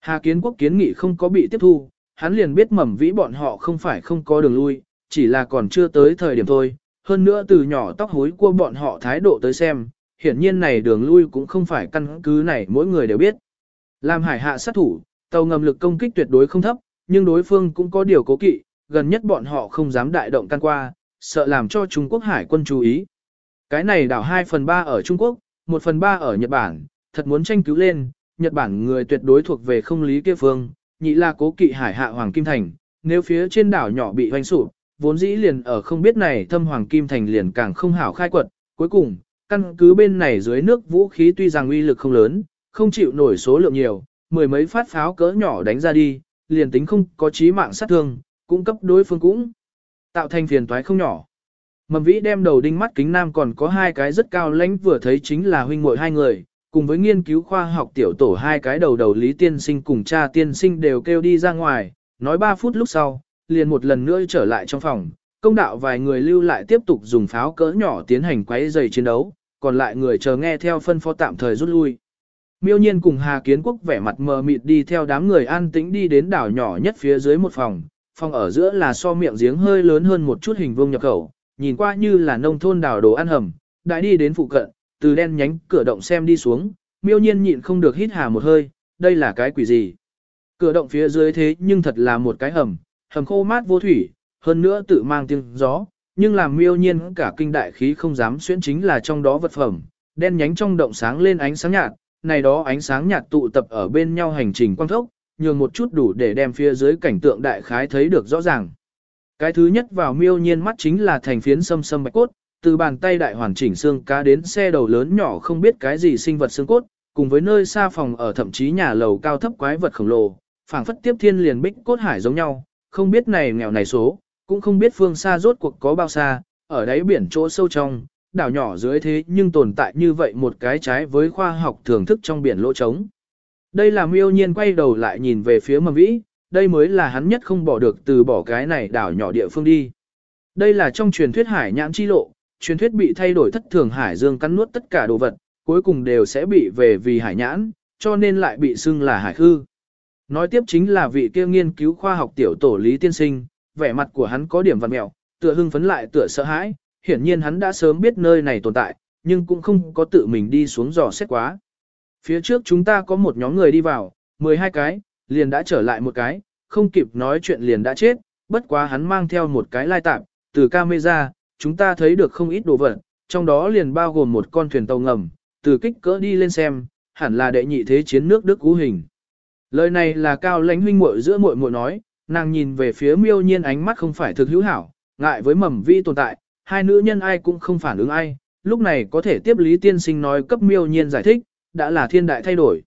Hà Kiến Quốc kiến nghị không có bị tiếp thu, hắn liền biết mầm vĩ bọn họ không phải không có đường lui, chỉ là còn chưa tới thời điểm thôi. Hơn nữa từ nhỏ tóc hối của bọn họ thái độ tới xem, hiển nhiên này đường lui cũng không phải căn cứ này mỗi người đều biết. Làm hải hạ sát thủ, tàu ngầm lực công kích tuyệt đối không thấp, nhưng đối phương cũng có điều cố kỵ, gần nhất bọn họ không dám đại động căn qua, sợ làm cho Trung Quốc hải quân chú ý. Cái này đảo 2 phần 3 ở Trung Quốc, 1 phần 3 ở Nhật Bản, thật muốn tranh cứu lên, Nhật Bản người tuyệt đối thuộc về không lý kia phương, nhị là cố kỵ hải hạ Hoàng Kim Thành, nếu phía trên đảo nhỏ bị hoành sụp, vốn dĩ liền ở không biết này thâm Hoàng Kim Thành liền càng không hảo khai quật, cuối cùng, căn cứ bên này dưới nước vũ khí tuy rằng uy lực không lớn, không chịu nổi số lượng nhiều, mười mấy phát pháo cỡ nhỏ đánh ra đi, liền tính không có chí mạng sát thương, cũng cấp đối phương cũng tạo thành phiền toái không nhỏ. Mầm vĩ đem đầu đinh mắt kính nam còn có hai cái rất cao lãnh vừa thấy chính là huynh muội hai người, cùng với nghiên cứu khoa học tiểu tổ hai cái đầu đầu lý tiên sinh cùng cha tiên sinh đều kêu đi ra ngoài, nói ba phút lúc sau, liền một lần nữa trở lại trong phòng, công đạo vài người lưu lại tiếp tục dùng pháo cỡ nhỏ tiến hành quấy giày chiến đấu, còn lại người chờ nghe theo phân phó tạm thời rút lui. Miêu nhiên cùng Hà Kiến Quốc vẻ mặt mờ mịt đi theo đám người an tĩnh đi đến đảo nhỏ nhất phía dưới một phòng, phòng ở giữa là so miệng giếng hơi lớn hơn một chút hình vuông nhập khẩu, nhìn qua như là nông thôn đảo đồ ăn hầm, đại đi đến phụ cận, từ đen nhánh cửa động xem đi xuống, miêu nhiên nhịn không được hít hà một hơi, đây là cái quỷ gì. Cửa động phía dưới thế nhưng thật là một cái hầm, hầm khô mát vô thủy, hơn nữa tự mang tiếng gió, nhưng làm miêu nhiên cả kinh đại khí không dám xuyễn chính là trong đó vật phẩm, đen nhánh trong động sáng lên ánh sáng nhạt, này đó ánh sáng nhạt tụ tập ở bên nhau hành trình quang thốc, nhường một chút đủ để đem phía dưới cảnh tượng đại khái thấy được rõ ràng. Cái thứ nhất vào miêu nhiên mắt chính là thành phiến sâm sâm bạch cốt, từ bàn tay đại hoàn chỉnh xương cá đến xe đầu lớn nhỏ không biết cái gì sinh vật xương cốt, cùng với nơi xa phòng ở thậm chí nhà lầu cao thấp quái vật khổng lồ, phảng phất tiếp thiên liền bích cốt hải giống nhau, không biết này nghèo này số, cũng không biết phương xa rốt cuộc có bao xa, ở đáy biển chỗ sâu trong, đảo nhỏ dưới thế nhưng tồn tại như vậy một cái trái với khoa học thưởng thức trong biển lỗ trống. Đây là miêu nhiên quay đầu lại nhìn về phía mầm vĩ, đây mới là hắn nhất không bỏ được từ bỏ cái này đảo nhỏ địa phương đi. Đây là trong truyền thuyết hải nhãn chi lộ, truyền thuyết bị thay đổi thất thường hải dương cắn nuốt tất cả đồ vật, cuối cùng đều sẽ bị về vì hải nhãn, cho nên lại bị xưng là hải khư. Nói tiếp chính là vị kia nghiên cứu khoa học tiểu tổ lý tiên sinh, vẻ mặt của hắn có điểm văn mẹo, tựa hưng phấn lại tựa sợ hãi, hiển nhiên hắn đã sớm biết nơi này tồn tại, nhưng cũng không có tự mình đi xuống dò xét quá. Phía trước chúng ta có một nhóm người đi vào, 12 cái, liền đã trở lại một cái, không kịp nói chuyện liền đã chết, bất quá hắn mang theo một cái lai tạp, từ camera, chúng ta thấy được không ít đồ vật, trong đó liền bao gồm một con thuyền tàu ngầm, từ kích cỡ đi lên xem, hẳn là đệ nhị thế chiến nước Đức cú hình. Lời này là cao lãnh huynh muội giữa muội muội nói, nàng nhìn về phía miêu nhiên ánh mắt không phải thực hữu hảo, ngại với mầm vi tồn tại, hai nữ nhân ai cũng không phản ứng ai, lúc này có thể tiếp Lý Tiên Sinh nói cấp miêu nhiên giải thích, đã là thiên đại thay đổi.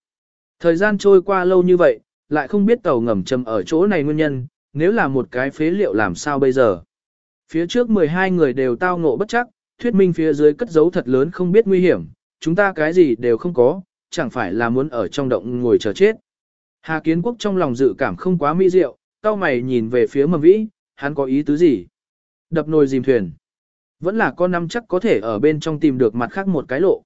Thời gian trôi qua lâu như vậy, lại không biết tàu ngầm chầm ở chỗ này nguyên nhân, nếu là một cái phế liệu làm sao bây giờ. Phía trước 12 người đều tao ngộ bất chắc, thuyết minh phía dưới cất giấu thật lớn không biết nguy hiểm, chúng ta cái gì đều không có, chẳng phải là muốn ở trong động ngồi chờ chết. Hà Kiến Quốc trong lòng dự cảm không quá mỹ diệu, cao mày nhìn về phía mầm vĩ, hắn có ý tứ gì? Đập nồi dìm thuyền. Vẫn là con năm chắc có thể ở bên trong tìm được mặt khác một cái lộ.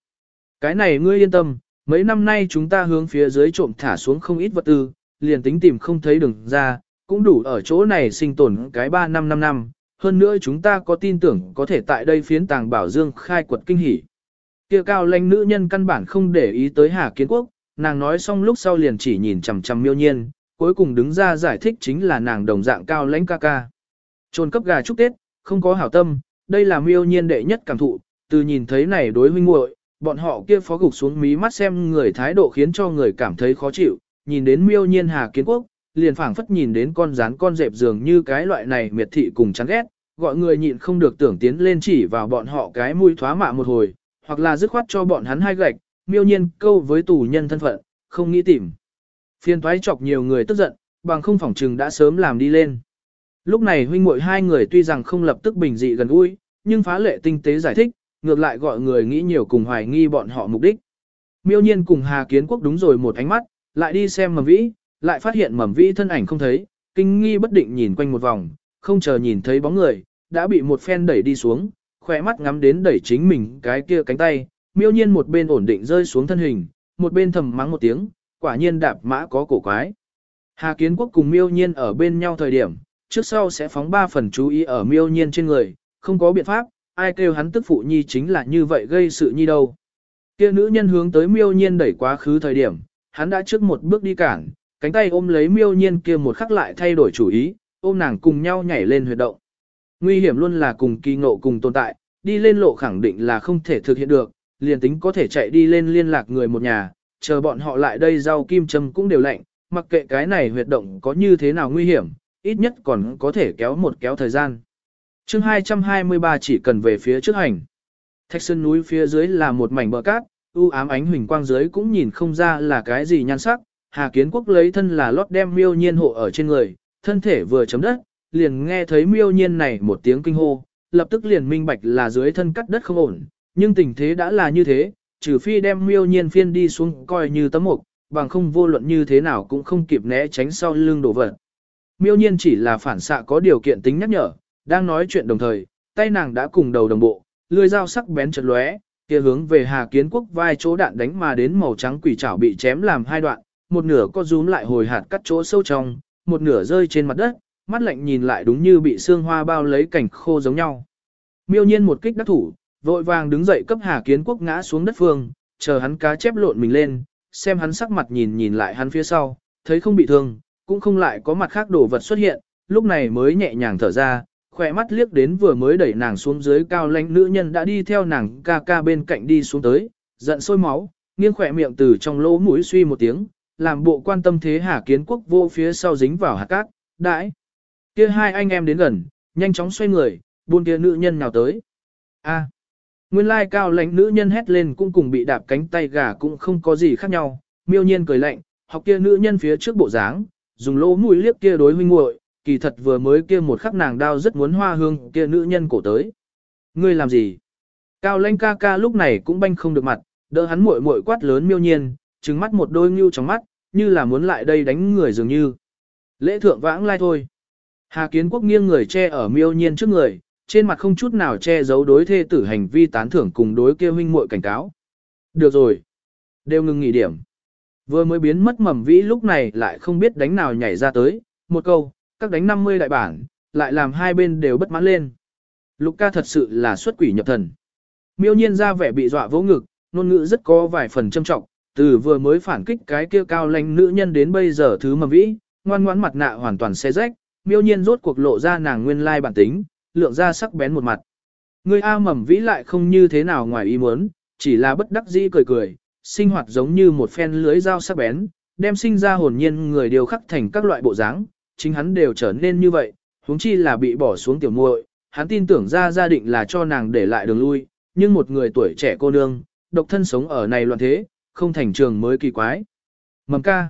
Cái này ngươi yên tâm, mấy năm nay chúng ta hướng phía dưới trộm thả xuống không ít vật tư, liền tính tìm không thấy đường ra, cũng đủ ở chỗ này sinh tồn cái 3 năm 5 năm. Hơn nữa chúng ta có tin tưởng có thể tại đây phiến tàng bảo dương khai quật kinh hỉ. Kia cao lãnh nữ nhân căn bản không để ý tới Hà Kiến Quốc, nàng nói xong lúc sau liền chỉ nhìn chằm chằm miêu nhiên, cuối cùng đứng ra giải thích chính là nàng đồng dạng cao lãnh ca ca. Trôn cấp gà chúc Tết, không có hảo tâm, đây là miêu nhiên đệ nhất cảm thụ, từ nhìn thấy này đối huynh muội, bọn họ kia phó gục xuống mí mắt xem người thái độ khiến cho người cảm thấy khó chịu, nhìn đến miêu nhiên hà kiến quốc, liền phảng phất nhìn đến con rán con dẹp dường như cái loại này miệt thị cùng chán ghét, gọi người nhịn không được tưởng tiến lên chỉ vào bọn họ cái mũi thoá mạ một hồi, hoặc là dứt khoát cho bọn hắn hai gạch, miêu nhiên câu với tù nhân thân phận, không nghĩ tìm. Phiên thoái chọc nhiều người tức giận, bằng không phỏng trừng đã sớm làm đi lên. Lúc này huynh muội hai người tuy rằng không lập tức bình dị gần gũi, nhưng phá lệ tinh tế giải thích, ngược lại gọi người nghĩ nhiều cùng hoài nghi bọn họ mục đích. Miêu nhiên cùng Hà Kiến Quốc đúng rồi một ánh mắt, lại đi xem mầm vĩ, lại phát hiện mầm vĩ thân ảnh không thấy, kinh nghi bất định nhìn quanh một vòng, không chờ nhìn thấy bóng người, đã bị một phen đẩy đi xuống, khỏe mắt ngắm đến đẩy chính mình cái kia cánh tay, miêu nhiên một bên ổn định rơi xuống thân hình, một bên thầm mắng một tiếng, quả nhiên đạp mã có cổ quái. Hà Kiến Quốc cùng miêu nhiên ở bên nhau thời điểm, trước sau sẽ phóng ba phần chú ý ở miêu nhiên trên người, không có biện pháp, ai kêu hắn tức phụ nhi chính là như vậy gây sự nhi đâu. Kia nữ nhân hướng tới miêu nhiên đẩy quá khứ thời điểm, hắn đã trước một bước đi cản, cánh tay ôm lấy miêu nhiên kia một khắc lại thay đổi chủ ý, ôm nàng cùng nhau nhảy lên huyệt động. Nguy hiểm luôn là cùng kỳ ngộ cùng tồn tại, đi lên lộ khẳng định là không thể thực hiện được, liền tính có thể chạy đi lên liên lạc người một nhà, chờ bọn họ lại đây rau kim châm cũng đều lạnh, mặc kệ cái này huyệt động có như thế nào nguy hiểm, ít nhất còn có thể kéo một kéo thời gian. chương 223 chỉ cần về phía trước hành. Thạch sơn núi phía dưới là một mảnh bờ cát, u ám ánh huỳnh quang dưới cũng nhìn không ra là cái gì nhan sắc. Hà Kiến Quốc lấy thân là lót đem miêu nhiên hộ ở trên người, thân thể vừa chấm đất, liền nghe thấy miêu nhiên này một tiếng kinh hô, lập tức liền minh bạch là dưới thân cắt đất không ổn, nhưng tình thế đã là như thế, trừ phi đem miêu nhiên phiên đi xuống coi như tấm mục, bằng không vô luận như thế nào cũng không kịp né tránh sau lưng đổ vật. Miêu nhiên chỉ là phản xạ có điều kiện tính nhắc nhở, đang nói chuyện đồng thời, tay nàng đã cùng đầu đồng bộ, lưỡi dao sắc bén chật lóe, kia hướng về Hà Kiến Quốc vai chỗ đạn đánh mà đến màu trắng quỷ chảo bị chém làm hai đoạn, một nửa có rúm lại hồi hạt cắt chỗ sâu trong, một nửa rơi trên mặt đất, mắt lạnh nhìn lại đúng như bị xương hoa bao lấy cảnh khô giống nhau. Miêu nhiên một kích đắc thủ, vội vàng đứng dậy cấp Hà Kiến Quốc ngã xuống đất phương, chờ hắn cá chép lộn mình lên, xem hắn sắc mặt nhìn nhìn lại hắn phía sau, thấy không bị thương, cũng không lại có mặt khác đồ vật xuất hiện, lúc này mới nhẹ nhàng thở ra, khỏe mắt liếc đến vừa mới đẩy nàng xuống dưới cao lãnh nữ nhân đã đi theo nàng ca ca bên cạnh đi xuống tới, giận sôi máu, nghiêng khỏe miệng từ trong lỗ mũi suy một tiếng, làm bộ quan tâm thế Hà Kiến Quốc vô phía sau dính vào hạt cát, đãi. Kia hai anh em đến gần, nhanh chóng xoay người, buôn kia nữ nhân nào tới. A. Nguyên lai cao lãnh nữ nhân hét lên cũng cùng bị đạp cánh tay gà cũng không có gì khác nhau, miêu nhiên cười lạnh, học kia nữ nhân phía trước bộ dáng, dùng lỗ mũi liếc kia đối huynh muội, kỳ thật vừa mới kia một khắc nàng đau rất muốn hoa hương kia nữ nhân cổ tới. Ngươi làm gì? Cao lãnh ca ca lúc này cũng banh không được mặt, đỡ hắn muội muội quát lớn miêu nhiên, trừng mắt một đôi ngưu trong mắt, như là muốn lại đây đánh người dường như. Lễ thượng vãng lai thôi. Hà kiến quốc nghiêng người che ở miêu nhiên trước người, trên mặt không chút nào che giấu đối thê tử hành vi tán thưởng cùng đối kia huynh muội cảnh cáo. Được rồi. Đều ngừng nghỉ điểm. Vừa mới biến mất mầm vĩ lúc này lại không biết đánh nào nhảy ra tới, một câu, các đánh 50 đại bản, lại làm hai bên đều bất mãn lên. Lục ca thật sự là xuất quỷ nhập thần. Miêu nhiên ra vẻ bị dọa vỗ ngực, ngôn ngữ rất có vài phần châm trọng, từ vừa mới phản kích cái kia cao lãnh nữ nhân đến bây giờ thứ mầm vĩ, ngoan ngoãn mặt nạ hoàn toàn xé rách, miêu nhiên rốt cuộc lộ ra nàng nguyên lai bản tính, lượng ra sắc bén một mặt. Người A mầm vĩ lại không như thế nào ngoài ý muốn, chỉ là bất đắc dĩ cười cười, sinh hoạt giống như một phen lưới dao sắc bén, đem sinh ra hồn nhiên người điều khắc thành các loại bộ dáng, chính hắn đều trở nên như vậy, huống chi là bị bỏ xuống tiểu muội, hắn tin tưởng ra gia định là cho nàng để lại đường lui, nhưng một người tuổi trẻ cô nương, độc thân sống ở này loạn thế, không thành trường mới kỳ quái. Mầm ca.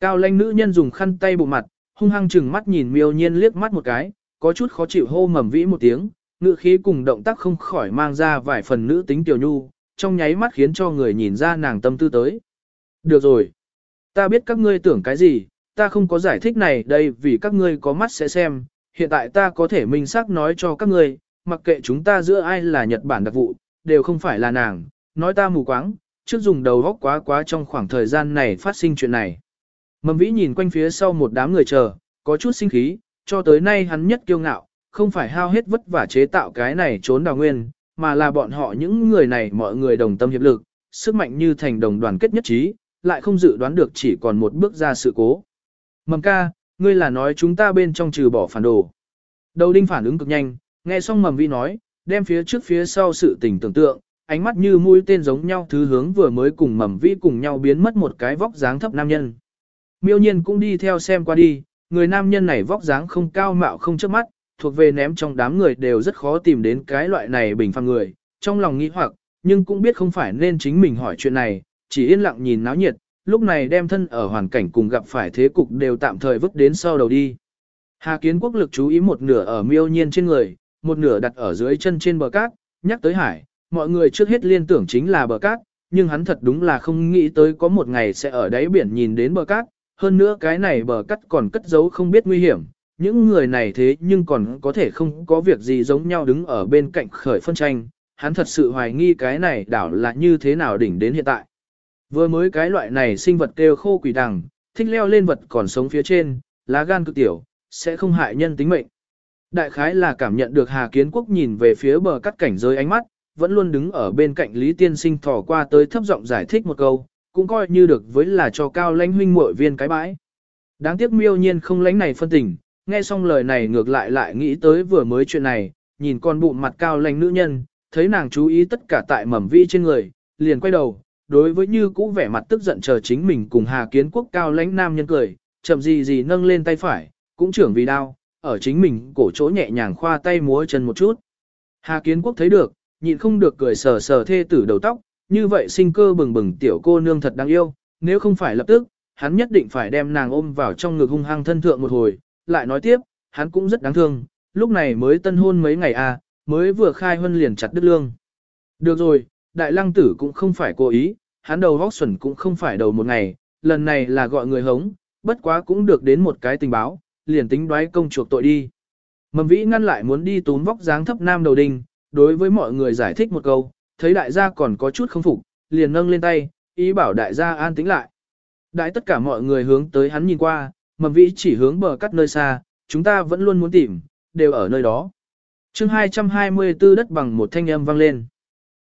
Cao lanh nữ nhân dùng khăn tay bụng mặt, hung hăng chừng mắt nhìn miêu nhiên liếc mắt một cái, có chút khó chịu hô mầm vĩ một tiếng, ngựa khí cùng động tác không khỏi mang ra vài phần nữ tính tiểu nhu, trong nháy mắt khiến cho người nhìn ra nàng tâm tư tới. Được rồi. Ta biết các ngươi tưởng cái gì, ta không có giải thích này đây vì các ngươi có mắt sẽ xem, hiện tại ta có thể minh xác nói cho các ngươi, mặc kệ chúng ta giữa ai là Nhật Bản đặc vụ, đều không phải là nàng, nói ta mù quáng, trước dùng đầu góc quá quá trong khoảng thời gian này phát sinh chuyện này. Mầm vĩ nhìn quanh phía sau một đám người chờ, có chút sinh khí, cho tới nay hắn nhất kiêu ngạo, không phải hao hết vất vả chế tạo cái này trốn đào nguyên, mà là bọn họ những người này mọi người đồng tâm hiệp lực, sức mạnh như thành đồng đoàn kết nhất trí, lại không dự đoán được chỉ còn một bước ra sự cố. Mầm ca, ngươi là nói chúng ta bên trong trừ bỏ phản đồ. Đầu đinh phản ứng cực nhanh, nghe xong mầm vi nói, đem phía trước phía sau sự tình tưởng tượng, ánh mắt như mũi tên giống nhau thứ hướng vừa mới cùng mầm vi cùng nhau biến mất một cái vóc dáng thấp nam nhân. Miêu nhiên cũng đi theo xem qua đi, người nam nhân này vóc dáng không cao mạo không trước mắt, thuộc về ném trong đám người đều rất khó tìm đến cái loại này bình phàm người, trong lòng nghĩ hoặc, nhưng cũng biết không phải nên chính mình hỏi chuyện này, chỉ yên lặng nhìn náo nhiệt, lúc này đem thân ở hoàn cảnh cùng gặp phải thế cục đều tạm thời vứt đến sau đầu đi. Hà kiến quốc lực chú ý một nửa ở miêu nhiên trên người, một nửa đặt ở dưới chân trên bờ cát, nhắc tới hải, mọi người trước hết liên tưởng chính là bờ cát, nhưng hắn thật đúng là không nghĩ tới có một ngày sẽ ở đáy biển nhìn đến bờ cát, hơn nữa cái này bờ cát còn cất giấu không biết nguy hiểm, những người này thế nhưng còn có thể không có việc gì giống nhau đứng ở bên cạnh khởi phân tranh, hắn thật sự hoài nghi cái này đảo là như thế nào đỉnh đến hiện tại. Vừa mới cái loại này sinh vật kêu khô quỷ đằng, thích leo lên vật còn sống phía trên, lá gan cực tiểu, sẽ không hại nhân tính mệnh. Đại khái là cảm nhận được Hà Kiến Quốc nhìn về phía bờ cắt cảnh giới ánh mắt, vẫn luôn đứng ở bên cạnh Lý Tiên Sinh thò qua tới thấp giọng giải thích một câu, cũng coi như được với là cho cao lãnh huynh muội viên cái bãi. Đáng tiếc miêu nhiên không lãnh này phân tình, nghe xong lời này ngược lại lại nghĩ tới vừa mới chuyện này, nhìn con bụng mặt cao lãnh nữ nhân, thấy nàng chú ý tất cả tại mầm vi trên người, liền quay đầu, đối với như cũ vẻ mặt tức giận chờ chính mình cùng Hà Kiến Quốc cao lãnh nam nhân cười, chậm gì gì nâng lên tay phải, cũng trưởng vì đau, ở chính mình cổ chỗ nhẹ nhàng khoa tay múa chân một chút. Hà Kiến Quốc thấy được, nhịn không được cười sờ sờ thê tử đầu tóc, như vậy sinh cơ bừng bừng tiểu cô nương thật đáng yêu, nếu không phải lập tức, hắn nhất định phải đem nàng ôm vào trong ngực hung hăng thân thượng một hồi, lại nói tiếp, hắn cũng rất đáng thương, lúc này mới tân hôn mấy ngày à, mới vừa khai huân liền chặt đứt lương. Được rồi, đại lăng tử cũng không phải cố ý, hắn đầu vóc xuẩn cũng không phải đầu một ngày, lần này là gọi người hống, bất quá cũng được đến một cái tình báo, liền tính đoái công chuộc tội đi. Mầm vĩ ngăn lại muốn đi tún vóc dáng thấp nam đầu đinh, đối với mọi người giải thích một câu, thấy đại gia còn có chút không phục, liền nâng lên tay, ý bảo đại gia an tĩnh lại. Đại tất cả mọi người hướng tới hắn nhìn qua, mầm vĩ chỉ hướng bờ cắt nơi xa, chúng ta vẫn luôn muốn tìm, đều ở nơi đó. chương 224 đất bằng một thanh âm vang lên.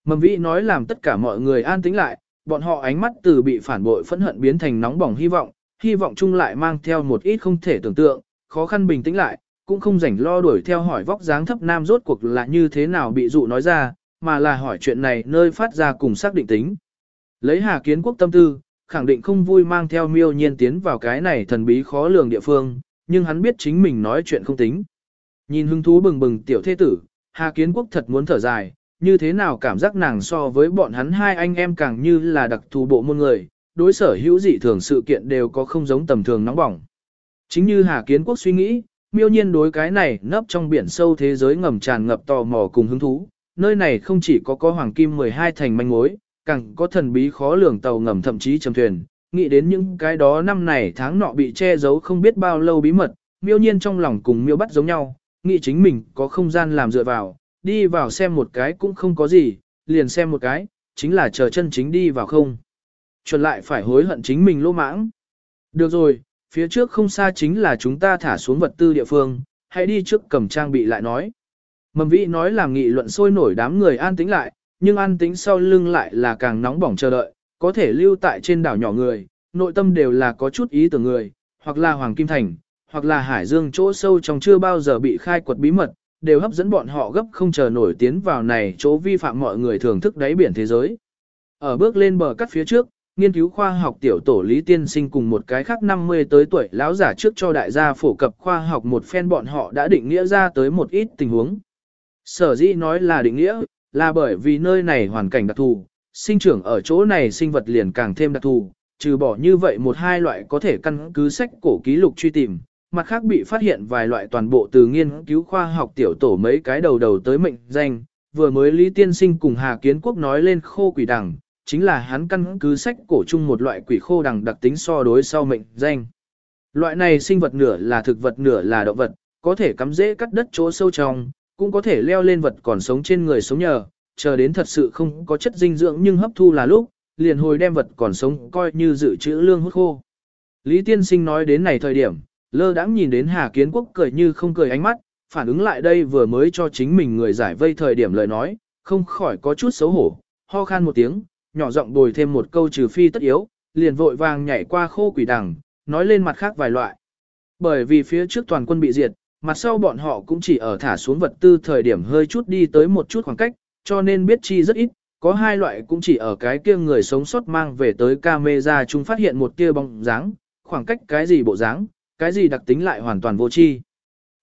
Mầm vĩ nói làm tất cả mọi người an tĩnh lại, bọn họ ánh mắt từ bị phản bội phẫn hận biến thành nóng bỏng hy vọng, hy vọng chung lại mang theo một ít không thể tưởng tượng, khó khăn bình tĩnh lại, cũng không rảnh lo đuổi theo hỏi vóc dáng thấp nam rốt cuộc là như thế nào bị dụ nói ra, mà là hỏi chuyện này nơi phát ra cùng xác định tính. Lấy Hà Kiến Quốc tâm tư, khẳng định không vui mang theo miêu nhiên tiến vào cái này thần bí khó lường địa phương, nhưng hắn biết chính mình nói chuyện không tính. Nhìn hứng thú bừng bừng tiểu thế tử, Hà Kiến Quốc thật muốn thở dài, như thế nào cảm giác nàng so với bọn hắn hai anh em càng như là đặc thù bộ môn người, đối sở hữu dị thường sự kiện đều có không giống tầm thường nóng bỏng. Chính như Hà Kiến Quốc suy nghĩ, miêu nhiên đối cái này nấp trong biển sâu thế giới ngầm tràn ngập tò mò cùng hứng thú, nơi này không chỉ có có hoàng kim 12 thành manh mối, càng có thần bí khó lường tàu ngầm thậm chí trầm thuyền, nghĩ đến những cái đó năm này tháng nọ bị che giấu không biết bao lâu bí mật, miêu nhiên trong lòng cùng miêu bắt giống nhau, nghĩ chính mình có không gian làm dựa vào, đi vào xem một cái cũng không có gì, liền xem một cái, chính là chờ chân chính đi vào không. Chuẩn lại phải hối hận chính mình lô mãng. Được rồi, phía trước không xa chính là chúng ta thả xuống vật tư địa phương, hãy đi trước cầm trang bị lại nói. Mầm vĩ nói làm nghị luận sôi nổi đám người an tĩnh lại, nhưng an tính sau lưng lại là càng nóng bỏng chờ đợi, có thể lưu tại trên đảo nhỏ người, nội tâm đều là có chút ý tưởng người, hoặc là Hoàng Kim Thành, hoặc là Hải Dương chỗ sâu trong chưa bao giờ bị khai quật bí mật, đều hấp dẫn bọn họ gấp không chờ nổi tiến vào này chỗ vi phạm mọi người thưởng thức đáy biển thế giới. Ở bước lên bờ cắt phía trước, nghiên cứu khoa học tiểu tổ Lý Tiên Sinh cùng một cái khác 50 tới tuổi lão giả trước cho đại gia phổ cập khoa học một phen bọn họ đã định nghĩa ra tới một ít tình huống. Sở dĩ nói là định nghĩa, là bởi vì nơi này hoàn cảnh đặc thù, sinh trưởng ở chỗ này sinh vật liền càng thêm đặc thù, trừ bỏ như vậy một hai loại có thể căn cứ sách cổ ký lục truy tìm, mặt khác bị phát hiện vài loại toàn bộ từ nghiên cứu khoa học tiểu tổ mấy cái đầu đầu tới mệnh danh, vừa mới Lý Tiên Sinh cùng Hà Kiến Quốc nói lên khô quỷ đằng, chính là hắn căn cứ sách cổ chung một loại quỷ khô đằng đặc tính so đối sau mệnh danh. Loại này sinh vật nửa là thực vật nửa là động vật, có thể cắm dễ cắt đất chỗ sâu trong, cũng có thể leo lên vật còn sống trên người sống nhờ, chờ đến thật sự không có chất dinh dưỡng nhưng hấp thu là lúc, liền hồi đem vật còn sống coi như dự trữ lương hút khô. Lý Tiên Sinh nói đến này thời điểm, lơ đãng nhìn đến Hà Kiến Quốc cười như không cười ánh mắt, phản ứng lại đây vừa mới cho chính mình người giải vây thời điểm lời nói, không khỏi có chút xấu hổ, ho khan một tiếng, nhỏ giọng bồi thêm một câu trừ phi tất yếu, liền vội vàng nhảy qua khô quỷ đằng, nói lên mặt khác vài loại. Bởi vì phía trước toàn quân bị diệt, mặt sau bọn họ cũng chỉ ở thả xuống vật tư thời điểm hơi chút đi tới một chút khoảng cách, cho nên biết chi rất ít, có hai loại cũng chỉ ở cái kia người sống sót mang về tới camera chúng phát hiện một kia bóng dáng, khoảng cách cái gì bộ dáng, cái gì đặc tính lại hoàn toàn vô chi.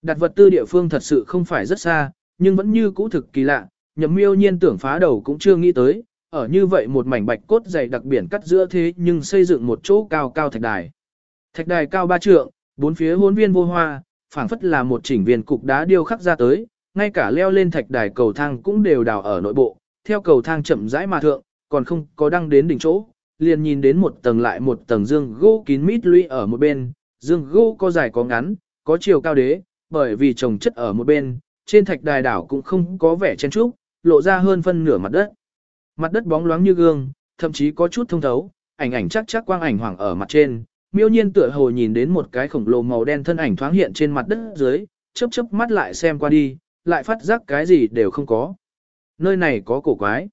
Đặt vật tư địa phương thật sự không phải rất xa, nhưng vẫn như cũ thực kỳ lạ, nhậm miêu nhiên tưởng phá đầu cũng chưa nghĩ tới, ở như vậy một mảnh bạch cốt dày đặc biển cắt giữa thế nhưng xây dựng một chỗ cao cao thạch đài. Thạch đài cao ba trượng, bốn phía hôn viên vô hoa, phảng phất là một chỉnh viên cục đá điêu khắc ra tới, ngay cả leo lên thạch đài cầu thang cũng đều đào ở nội bộ, theo cầu thang chậm rãi mà thượng, còn không có đăng đến đỉnh chỗ, liền nhìn đến một tầng lại một tầng dương gỗ kín mít lũy ở một bên, dương gỗ có dài có ngắn, có chiều cao đế, bởi vì trồng chất ở một bên, trên thạch đài đảo cũng không có vẻ chen trúc, lộ ra hơn phân nửa mặt đất. Mặt đất bóng loáng như gương, thậm chí có chút thông thấu, ảnh ảnh chắc chắc quang ảnh hoàng ở mặt trên. Miêu nhiên tựa hồ nhìn đến một cái khổng lồ màu đen thân ảnh thoáng hiện trên mặt đất dưới, chớp chớp mắt lại xem qua đi, lại phát giác cái gì đều không có. Nơi này có cổ quái.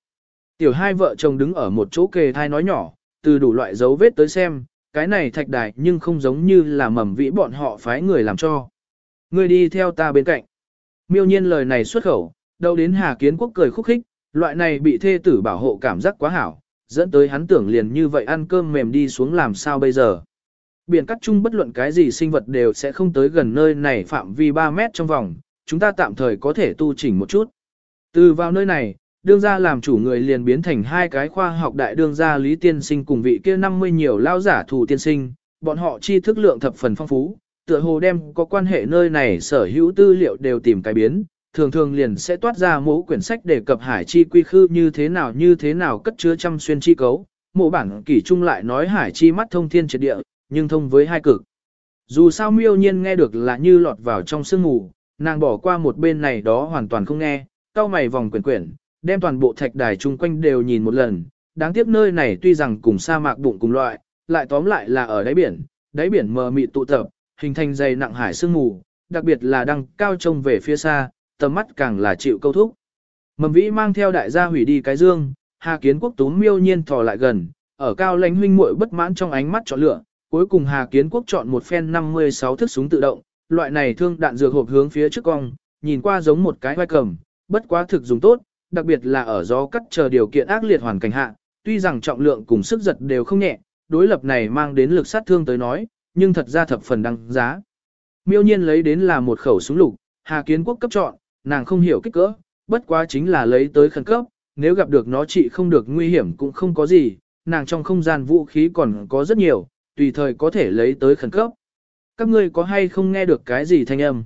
Tiểu hai vợ chồng đứng ở một chỗ kề thai nói nhỏ, từ đủ loại dấu vết tới xem, cái này thạch đài nhưng không giống như là mầm vĩ bọn họ phái người làm cho. Người đi theo ta bên cạnh. Miêu nhiên lời này xuất khẩu, đâu đến Hà Kiến Quốc cười khúc khích, loại này bị thê tử bảo hộ cảm giác quá hảo, dẫn tới hắn tưởng liền như vậy ăn cơm mềm đi xuống làm sao bây giờ. Biển cắt chung bất luận cái gì sinh vật đều sẽ không tới gần nơi này phạm vi 3 mét trong vòng, chúng ta tạm thời có thể tu chỉnh một chút. Từ vào nơi này, đương gia làm chủ người liền biến thành hai cái khoa học đại đương gia Lý Tiên Sinh cùng vị kia 50 nhiều lao giả thủ tiên sinh, bọn họ chi thức lượng thập phần phong phú, tựa hồ đem có quan hệ nơi này sở hữu tư liệu đều tìm cái biến, thường thường liền sẽ toát ra mẫu quyển sách để cập hải chi quy khư như thế nào như thế nào cất chứa trăm xuyên chi cấu. Mộ bản kỷ trung lại nói hải chi mắt thông thiên triệt địa, nhưng thông với hai cực. Dù sao miêu nhiên nghe được là như lọt vào trong sương ngủ nàng bỏ qua một bên này đó hoàn toàn không nghe, cao mày vòng quyển quyển, đem toàn bộ thạch đài chung quanh đều nhìn một lần. Đáng tiếc nơi này tuy rằng cùng sa mạc bụng cùng loại, lại tóm lại là ở đáy biển, đáy biển mờ mịt tụ tập, hình thành dày nặng hải sương mù, đặc biệt là đăng cao trông về phía xa, tầm mắt càng là chịu câu thúc. Mầm vĩ mang theo đại gia hủy đi cái dương, Hà Kiến Quốc túm miêu nhiên thò lại gần, ở cao lãnh huynh muội bất mãn trong ánh mắt chọn lựa, cuối cùng Hà Kiến Quốc chọn một phen 56 thức súng tự động, loại này thương đạn dược hộp hướng phía trước cong, nhìn qua giống một cái vai cầm, bất quá thực dùng tốt, đặc biệt là ở gió cắt chờ điều kiện ác liệt hoàn cảnh hạ, tuy rằng trọng lượng cùng sức giật đều không nhẹ, đối lập này mang đến lực sát thương tới nói, nhưng thật ra thập phần đăng giá. Miêu nhiên lấy đến là một khẩu súng lục, Hà Kiến Quốc cấp chọn, nàng không hiểu kích cỡ, bất quá chính là lấy tới khẩn cấp, nếu gặp được nó trị không được nguy hiểm cũng không có gì, nàng trong không gian vũ khí còn có rất nhiều, tùy thời có thể lấy tới khẩn cấp. Các ngươi có hay không nghe được cái gì thanh âm?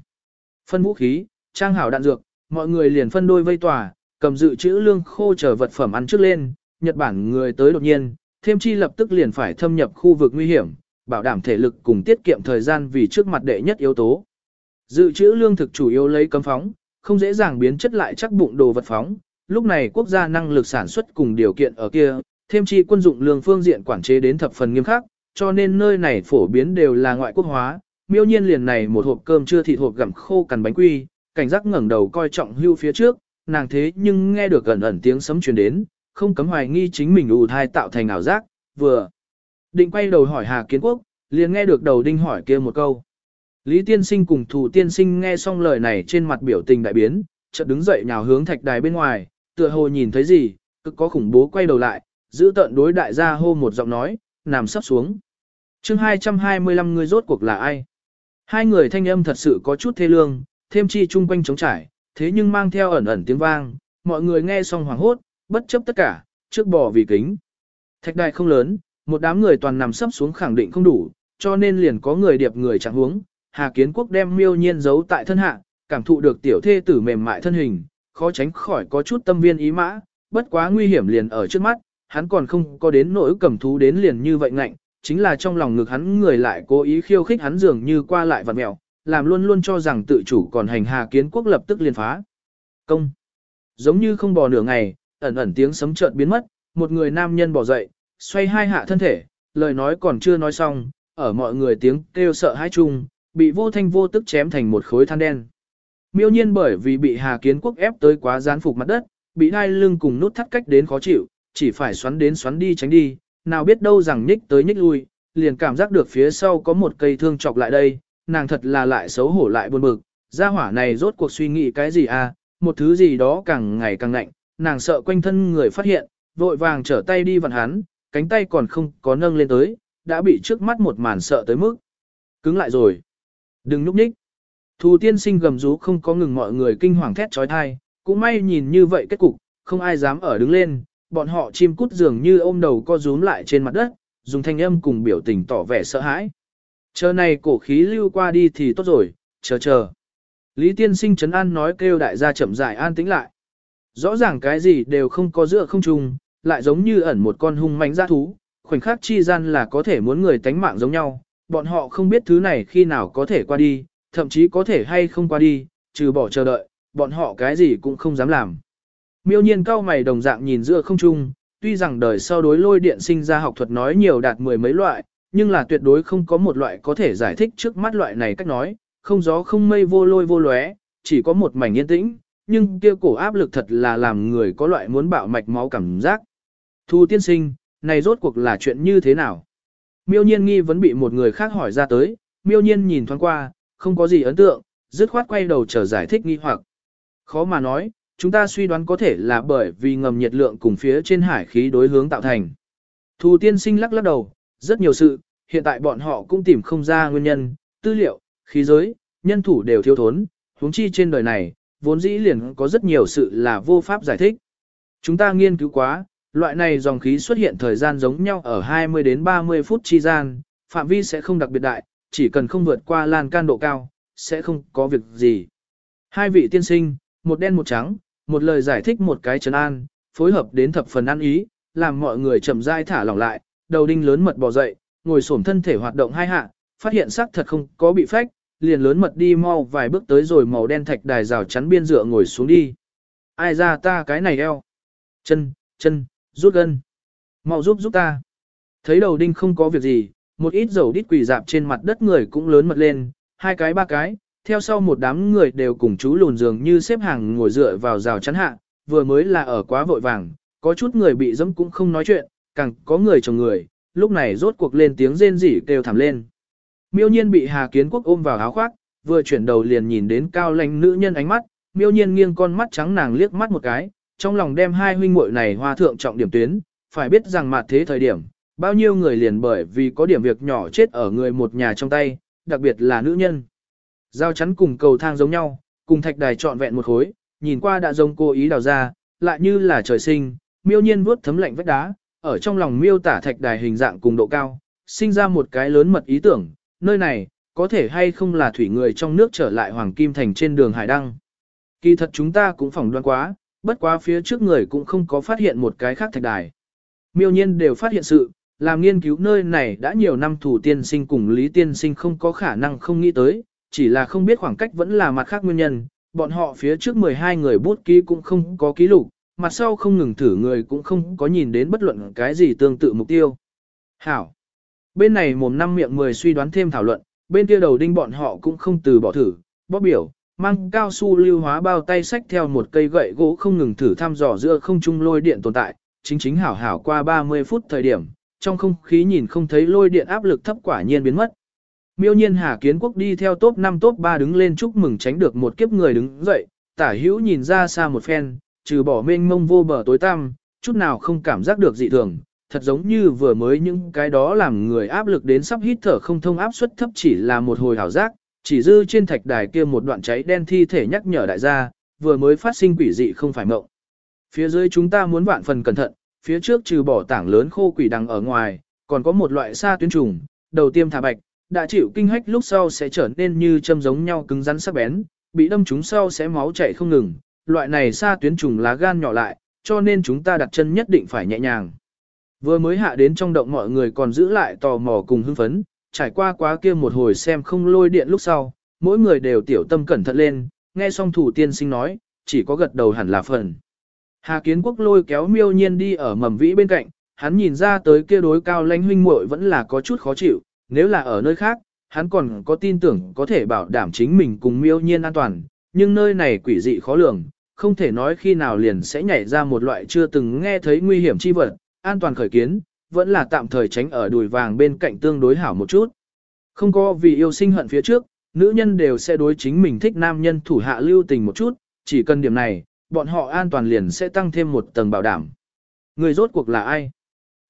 Phân vũ khí, trang hảo đạn dược, mọi người liền phân đôi vây tòa, cầm dự trữ lương khô chờ vật phẩm ăn trước lên, Nhật Bản người tới đột nhiên, thêm chi lập tức liền phải thâm nhập khu vực nguy hiểm, bảo đảm thể lực cùng tiết kiệm thời gian vì trước mặt đệ nhất yếu tố. Dự trữ lương thực chủ yếu lấy cấm phóng, không dễ dàng biến chất lại chắc bụng đồ vật phóng. Lúc này quốc gia năng lực sản xuất cùng điều kiện ở kia, thêm chi quân dụng lương phương diện quản chế đến thập phần nghiêm khắc, cho nên nơi này phổ biến đều là ngoại quốc hóa. Miêu nhiên liền này một hộp cơm chưa thịt hộp gặm khô cằn bánh quy, cảnh giác ngẩng đầu coi trọng hưu phía trước, nàng thế nhưng nghe được gần ẩn tiếng sấm truyền đến, không cấm hoài nghi chính mình ù thai tạo thành ảo giác, vừa định quay đầu hỏi Hà Kiến Quốc, liền nghe được đầu đinh hỏi kia một câu. Lý tiên sinh cùng thủ tiên sinh nghe xong lời này trên mặt biểu tình đại biến, chợt đứng dậy nhào hướng thạch đài bên ngoài, tựa hồ nhìn thấy gì, cực có khủng bố quay đầu lại, giữ tận đối đại gia hô một giọng nói, nằm sắp xuống chương 225 người rốt cuộc là ai? Hai người thanh âm thật sự có chút thê lương, thêm chi chung quanh trống trải, thế nhưng mang theo ẩn ẩn tiếng vang, mọi người nghe xong hoảng hốt, bất chấp tất cả, trước bỏ vì kính. Thạch đài không lớn, một đám người toàn nằm sấp xuống khẳng định không đủ, cho nên liền có người điệp người chẳng huống. Hà Kiến Quốc đem miêu nhiên giấu tại thân hạ, cảm thụ được tiểu thê tử mềm mại thân hình, khó tránh khỏi có chút tâm viên ý mã, bất quá nguy hiểm liền ở trước mắt, hắn còn không có đến nỗi cầm thú đến liền như vậy ngạnh, chính là trong lòng ngực hắn người lại cố ý khiêu khích hắn dường như qua lại vặt mẹo, làm luôn luôn cho rằng tự chủ còn hành Hà Kiến Quốc lập tức liền phá. Công. Giống như không bò nửa ngày, ẩn ẩn tiếng sấm chợt biến mất, một người nam nhân bỏ dậy, xoay hai hạ thân thể, lời nói còn chưa nói xong, ở mọi người tiếng kêu sợ hãi chung, bị vô thanh vô tức chém thành một khối than đen. Miêu nhiên bởi vì bị Hà Kiến Quốc ép tới quá gián phục mặt đất, bị đai lưng cùng nút thắt cách đến khó chịu, chỉ phải xoắn đến xoắn đi tránh đi, nào biết đâu rằng nhích tới nhích lui, liền cảm giác được phía sau có một cây thương chọc lại đây, nàng thật là lại xấu hổ lại buồn bực, gia hỏa này rốt cuộc suy nghĩ cái gì à, một thứ gì đó càng ngày càng lạnh, nàng sợ quanh thân người phát hiện, vội vàng trở tay đi vặn hắn, cánh tay còn không có nâng lên tới, đã bị trước mắt một màn sợ tới mức. Cứng lại rồi. Đừng núp nhích. Thù tiên sinh gầm rú không có ngừng mọi người kinh hoàng thét trói thai, cũng may nhìn như vậy kết cục, không ai dám ở đứng lên, bọn họ chim cút dường như ôm đầu co rúm lại trên mặt đất, dùng thanh âm cùng biểu tình tỏ vẻ sợ hãi. Chờ này cổ khí lưu qua đi thì tốt rồi, chờ chờ. Lý tiên sinh chấn an nói kêu đại gia chậm rãi an tĩnh lại. Rõ ràng cái gì đều không có giữa không trùng, lại giống như ẩn một con hung manh dã thú, khoảnh khắc chi gian là có thể muốn người tánh mạng giống nhau, bọn họ không biết thứ này khi nào có thể qua đi, thậm chí có thể hay không qua đi, trừ bỏ chờ đợi, bọn họ cái gì cũng không dám làm. Miêu nhiên cao mày đồng dạng nhìn giữa không trung, tuy rằng đời sau đối lôi điện sinh ra học thuật nói nhiều đạt mười mấy loại, nhưng là tuyệt đối không có một loại có thể giải thích trước mắt loại này cách nói, không gió không mây vô lôi vô lóe, chỉ có một mảnh yên tĩnh, nhưng kia cổ áp lực thật là làm người có loại muốn bạo mạch máu cảm giác. Thu tiên sinh, này rốt cuộc là chuyện như thế nào? Miêu nhiên nghi vẫn bị một người khác hỏi ra tới, miêu nhiên nhìn thoáng qua, không có gì ấn tượng, dứt khoát quay đầu chờ giải thích nghi hoặc. Khó mà nói, chúng ta suy đoán có thể là bởi vì ngầm nhiệt lượng cùng phía trên hải khí đối hướng tạo thành. Thu tiên sinh lắc lắc đầu, rất nhiều sự, hiện tại bọn họ cũng tìm không ra nguyên nhân, tư liệu, khí giới, nhân thủ đều thiếu thốn, huống chi trên đời này, vốn dĩ liền có rất nhiều sự là vô pháp giải thích. Chúng ta nghiên cứu quá, loại này dòng khí xuất hiện thời gian giống nhau ở 20 đến 30 phút chi gian, phạm vi sẽ không đặc biệt đại, chỉ cần không vượt qua lan can độ cao, sẽ không có việc gì. Hai vị tiên sinh, một đen một trắng, một lời giải thích một cái trấn an, phối hợp đến thập phần ăn ý, làm mọi người chậm rãi thả lỏng lại, đầu đinh lớn mật bò dậy, ngồi xổm thân thể hoạt động hai hạ, phát hiện xác thật không có bị phách, liền lớn mật đi mau vài bước tới rồi màu đen thạch đài rào chắn biên dựa ngồi xuống đi. Ai ra ta cái này eo? Chân, chân, rút gân. Mau giúp giúp ta. Thấy đầu đinh không có việc gì, một ít dầu đít quỷ dạp trên mặt đất người cũng lớn mật lên, hai cái ba cái, theo sau một đám người đều cùng chú lùn giường như xếp hàng ngồi dựa vào rào chắn hạ, vừa mới là ở quá vội vàng, có chút người bị dẫm cũng không nói chuyện, càng có người chồng người, lúc này rốt cuộc lên tiếng rên rỉ kêu thảm lên. Miêu nhiên bị Hà Kiến Quốc ôm vào áo khoác, vừa chuyển đầu liền nhìn đến cao lãnh nữ nhân ánh mắt, miêu nhiên nghiêng con mắt trắng nàng liếc mắt một cái, trong lòng đem hai huynh muội này hoa thượng trọng điểm tuyến, phải biết rằng mặt thế thời điểm, bao nhiêu người liền bởi vì có điểm việc nhỏ chết ở người một nhà trong tay, đặc biệt là nữ nhân. Giao chắn cùng cầu thang giống nhau, cùng thạch đài trọn vẹn một khối, nhìn qua đã giống cô ý đào ra, lại như là trời sinh, miêu nhiên vuốt thấm lạnh vách đá, ở trong lòng miêu tả thạch đài hình dạng cùng độ cao, sinh ra một cái lớn mật ý tưởng, nơi này, có thể hay không là thủy người trong nước trở lại Hoàng Kim Thành trên đường Hải Đăng. Kỳ thật chúng ta cũng phỏng đoán quá, bất quá phía trước người cũng không có phát hiện một cái khác thạch đài. Miêu nhiên đều phát hiện sự, làm nghiên cứu nơi này đã nhiều năm thủ tiên sinh cùng Lý tiên sinh không có khả năng không nghĩ tới, chỉ là không biết khoảng cách vẫn là mặt khác nguyên nhân, bọn họ phía trước 12 người bút ký cũng không có ký lục, mặt sau không ngừng thử người cũng không có nhìn đến bất luận cái gì tương tự mục tiêu. Hảo. Bên này mồm năm miệng 10 suy đoán thêm thảo luận, bên kia đầu đinh bọn họ cũng không từ bỏ thử, bóp biểu, mang cao su lưu hóa bao tay sách theo một cây gậy gỗ không ngừng thử thăm dò giữa không trung lôi điện tồn tại, chính chính hảo hảo qua 30 phút thời điểm, trong không khí nhìn không thấy lôi điện áp lực thấp quả nhiên biến mất. Miêu nhiên Hà Kiến Quốc đi theo top 5 top 3 đứng lên chúc mừng tránh được một kiếp người đứng dậy, tả hữu nhìn ra xa một phen, trừ bỏ mênh mông vô bờ tối tăm, chút nào không cảm giác được dị thường, thật giống như vừa mới những cái đó làm người áp lực đến sắp hít thở không thông áp suất thấp chỉ là một hồi hảo giác, chỉ dư trên thạch đài kia một đoạn cháy đen thi thể nhắc nhở đại gia, vừa mới phát sinh quỷ dị không phải mộng. Phía dưới chúng ta muốn vạn phần cẩn thận, phía trước trừ bỏ tảng lớn khô quỷ đằng ở ngoài, còn có một loại sa tuyến trùng, đầu tiêm thả bạch, đã chịu kinh hách lúc sau sẽ trở nên như châm giống nhau cứng rắn sắc bén, bị đâm chúng sau sẽ máu chảy không ngừng, loại này xa tuyến trùng lá gan nhỏ lại, cho nên chúng ta đặt chân nhất định phải nhẹ nhàng. Vừa mới hạ đến trong động mọi người còn giữ lại tò mò cùng hưng phấn, trải qua quá kia một hồi xem không lôi điện lúc sau, mỗi người đều tiểu tâm cẩn thận lên, nghe xong thủ tiên sinh nói, chỉ có gật đầu hẳn là phần. Hà Kiến Quốc lôi kéo miêu nhiên đi ở mầm vĩ bên cạnh, hắn nhìn ra tới kia đối cao lãnh huynh muội vẫn là có chút khó chịu, nếu là ở nơi khác, hắn còn có tin tưởng có thể bảo đảm chính mình cùng miêu nhiên an toàn, nhưng nơi này quỷ dị khó lường, không thể nói khi nào liền sẽ nhảy ra một loại chưa từng nghe thấy nguy hiểm chi vật, an toàn khởi kiến, vẫn là tạm thời tránh ở đùi vàng bên cạnh tương đối hảo một chút. Không có vì yêu sinh hận phía trước, nữ nhân đều sẽ đối chính mình thích nam nhân thủ hạ lưu tình một chút, chỉ cần điểm này, bọn họ an toàn liền sẽ tăng thêm một tầng bảo đảm. Người rốt cuộc là ai?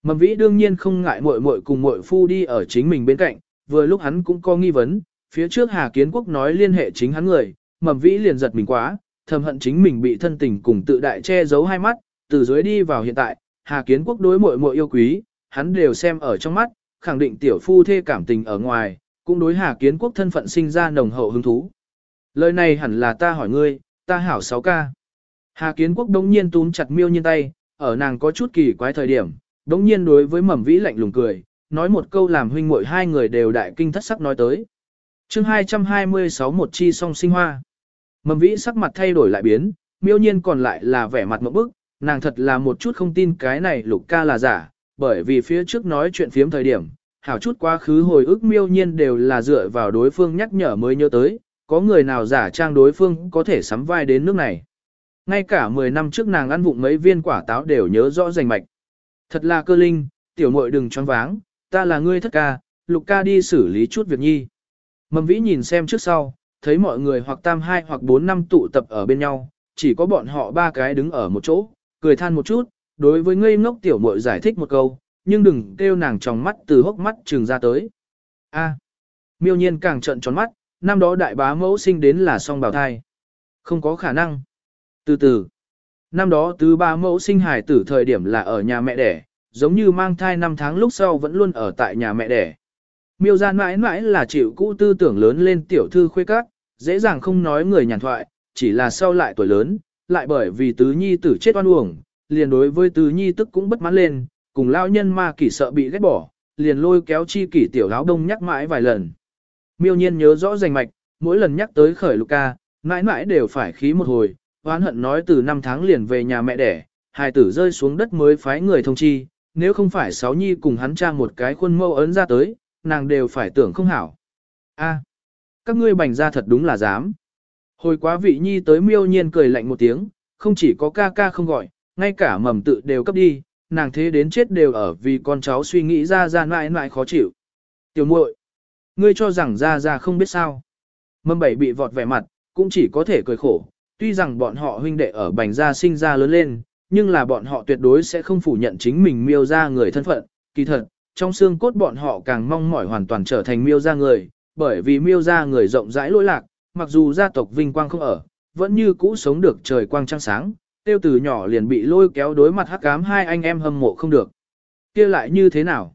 Mầm vĩ đương nhiên không ngại muội muội cùng muội phu đi ở chính mình bên cạnh, vừa lúc hắn cũng có nghi vấn, phía trước Hà Kiến Quốc nói liên hệ chính hắn người, mầm vĩ liền giật mình quá, thầm hận chính mình bị thân tình cùng tự đại che giấu hai mắt, từ dưới đi vào hiện tại, Hà Kiến Quốc đối muội muội yêu quý, hắn đều xem ở trong mắt, khẳng định tiểu phu thê cảm tình ở ngoài, cũng đối Hà Kiến Quốc thân phận sinh ra nồng hậu hứng thú. Lời này hẳn là ta hỏi ngươi, ta hảo 6 ca. Hà Kiến Quốc đống nhiên túm chặt miêu nhiên tay, ở nàng có chút kỳ quái thời điểm, đống nhiên đối với mầm vĩ lạnh lùng cười, nói một câu làm huynh muội hai người đều đại kinh thất sắc nói tới. chương 226 một chi song sinh hoa. Mầm vĩ sắc mặt thay đổi lại biến, miêu nhiên còn lại là vẻ mặt mẫu bức, nàng thật là một chút không tin cái này lục ca là giả, bởi vì phía trước nói chuyện phiếm thời điểm, hảo chút quá khứ hồi ức miêu nhiên đều là dựa vào đối phương nhắc nhở mới nhớ tới, có người nào giả trang đối phương có thể sắm vai đến nước này. Ngay cả 10 năm trước nàng ăn vụng mấy viên quả táo đều nhớ rõ rành mạch. Thật là cơ linh, tiểu muội đừng choáng váng, ta là ngươi thất ca, lục ca đi xử lý chút việc nhi. Mầm vĩ nhìn xem trước sau, thấy mọi người hoặc tam hai hoặc bốn năm tụ tập ở bên nhau, chỉ có bọn họ ba cái đứng ở một chỗ, cười than một chút, đối với ngây ngốc tiểu muội giải thích một câu, nhưng đừng kêu nàng tròng mắt từ hốc mắt trường ra tới. A. miêu nhiên càng trợn tròn mắt, năm đó đại bá mẫu sinh đến là song bào thai. Không có khả năng. Từ từ. Năm đó tứ ba mẫu sinh hải tử thời điểm là ở nhà mẹ đẻ, giống như mang thai năm tháng lúc sau vẫn luôn ở tại nhà mẹ đẻ. Miêu gian mãi mãi là chịu cũ tư tưởng lớn lên tiểu thư khuê các, dễ dàng không nói người nhàn thoại, chỉ là sau lại tuổi lớn, lại bởi vì tứ nhi tử chết oan uổng, liền đối với tứ nhi tức cũng bất mãn lên, cùng lao nhân ma kỷ sợ bị ghét bỏ, liền lôi kéo chi kỷ tiểu áo đông nhắc mãi vài lần. Miêu nhiên nhớ rõ rành mạch, mỗi lần nhắc tới khởi lục ca, mãi mãi đều phải khí một hồi, hoán hận nói từ năm tháng liền về nhà mẹ đẻ, hài tử rơi xuống đất mới phái người thông chi, nếu không phải sáu nhi cùng hắn trang một cái khuôn mẫu ấn ra tới, nàng đều phải tưởng không hảo. A, các ngươi bành ra thật đúng là dám. Hồi quá vị nhi tới miêu nhiên cười lạnh một tiếng, không chỉ có ca ca không gọi, ngay cả mầm tự đều cấp đi, nàng thế đến chết đều ở vì con cháu suy nghĩ ra ra mãi mãi khó chịu. Tiểu muội, ngươi cho rằng ra ra không biết sao. Mầm bảy bị vọt vẻ mặt, cũng chỉ có thể cười khổ, tuy rằng bọn họ huynh đệ ở bành gia sinh ra lớn lên, nhưng là bọn họ tuyệt đối sẽ không phủ nhận chính mình miêu ra người thân phận, kỳ thật, trong xương cốt bọn họ càng mong mỏi hoàn toàn trở thành miêu ra người, bởi vì miêu ra người rộng rãi lỗi lạc, mặc dù gia tộc vinh quang không ở, vẫn như cũ sống được trời quang trăng sáng, tiêu từ nhỏ liền bị lôi kéo đối mặt hắc cám hai anh em hâm mộ không được. kia lại như thế nào?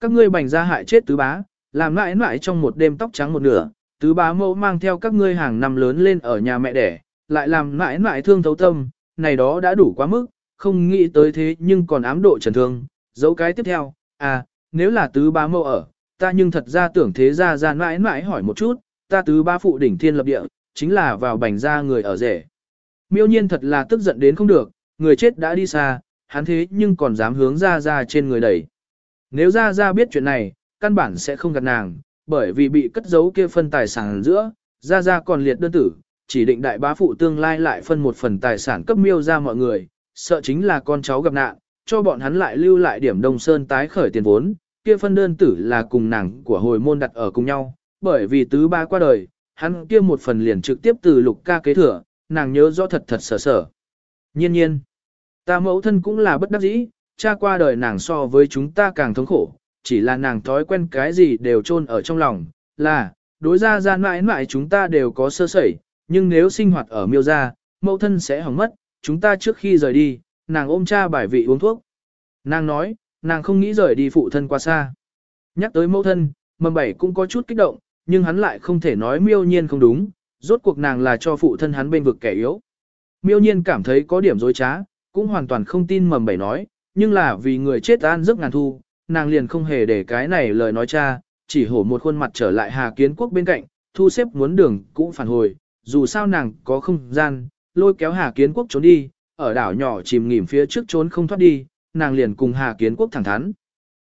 Các ngươi bành ra hại chết tứ bá, làm mãi mãi trong một đêm tóc trắng một nửa, tứ bá mẫu mang theo các ngươi hàng năm lớn lên ở nhà mẹ đẻ, lại làm mãi mãi thương thấu tâm, này đó đã đủ quá mức, không nghĩ tới thế nhưng còn ám độ trần thương. Dấu cái tiếp theo, à, nếu là tứ ba mâu ở, ta nhưng thật ra tưởng thế ra ra mãi mãi hỏi một chút, ta tứ ba phụ đỉnh thiên lập địa, chính là vào bành ra người ở rể. Miêu nhiên thật là tức giận đến không được, người chết đã đi xa, hắn thế nhưng còn dám hướng ra ra trên người đẩy. Nếu ra ra biết chuyện này, căn bản sẽ không gặp nàng, bởi vì bị cất giấu kia phân tài sản giữa, ra ra còn liệt đơn tử, chỉ định đại bá phụ tương lai lại phân một phần tài sản cấp miêu ra mọi người, sợ chính là con cháu gặp nạn, cho bọn hắn lại lưu lại điểm Đông Sơn tái khởi tiền vốn, kia phân đơn tử là cùng nàng của hồi môn đặt ở cùng nhau, bởi vì tứ ba qua đời, hắn kia một phần liền trực tiếp từ lục ca kế thừa, nàng nhớ rõ thật thật sở sở. Nhiên nhiên, ta mẫu thân cũng là bất đắc dĩ, cha qua đời nàng so với chúng ta càng thống khổ, chỉ là nàng thói quen cái gì đều chôn ở trong lòng, là, đối ra ra mãi mãi chúng ta đều có sơ sẩy, nhưng nếu sinh hoạt ở miêu gia, mẫu thân sẽ hỏng mất, chúng ta trước khi rời đi, nàng ôm cha bài vị uống thuốc. Nàng nói, nàng không nghĩ rời đi phụ thân quá xa. Nhắc tới mẫu thân, mầm bảy cũng có chút kích động, nhưng hắn lại không thể nói miêu nhiên không đúng, rốt cuộc nàng là cho phụ thân hắn bên vực kẻ yếu. Miêu nhiên cảm thấy có điểm dối trá, cũng hoàn toàn không tin mầm bảy nói, nhưng là vì người chết an giấc ngàn thu, nàng liền không hề để cái này lời nói cha, chỉ hổ một khuôn mặt trở lại Hà Kiến Quốc bên cạnh, thu xếp muốn đường cũng phản hồi, dù sao nàng có không gian, lôi kéo Hà Kiến Quốc trốn đi, ở đảo nhỏ chìm nghỉm phía trước trốn không thoát đi, nàng liền cùng Hà Kiến Quốc thẳng thắn.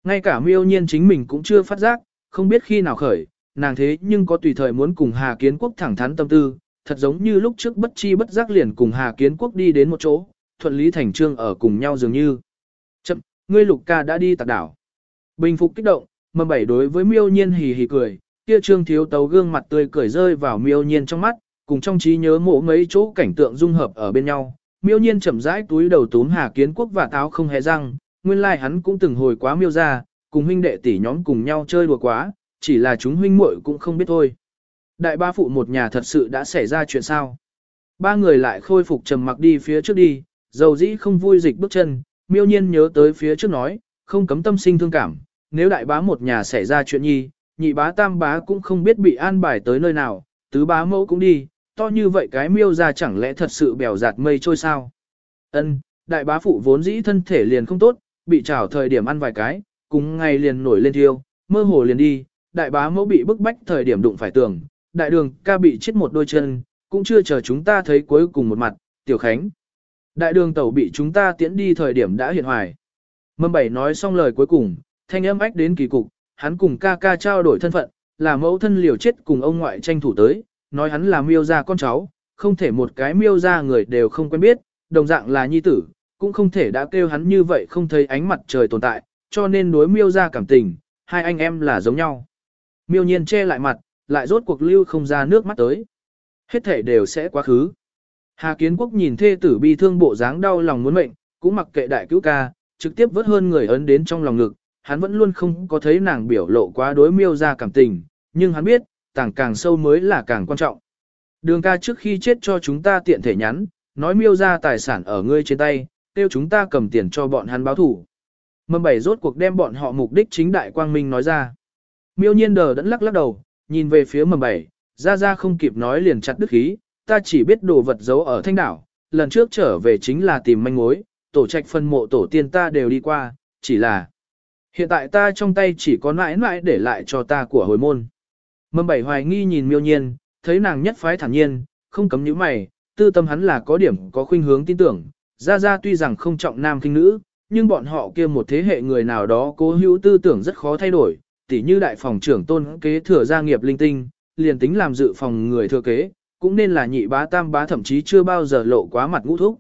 Ngay cả miêu nhiên chính mình cũng chưa phát giác, không biết khi nào khởi, nàng thế nhưng có tùy thời muốn cùng Hà Kiến Quốc thẳng thắn tâm tư, thật giống như lúc trước bất chi bất giác liền cùng Hà Kiến Quốc đi đến một chỗ, thuận lý thành trương ở cùng nhau dường như. Chậm, ngươi lục ca đã đi tạc đảo. Bình phục kích động, mầm bảy đối với miêu nhiên hì hì cười, kia trương thiếu tấu gương mặt tươi cười rơi vào miêu nhiên trong mắt, cùng trong trí nhớ mộ mấy chỗ cảnh tượng dung hợp ở bên nhau. Miêu nhiên chậm rãi túi đầu túm Hà Kiến Quốc và táo không hề răng, nguyên lai like hắn cũng từng hồi quá miêu ra, cùng huynh đệ tỷ nhóm cùng nhau chơi đùa quá, chỉ là chúng huynh muội cũng không biết thôi. Đại ba phụ một nhà thật sự đã xảy ra chuyện sao? Ba người lại khôi phục trầm mặc đi phía trước đi, dầu dĩ không vui dịch bước chân, miêu nhiên nhớ tới phía trước nói, không cấm tâm sinh thương cảm, nếu đại bá một nhà xảy ra chuyện nhi, nhị bá tam bá cũng không biết bị an bài tới nơi nào, tứ bá mẫu cũng đi, to như vậy cái miêu ra chẳng lẽ thật sự bèo giạt mây trôi sao? Ân, đại bá phụ vốn dĩ thân thể liền không tốt, bị trảo thời điểm ăn vài cái, cùng ngày liền nổi lên thiêu, mơ hồ liền đi, đại bá mẫu bị bức bách thời điểm đụng phải tường, đại đường ca bị chết một đôi chân, cũng chưa chờ chúng ta thấy cuối cùng một mặt, tiểu khánh. Đại đường tẩu bị chúng ta tiễn đi thời điểm đã hiện hoài. Mâm bảy nói xong lời cuối cùng, thanh âm ách đến kỳ cục, hắn cùng ca ca trao đổi thân phận, là mẫu thân liều chết cùng ông ngoại tranh thủ tới, nói hắn là miêu gia con cháu, không thể một cái miêu gia người đều không quen biết, đồng dạng là nhi tử, cũng không thể đã kêu hắn như vậy không thấy ánh mặt trời tồn tại, cho nên đối miêu gia cảm tình, hai anh em là giống nhau. Miêu nhiên che lại mặt, lại rốt cuộc lưu không ra nước mắt tới. Hết thể đều sẽ quá khứ. Hà Kiến Quốc nhìn thê tử bi thương bộ dáng đau lòng muốn mệnh, cũng mặc kệ đại cứu ca, trực tiếp vớt hơn người ấn đến trong lòng ngực, hắn vẫn luôn không có thấy nàng biểu lộ quá đối miêu ra cảm tình, nhưng hắn biết, tàng càng sâu mới là càng quan trọng. Đường ca trước khi chết cho chúng ta tiện thể nhắn, nói miêu ra tài sản ở ngươi trên tay, tiêu chúng ta cầm tiền cho bọn hắn báo thủ. Mầm bảy rốt cuộc đem bọn họ mục đích chính đại quang minh nói ra. Miêu nhiên đờ đẫn lắc lắc đầu, nhìn về phía mầm bảy, ra ra không kịp nói liền chặt đứt khí, ta chỉ biết đồ vật giấu ở thanh đảo, lần trước trở về chính là tìm manh mối, tổ trạch phân mộ tổ tiên ta đều đi qua, chỉ là hiện tại ta trong tay chỉ có mãi mãi để lại cho ta của hồi môn. Mầm bảy hoài nghi nhìn miêu nhiên, thấy nàng nhất phái thản nhiên, không cấm những mày, tư tâm hắn là có điểm có khuynh hướng tin tưởng, ra ra tuy rằng không trọng nam kinh nữ, nhưng bọn họ kia một thế hệ người nào đó cố hữu tư tưởng rất khó thay đổi, tỉ như đại phòng trưởng tôn kế thừa gia nghiệp linh tinh, liền tính làm dự phòng người thừa kế, cũng nên là nhị bá tam bá thậm chí chưa bao giờ lộ quá mặt ngũ thúc.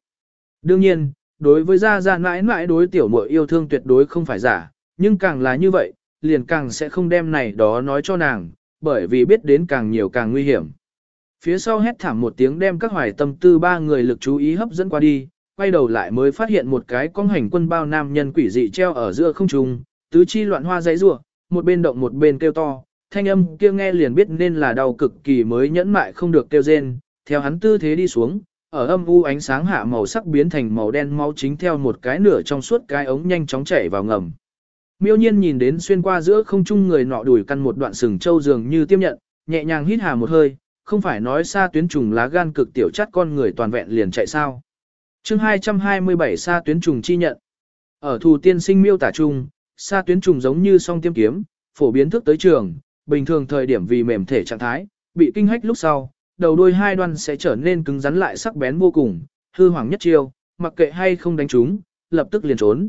Đương nhiên, đối với gia gia mãi mãi đối tiểu muội yêu thương tuyệt đối không phải giả, nhưng càng là như vậy, liền càng sẽ không đem này đó nói cho nàng, bởi vì biết đến càng nhiều càng nguy hiểm. Phía sau hét thảm một tiếng đem các hoài tâm tư ba người lực chú ý hấp dẫn qua đi, quay đầu lại mới phát hiện một cái con hành quân bao nam nhân quỷ dị treo ở giữa không trung, tứ chi loạn hoa dãy rủa, một bên động một bên kêu to, thanh âm kia nghe liền biết nên là đau cực kỳ mới nhẫn mại không được kêu rên, theo hắn tư thế đi xuống, ở âm u ánh sáng hạ màu sắc biến thành màu đen máu chính theo một cái nửa trong suốt cái ống nhanh chóng chảy vào ngầm. Miêu nhiên nhìn đến xuyên qua giữa không trung người nọ đuổi căn một đoạn sừng trâu dường như tiêm nhận, nhẹ nhàng hít hà một hơi, không phải nói xa tuyến trùng lá gan cực tiểu chắt con người toàn vẹn liền chạy sao. chương 227 xa tuyến trùng chi nhận. Ở thù tiên sinh miêu tả trung, xa tuyến trùng giống như song tiêm kiếm, phổ biến thức tới trường, bình thường thời điểm vì mềm thể trạng thái, bị kinh hách lúc sau, đầu đuôi hai đoan sẽ trở nên cứng rắn lại sắc bén vô cùng, hư hoàng nhất chiêu, mặc kệ hay không đánh chúng, lập tức liền trốn.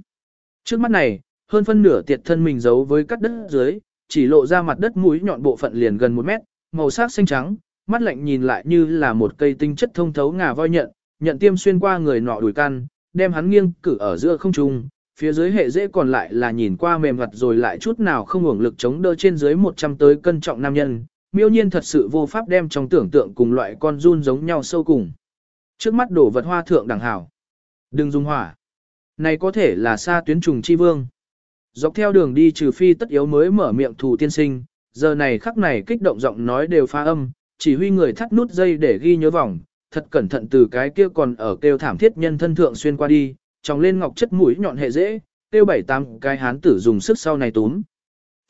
Trước mắt này, hơn phân nửa tiệt thân mình giấu với cắt đất dưới, chỉ lộ ra mặt đất mũi nhọn bộ phận liền gần một mét, màu sắc xanh trắng, mắt lạnh nhìn lại như là một cây tinh chất thông thấu ngà voi nhận, nhận tiêm xuyên qua người nọ đùi căn, đem hắn nghiêng cử ở giữa không trung, phía dưới hệ dễ còn lại là nhìn qua mềm mặt rồi lại chút nào không hưởng lực chống đỡ trên dưới 100 tới cân trọng nam nhân, miêu nhiên thật sự vô pháp đem trong tưởng tượng cùng loại con run giống nhau sâu cùng. Trước mắt đổ vật hoa thượng đẳng hảo. Đừng dùng hỏa. Này có thể là xa tuyến trùng chi vương. Dọc theo đường đi trừ phi tất yếu mới mở miệng thủ tiên sinh, giờ này khắc này kích động giọng nói đều pha âm, chỉ huy người thắt nút dây để ghi nhớ vòng, thật cẩn thận từ cái kia còn ở kêu thảm thiết nhân thân thượng xuyên qua đi, tròng lên ngọc chất mũi nhọn hệ dễ, kêu bảy tám cái hán tử dùng sức sau này túm.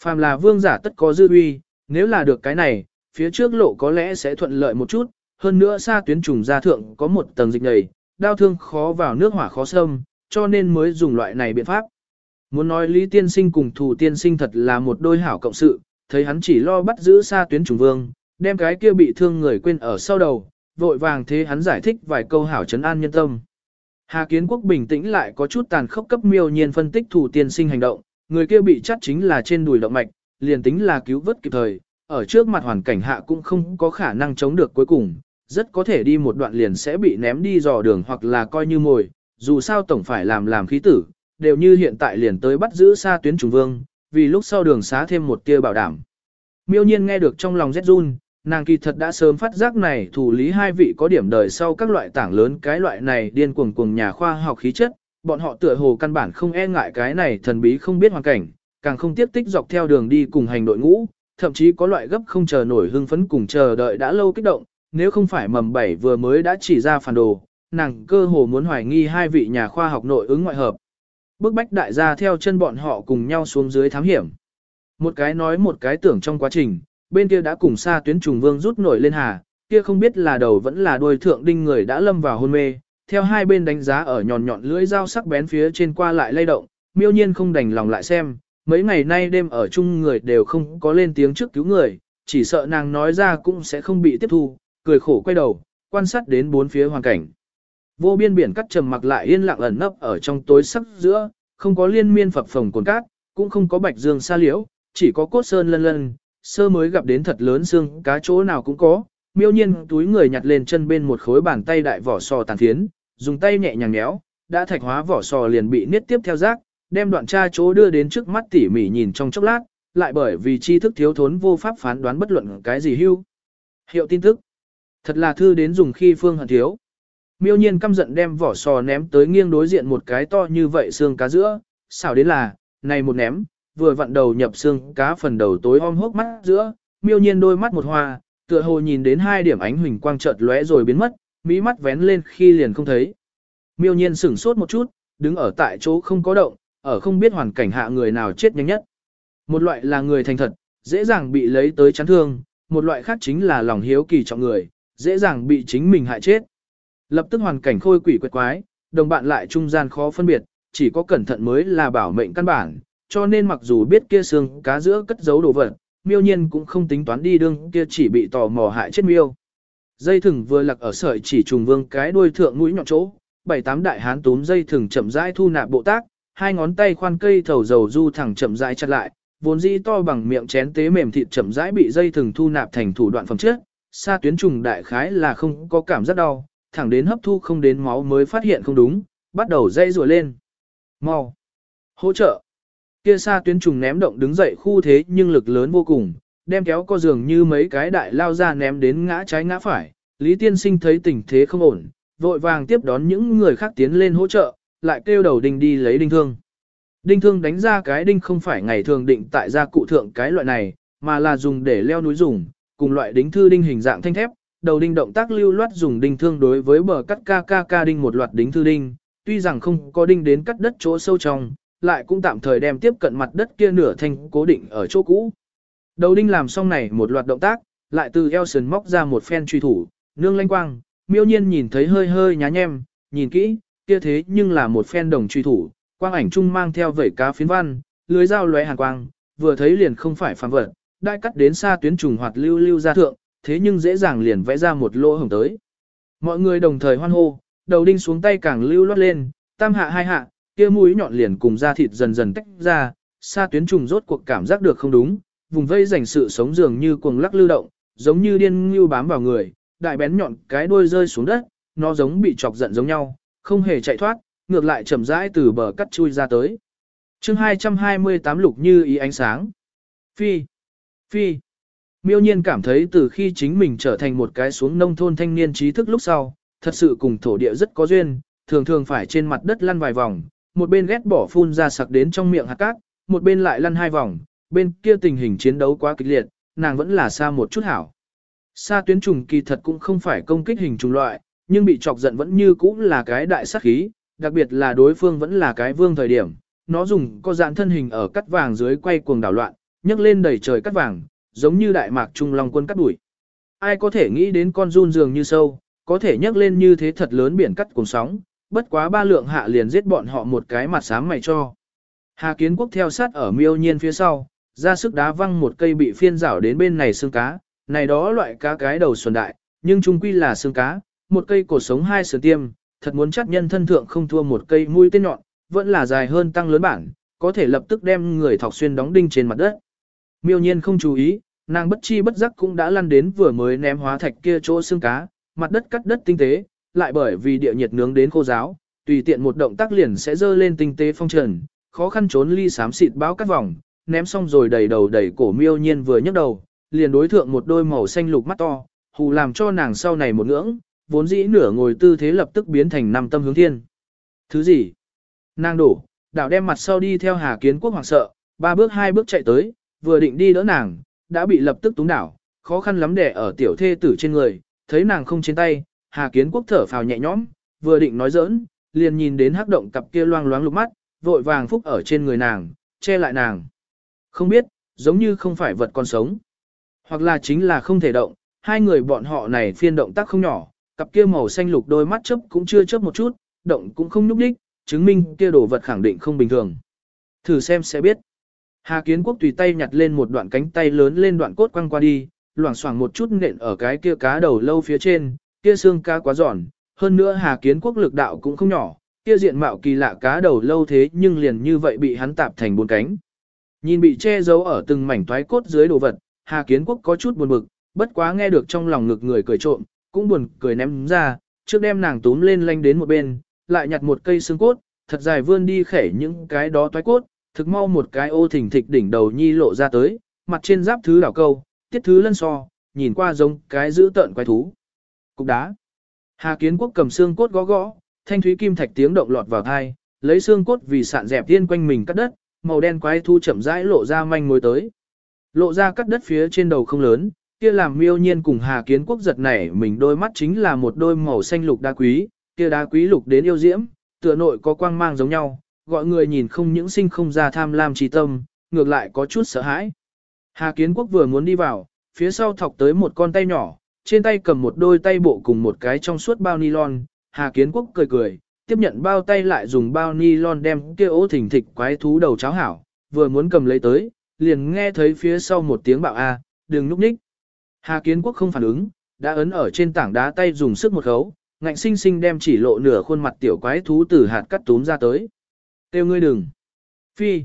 Phàm là vương giả tất có dư uy, nếu là được cái này, phía trước lộ có lẽ sẽ thuận lợi một chút, hơn nữa xa tuyến trùng gia thượng có một tầng dịch nhầy, đau thương khó vào nước hỏa khó xâm, cho nên mới dùng loại này biện pháp. Muốn nói Lý Tiên Sinh cùng Thù Tiên Sinh thật là một đôi hảo cộng sự, thấy hắn chỉ lo bắt giữ xa tuyến trùng vương, đem cái kia bị thương người quên ở sau đầu, vội vàng thế hắn giải thích vài câu hảo trấn an nhân tâm. Hà Kiến Quốc bình tĩnh lại có chút tàn khốc cấp miêu nhiên phân tích Thù Tiên Sinh hành động, người kia bị chắc chính là trên đùi động mạch, liền tính là cứu vớt kịp thời, ở trước mặt hoàn cảnh hạ cũng không có khả năng chống được cuối cùng, rất có thể đi một đoạn liền sẽ bị ném đi dò đường hoặc là coi như mồi, dù sao tổng phải làm làm khí tử, đều như hiện tại liền tới bắt giữ xa tuyến trùng vương, vì lúc sau đường xá thêm một tia bảo đảm. Miêu nhiên nghe được trong lòng rét run, nàng kỳ thật đã sớm phát giác này thủ lý hai vị có điểm đời sau các loại tảng lớn cái loại này điên cuồng cuồng nhà khoa học khí chất, bọn họ tựa hồ căn bản không e ngại cái này thần bí không biết hoàn cảnh, càng không tiếp tích dọc theo đường đi cùng hành đội ngũ, thậm chí có loại gấp không chờ nổi hưng phấn cùng chờ đợi đã lâu kích động, nếu không phải mầm bảy vừa mới đã chỉ ra phản đồ, nàng cơ hồ muốn hoài nghi hai vị nhà khoa học nội ứng ngoại hợp. Bước bách đại gia theo chân bọn họ cùng nhau xuống dưới thám hiểm. Một cái nói một cái tưởng trong quá trình, bên kia đã cùng xa tuyến trùng vương rút nổi lên hà, kia không biết là đầu vẫn là đuôi thượng đinh người đã lâm vào hôn mê, theo hai bên đánh giá ở nhọn nhọn lưỡi dao sắc bén phía trên qua lại lay động, miêu nhiên không đành lòng lại xem, mấy ngày nay đêm ở chung người đều không có lên tiếng trước cứu người, chỉ sợ nàng nói ra cũng sẽ không bị tiếp thu, cười khổ quay đầu, quan sát đến bốn phía hoàn cảnh. Vô biên biển cắt trầm mặc lại yên lặng ẩn nấp ở trong tối sắc giữa, không có liên miên phập phồng cồn cát, cũng không có bạch dương xa liễu, chỉ có cốt sơn lân lân, sơ mới gặp đến thật lớn xương cá chỗ nào cũng có. Miêu nhiên túi người nhặt lên chân bên một khối bàn tay đại vỏ sò tàn thiến, dùng tay nhẹ nhàng méo, đã thạch hóa vỏ sò liền bị niết tiếp theo rác, đem đoạn tra chỗ đưa đến trước mắt tỉ mỉ nhìn trong chốc lát, lại bởi vì tri thức thiếu thốn vô pháp phán đoán bất luận cái gì hưu. Hiệu tin tức. Thật là thư đến dùng khi phương hận thiếu. Miêu nhiên căm giận đem vỏ sò ném tới nghiêng đối diện một cái to như vậy xương cá giữa, xảo đến là, này một ném, vừa vặn đầu nhập xương cá phần đầu tối om hốc mắt giữa, miêu nhiên đôi mắt một hoa, tựa hồ nhìn đến hai điểm ánh huỳnh quang chợt lóe rồi biến mất, mỹ mắt vén lên khi liền không thấy. Miêu nhiên sửng sốt một chút, đứng ở tại chỗ không có động, ở không biết hoàn cảnh hạ người nào chết nhanh nhất. Một loại là người thành thật, dễ dàng bị lấy tới chán thương, một loại khác chính là lòng hiếu kỳ trọng người, dễ dàng bị chính mình hại chết. Lập tức hoàn cảnh khôi quỷ quệt quái, đồng bạn lại trung gian khó phân biệt, chỉ có cẩn thận mới là bảo mệnh căn bản, cho nên mặc dù biết kia xương cá giữa cất giấu đồ vật, miêu nhiên cũng không tính toán đi đương kia chỉ bị tò mò hại chết miêu. Dây thừng vừa lặc ở sợi chỉ trùng vương cái đuôi thượng mũi nhọn chỗ, bảy tám đại hán túm dây thừng chậm rãi thu nạp bộ tác, hai ngón tay khoan cây thầu dầu du thẳng chậm rãi chặt lại, vốn dĩ to bằng miệng chén tế mềm thịt chậm rãi bị dây thừng thu nạp thành thủ đoạn phẩm chất, xa tuyến trùng đại khái là không có cảm giác đau, thẳng đến hấp thu không đến máu mới phát hiện không đúng, bắt đầu dây rùa lên. Mau! Hỗ trợ! Kia xa tuyến trùng ném động đứng dậy khu thế nhưng lực lớn vô cùng, đem kéo co giường như mấy cái đại lao ra ném đến ngã trái ngã phải. Lý tiên sinh thấy tình thế không ổn, vội vàng tiếp đón những người khác tiến lên hỗ trợ, lại kêu đầu đinh đi lấy đinh thương. Đinh thương đánh ra cái đinh không phải ngày thường định tại gia cụ thượng cái loại này, mà là dùng để leo núi dùng, cùng loại đính thư đinh hình dạng thanh thép, đầu đinh động tác lưu loát dùng đinh thương đối với bờ cắt ca ca ca đinh một loạt đính thư đinh, tuy rằng không có đinh đến cắt đất chỗ sâu trong, lại cũng tạm thời đem tiếp cận mặt đất kia nửa thanh cố định ở chỗ cũ. Đầu đinh làm xong này một loạt động tác, lại từ eo sườn móc ra một phen truy thủ, nương lanh quang, miêu nhiên nhìn thấy hơi hơi nhá nhem, nhìn kỹ, kia thế nhưng là một phen đồng truy thủ, quang ảnh trung mang theo vẩy cá phiến văn, lưới dao lóe hàn quang, vừa thấy liền không phải phàm vật, đại cắt đến xa tuyến trùng hoạt lưu lưu ra thượng, thế nhưng dễ dàng liền vẽ ra một lỗ hổng tới. Mọi người đồng thời hoan hô, đầu đinh xuống tay càng lưu loát lên, tam hạ hai hạ, kia mũi nhọn liền cùng da thịt dần dần tách ra, xa tuyến trùng rốt cuộc cảm giác được không đúng, vùng vây dành sự sống dường như cuồng lắc lưu động, giống như điên như bám vào người, đại bén nhọn cái đuôi rơi xuống đất, nó giống bị chọc giận giống nhau, không hề chạy thoát, ngược lại chậm rãi từ bờ cắt chui ra tới. chương 228 lục như ý ánh sáng. Phi. Phi. Miêu nhiên cảm thấy từ khi chính mình trở thành một cái xuống nông thôn thanh niên trí thức lúc sau, thật sự cùng thổ địa rất có duyên, thường thường phải trên mặt đất lăn vài vòng, một bên ghét bỏ phun ra sặc đến trong miệng hạt cát, một bên lại lăn hai vòng, bên kia tình hình chiến đấu quá kịch liệt, nàng vẫn là xa một chút hảo. Sa tuyến trùng kỳ thật cũng không phải công kích hình trùng loại, nhưng bị chọc giận vẫn như cũ là cái đại sát khí, đặc biệt là đối phương vẫn là cái vương thời điểm. Nó dùng có dạng thân hình ở cắt vàng dưới quay cuồng đảo loạn, nhấc lên đầy trời cắt vàng, giống như đại mạc trung long quân cắt đuổi. Ai có thể nghĩ đến con run dường như sâu, có thể nhấc lên như thế thật lớn biển cắt cùng sóng, bất quá ba lượng hạ liền giết bọn họ một cái mặt sáng mày cho. Hà Kiến Quốc theo sát ở miêu nhiên phía sau, ra sức đá văng một cây bị phiên rảo đến bên này xương cá, này đó loại cá cái đầu xuân đại, nhưng trung quy là xương cá, một cây cổ sống hai sườn tiêm, thật muốn chắc nhân thân thượng không thua một cây mũi tên nhọn, vẫn là dài hơn tăng lớn bản, có thể lập tức đem người thọc xuyên đóng đinh trên mặt đất. Miêu nhiên không chú ý, nàng bất chi bất giác cũng đã lăn đến vừa mới ném hóa thạch kia chỗ xương cá, mặt đất cắt đất tinh tế, lại bởi vì địa nhiệt nướng đến khô giáo, tùy tiện một động tác liền sẽ dơ lên tinh tế phong trần, khó khăn trốn ly xám xịt báo cắt vòng, ném xong rồi đầy đầu đầy cổ miêu nhiên vừa nhấc đầu, liền đối thượng một đôi màu xanh lục mắt to, hù làm cho nàng sau này một ngưỡng, vốn dĩ nửa ngồi tư thế lập tức biến thành năm tâm hướng thiên. Thứ gì? Nàng đổ, đảo đem mặt sau đi theo Hà Kiến Quốc hoảng sợ, ba bước hai bước chạy tới, vừa định đi đỡ nàng, đã bị lập tức túng đảo, khó khăn lắm đè ở tiểu thê tử trên người, thấy nàng không trên tay, Hà Kiến Quốc thở phào nhẹ nhõm, vừa định nói giỡn, liền nhìn đến hắc động cặp kia loang loáng lục mắt, vội vàng phúc ở trên người nàng, che lại nàng. Không biết, giống như không phải vật còn sống. Hoặc là chính là không thể động, hai người bọn họ này phiên động tác không nhỏ, cặp kia màu xanh lục đôi mắt chớp cũng chưa chớp một chút, động cũng không nhúc đích, chứng minh kia đồ vật khẳng định không bình thường. Thử xem sẽ biết. Hà Kiến Quốc tùy tay nhặt lên một đoạn cánh tay lớn lên đoạn cốt quăng qua đi, loảng xoảng một chút nện ở cái kia cá đầu lâu phía trên, kia xương cá quá giòn, hơn nữa Hà Kiến Quốc lực đạo cũng không nhỏ, kia diện mạo kỳ lạ cá đầu lâu thế nhưng liền như vậy bị hắn tạp thành bốn cánh. Nhìn bị che giấu ở từng mảnh toái cốt dưới đồ vật, Hà Kiến Quốc có chút buồn bực, bất quá nghe được trong lòng ngực người cười trộm, cũng buồn cười ném ra, trước đem nàng túm lên lanh đến một bên, lại nhặt một cây xương cốt, thật dài vươn đi khẻ những cái đó toái cốt, thực mau một cái ô thỉnh thịch đỉnh đầu nhi lộ ra tới, mặt trên giáp thứ đảo câu, tiết thứ lân so, nhìn qua giống cái giữ tợn quái thú. Cục đá. Hà Kiến Quốc cầm xương cốt gõ gõ, thanh thúy kim thạch tiếng động lọt vào thai, lấy xương cốt vì sạn dẹp tiên quanh mình cắt đất, màu đen quái thú chậm rãi lộ ra manh mối tới. Lộ ra cắt đất phía trên đầu không lớn, kia làm miêu nhiên cùng Hà Kiến Quốc giật nảy mình đôi mắt chính là một đôi màu xanh lục đá quý, kia đá quý lục đến yêu diễm, tựa nội có quang mang giống nhau, gọi người nhìn không những sinh không ra tham lam trí tâm, ngược lại có chút sợ hãi. Hà Kiến Quốc vừa muốn đi vào, phía sau thọc tới một con tay nhỏ, trên tay cầm một đôi tay bộ cùng một cái trong suốt bao nylon, Hà Kiến Quốc cười cười, tiếp nhận bao tay lại dùng bao nylon đem kia ố thỉnh thịch quái thú đầu cháo hảo, vừa muốn cầm lấy tới, liền nghe thấy phía sau một tiếng bạo a, đừng núp ních. Hà Kiến Quốc không phản ứng, đã ấn ở trên tảng đá tay dùng sức một khấu, ngạnh sinh sinh đem chỉ lộ nửa khuôn mặt tiểu quái thú từ hạt cắt túm ra tới. Têu ngươi đừng. Phi.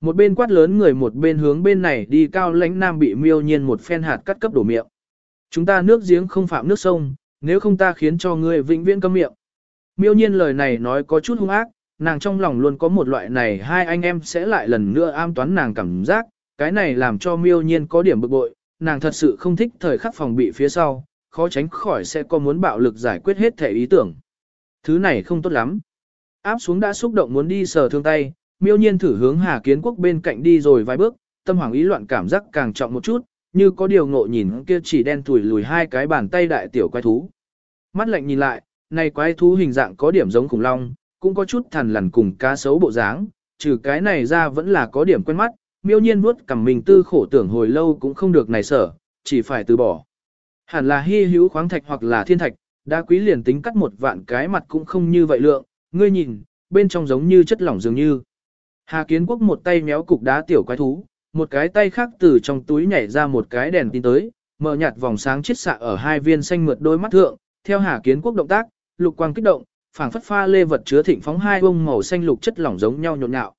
Một bên quát lớn người một bên hướng bên này đi cao lãnh nam bị miêu nhiên một phen hạt cắt cấp đổ miệng. Chúng ta nước giếng không phạm nước sông, nếu không ta khiến cho ngươi vĩnh viễn câm miệng. Miêu nhiên lời này nói có chút hung ác, nàng trong lòng luôn có một loại này hai anh em sẽ lại lần nữa am toán nàng cảm giác, cái này làm cho miêu nhiên có điểm bực bội, nàng thật sự không thích thời khắc phòng bị phía sau, khó tránh khỏi sẽ có muốn bạo lực giải quyết hết thể ý tưởng. Thứ này không tốt lắm. Áp xuống đã xúc động muốn đi sờ thương tay, miêu nhiên thử hướng Hà Kiến Quốc bên cạnh đi rồi vài bước, tâm hoảng ý loạn cảm giác càng trọng một chút, như có điều ngộ nhìn kia chỉ đen thủi lùi hai cái bàn tay đại tiểu quái thú. Mắt lạnh nhìn lại, này quái thú hình dạng có điểm giống khủng long, cũng có chút thằn lằn cùng cá sấu bộ dáng, trừ cái này ra vẫn là có điểm quen mắt, miêu nhiên vuốt cầm mình tư khổ tưởng hồi lâu cũng không được này sở, chỉ phải từ bỏ. Hẳn là hy hữu khoáng thạch hoặc là thiên thạch, đá quý liền tính cắt một vạn cái mặt cũng không như vậy lượng, ngươi nhìn, bên trong giống như chất lỏng dường như. Hà Kiến Quốc một tay méo cục đá tiểu quái thú, một cái tay khác từ trong túi nhảy ra một cái đèn tin tới, mở nhạt vòng sáng chiết xạ ở hai viên xanh mượt đôi mắt thượng, theo Hà Kiến Quốc động tác, lục quang kích động, phảng phất pha lê vật chứa thịnh phóng hai bông màu xanh lục chất lỏng giống nhau nhộn nhạo.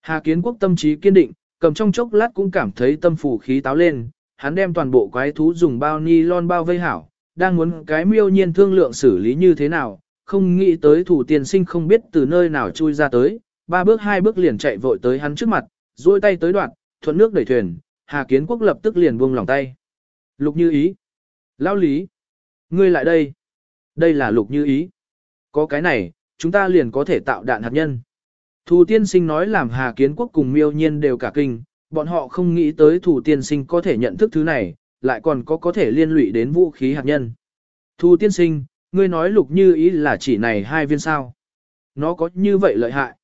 Hà Kiến Quốc tâm trí kiên định, cầm trong chốc lát cũng cảm thấy tâm phủ khí táo lên, hắn đem toàn bộ quái thú dùng bao ni lon bao vây hảo, đang muốn cái miêu nhiên thương lượng xử lý như thế nào, không nghĩ tới thủ tiên sinh không biết từ nơi nào chui ra tới, ba bước hai bước liền chạy vội tới hắn trước mặt, duỗi tay tới đoạn, thuận nước đẩy thuyền, Hà Kiến Quốc lập tức liền buông lòng tay. Lục Như Ý. Lão Lý. Ngươi lại đây. Đây là Lục Như Ý. Có cái này, chúng ta liền có thể tạo đạn hạt nhân. Thủ tiên sinh nói làm Hà Kiến Quốc cùng miêu nhiên đều cả kinh, bọn họ không nghĩ tới thủ tiên sinh có thể nhận thức thứ này, lại còn có có thể liên lụy đến vũ khí hạt nhân. Thủ tiên sinh, ngươi nói lục như ý là chỉ này hai viên sao. Nó có như vậy lợi hại.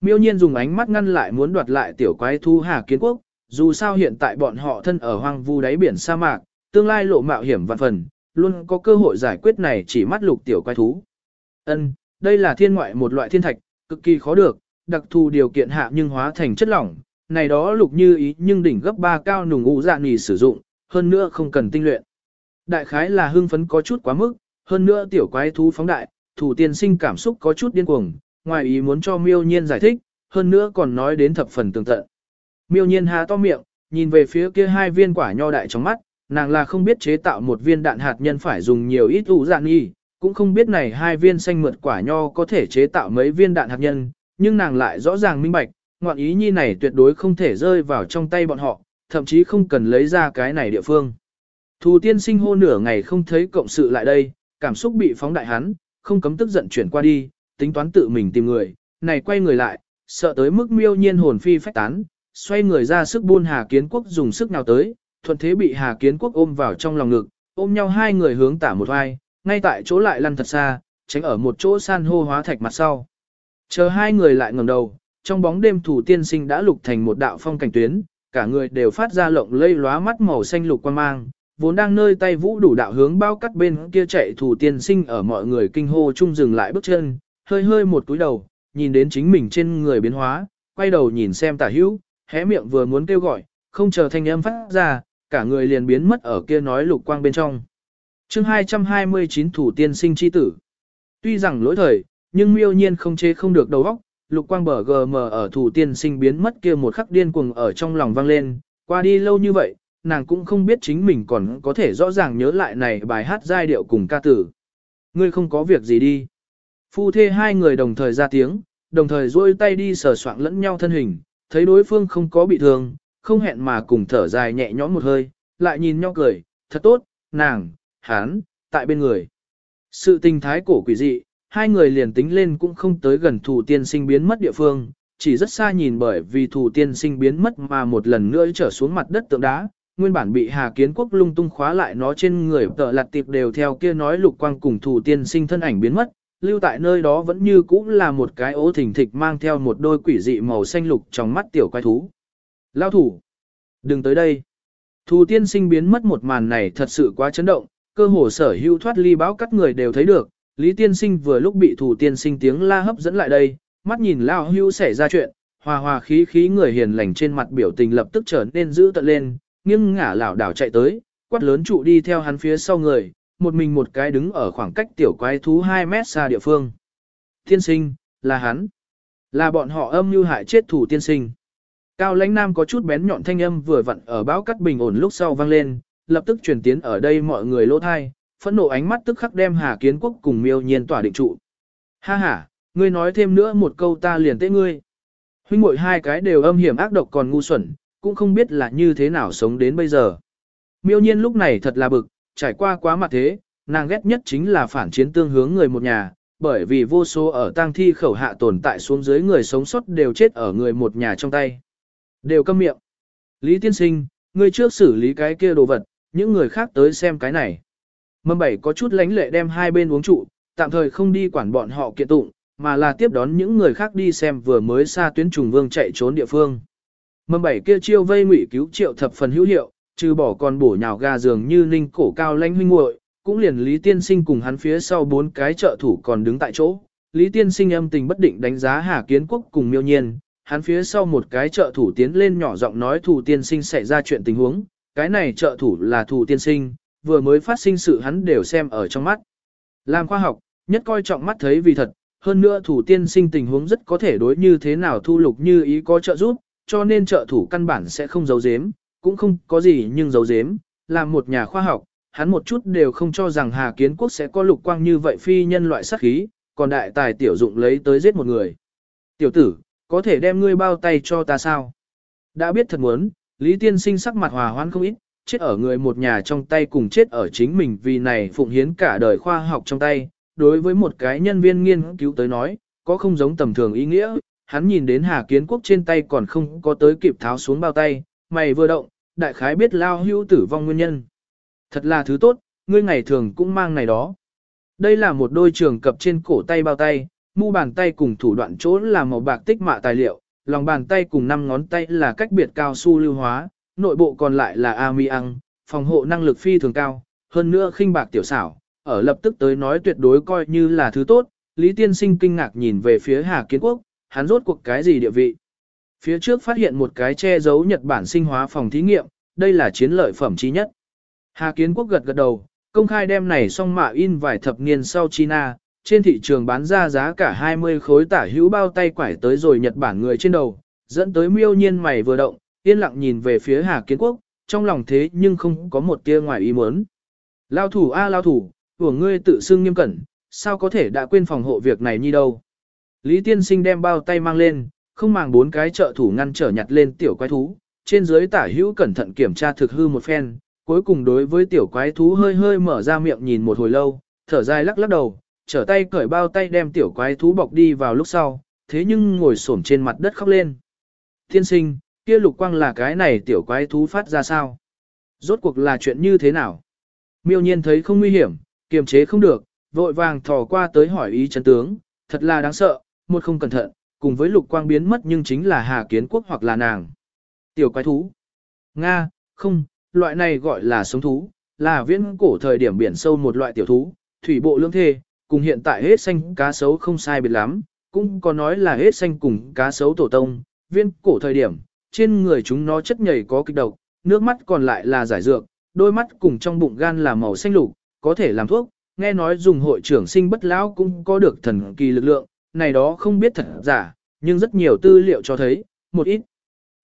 Miêu nhiên dùng ánh mắt ngăn lại muốn đoạt lại tiểu quái thu Hà Kiến Quốc, dù sao hiện tại bọn họ thân ở hoang vu đáy biển sa mạc, tương lai lộ mạo hiểm vạn phần, luôn có cơ hội giải quyết này chỉ mắt lục tiểu quái thú. Ân, đây là thiên ngoại một loại thiên thạch, cực kỳ khó được, đặc thù điều kiện hạ nhưng hóa thành chất lỏng, này đó lục như ý nhưng đỉnh gấp ba cao nùng ngũ dạ nì sử dụng, hơn nữa không cần tinh luyện. Đại khái là hưng phấn có chút quá mức, hơn nữa tiểu quái thú phóng đại, thủ tiên sinh cảm xúc có chút điên cuồng, ngoài ý muốn cho miêu nhiên giải thích, hơn nữa còn nói đến thập phần tường tận. Miêu nhiên há to miệng, nhìn về phía kia hai viên quả nho đại trong mắt, nàng là không biết chế tạo một viên đạn hạt nhân phải dùng nhiều ít ủ dạng y, cũng không biết này hai viên xanh mượt quả nho có thể chế tạo mấy viên đạn hạt nhân, nhưng nàng lại rõ ràng minh bạch, ngoạn ý nhi này tuyệt đối không thể rơi vào trong tay bọn họ, thậm chí không cần lấy ra cái này địa phương. Thù tiên sinh hô nửa ngày không thấy cộng sự lại đây, cảm xúc bị phóng đại hắn, không cấm tức giận chuyển qua đi, tính toán tự mình tìm người, này quay người lại, sợ tới mức miêu nhiên hồn phi phách tán, xoay người ra sức buôn Hà Kiến Quốc dùng sức nào tới, thuận thế bị Hà Kiến Quốc ôm vào trong lòng ngực, ôm nhau hai người hướng tả một vai, ngay tại chỗ lại lăn thật xa, tránh ở một chỗ san hô hóa thạch mặt sau. Chờ hai người lại ngẩng đầu, trong bóng đêm thủ tiên sinh đã lục thành một đạo phong cảnh tuyến, cả người đều phát ra lộng lây lóa mắt màu xanh lục quan mang, vốn đang nơi tay vũ đủ đạo hướng bao cắt bên kia chạy thủ tiên sinh ở mọi người kinh hô chung dừng lại bước chân, hơi hơi một túi đầu, nhìn đến chính mình trên người biến hóa, quay đầu nhìn xem tả hữu, hé miệng vừa muốn kêu gọi, không chờ thanh âm phát ra, cả người liền biến mất ở kia nói lục quang bên trong. chương 229 thủ tiên sinh chi tử. Tuy rằng lỗi thời, nhưng miêu nhiên không chế không được đầu óc, lục quang bờ gm ở thủ tiên sinh biến mất kia một khắc điên cuồng ở trong lòng vang lên, qua đi lâu như vậy, nàng cũng không biết chính mình còn có thể rõ ràng nhớ lại này bài hát giai điệu cùng ca tử. Ngươi không có việc gì đi. Phu thê hai người đồng thời ra tiếng, đồng thời duỗi tay đi sờ soạng lẫn nhau thân hình, thấy đối phương không có bị thương, không hẹn mà cùng thở dài nhẹ nhõm một hơi, lại nhìn nhau cười, thật tốt, nàng, hán, tại bên người. Sự tình thái cổ quỷ dị, hai người liền tính lên cũng không tới gần thủ tiên sinh biến mất địa phương, chỉ rất xa nhìn bởi vì thủ tiên sinh biến mất mà một lần nữa trở xuống mặt đất tượng đá, nguyên bản bị Hà Kiến Quốc lung tung khóa lại nó trên người tợ lặt tiệp đều theo kia nói lục quang cùng thủ tiên sinh thân ảnh biến mất, lưu tại nơi đó vẫn như cũ là một cái ố thình thịch mang theo một đôi quỷ dị màu xanh lục trong mắt tiểu quái thú. Lao thủ! Đừng tới đây! Thủ tiên sinh biến mất một màn này thật sự quá chấn động, cơ hồ sở hữu thoát ly báo cắt người đều thấy được, Lý tiên sinh vừa lúc bị thủ tiên sinh tiếng la hấp dẫn lại đây, mắt nhìn Lao hưu xảy ra chuyện, hòa hòa khí khí người hiền lành trên mặt biểu tình lập tức trở nên dữ tận lên, nghiêng ngả lảo đảo chạy tới, quát lớn trụ đi theo hắn phía sau người, một mình một cái đứng ở khoảng cách tiểu quái thú 2 mét xa địa phương. Tiên sinh, là hắn. Là bọn họ âm mưu hại chết thủ tiên sinh. Cao lãnh nam có chút bén nhọn thanh âm vừa vặn ở báo cắt bình ổn lúc sau vang lên, lập tức truyền tiến ở đây mọi người lỗ thai, phẫn nộ ánh mắt tức khắc đem Hà Kiến Quốc cùng miêu nhiên tỏa định trụ. Ha ha, ngươi nói thêm nữa một câu ta liền tế ngươi. Huynh muội hai cái đều âm hiểm ác độc còn ngu xuẩn, cũng không biết là như thế nào sống đến bây giờ. Miêu nhiên lúc này thật là bực, trải qua quá mặt thế, nàng ghét nhất chính là phản chiến tương hướng người một nhà, bởi vì vô số ở tang thi khẩu hạ tồn tại xuống dưới người sống sót đều chết ở người một nhà trong tay. Đều câm miệng. Lý tiên sinh, ngươi trước xử lý cái kia đồ vật, những người khác tới xem cái này. Mâm bảy có chút lánh lệ đem hai bên uống trụ, tạm thời không đi quản bọn họ kiện tụng, mà là tiếp đón những người khác đi xem vừa mới xa tuyến trùng vương chạy trốn địa phương. Mâm bảy kia chiêu vây ngụy cứu triệu thập phần hữu hiệu, trừ bỏ còn bổ nhào gà dường như ninh cổ cao lãnh huynh muội, cũng liền Lý Tiên Sinh cùng hắn phía sau bốn cái trợ thủ còn đứng tại chỗ. Lý Tiên Sinh âm tình bất định đánh giá Hà Kiến Quốc cùng miêu nhiên, hắn phía sau một cái trợ thủ tiến lên nhỏ giọng nói thủ tiên sinh xảy ra chuyện tình huống, cái này trợ thủ là thủ tiên sinh, vừa mới phát sinh sự hắn đều xem ở trong mắt. Làm khoa học, nhất coi trọng mắt thấy vì thật, hơn nữa thủ tiên sinh tình huống rất có thể đối như thế nào thu lục như ý có trợ giúp, cho nên trợ thủ căn bản sẽ không giấu giếm, cũng không có gì nhưng giấu giếm, làm một nhà khoa học, hắn một chút đều không cho rằng Hà Kiến Quốc sẽ có lục quang như vậy phi nhân loại sát khí, còn đại tài tiểu dụng lấy tới giết một người. Tiểu tử, có thể đem ngươi bao tay cho ta sao? Đã biết thật muốn, Lý Tiên Sinh sắc mặt hòa hoãn không ít, chết ở người một nhà trong tay cùng chết ở chính mình vì này phụng hiến cả đời khoa học trong tay. Đối với một cái nhân viên nghiên cứu tới nói, có không giống tầm thường ý nghĩa, hắn nhìn đến Hà Kiến Quốc trên tay còn không có tới kịp tháo xuống bao tay, mày vừa động, đại khái biết lao hữu tử vong nguyên nhân. Thật là thứ tốt, ngươi ngày thường cũng mang này đó. Đây là một đôi trường cập trên cổ tay bao tay, mu bàn tay cùng thủ đoạn chỗ là màu bạc tích mạ tài liệu, lòng bàn tay cùng năm ngón tay là cách biệt cao su lưu hóa, nội bộ còn lại là amiang, phòng hộ năng lực phi thường cao, hơn nữa khinh bạc tiểu xảo, ở lập tức tới nói tuyệt đối coi như là thứ tốt, Lý Tiên Sinh kinh ngạc nhìn về phía Hà Kiến Quốc, hắn rốt cuộc cái gì địa vị. Phía trước phát hiện một cái che giấu Nhật Bản sinh hóa phòng thí nghiệm, đây là chiến lợi phẩm chí nhất. Hà Kiến Quốc gật gật đầu, công khai đem này xong mạ in vài thập niên sau China, trên thị trường bán ra giá cả 20 khối tả hữu bao tay quải tới rồi Nhật Bản người trên đầu, dẫn tới miêu nhiên mày vừa động, yên lặng nhìn về phía Hà Kiến Quốc, trong lòng thế nhưng không có một tia ngoài ý muốn. Lao thủ a lao thủ, của ngươi tự xưng nghiêm cẩn, sao có thể đã quên phòng hộ việc này như đâu. Lý tiên sinh đem bao tay mang lên, không màng bốn cái trợ thủ ngăn trở nhặt lên tiểu quái thú, trên dưới tả hữu cẩn thận kiểm tra thực hư một phen, cuối cùng đối với tiểu quái thú hơi hơi mở ra miệng nhìn một hồi lâu, thở dài lắc lắc đầu, trở tay cởi bao tay đem tiểu quái thú bọc đi vào lúc sau, thế nhưng ngồi xổm trên mặt đất khóc lên. Tiên sinh, kia lục quang là cái này tiểu quái thú phát ra sao? Rốt cuộc là chuyện như thế nào? Miêu nhiên thấy không nguy hiểm, kiềm chế không được, vội vàng thò qua tới hỏi ý chấn tướng, thật là đáng sợ, một không cẩn thận, cùng với lục quang biến mất nhưng chính là Hà Kiến Quốc hoặc là nàng. Tiểu quái thú. Nga, không, loại này gọi là sống thú, là viễn cổ thời điểm biển sâu một loại tiểu thú, thủy bộ lương thê, cùng hiện tại hết xanh cá sấu không sai biệt lắm, cũng có nói là hết xanh cùng cá sấu tổ tông, viên cổ thời điểm, trên người chúng nó chất nhầy có kịch độc, nước mắt còn lại là giải dược, đôi mắt cùng trong bụng gan là màu xanh lục, có thể làm thuốc, nghe nói dùng hội trưởng sinh bất lão cũng có được thần kỳ lực lượng, này đó không biết thật giả, nhưng rất nhiều tư liệu cho thấy, một ít.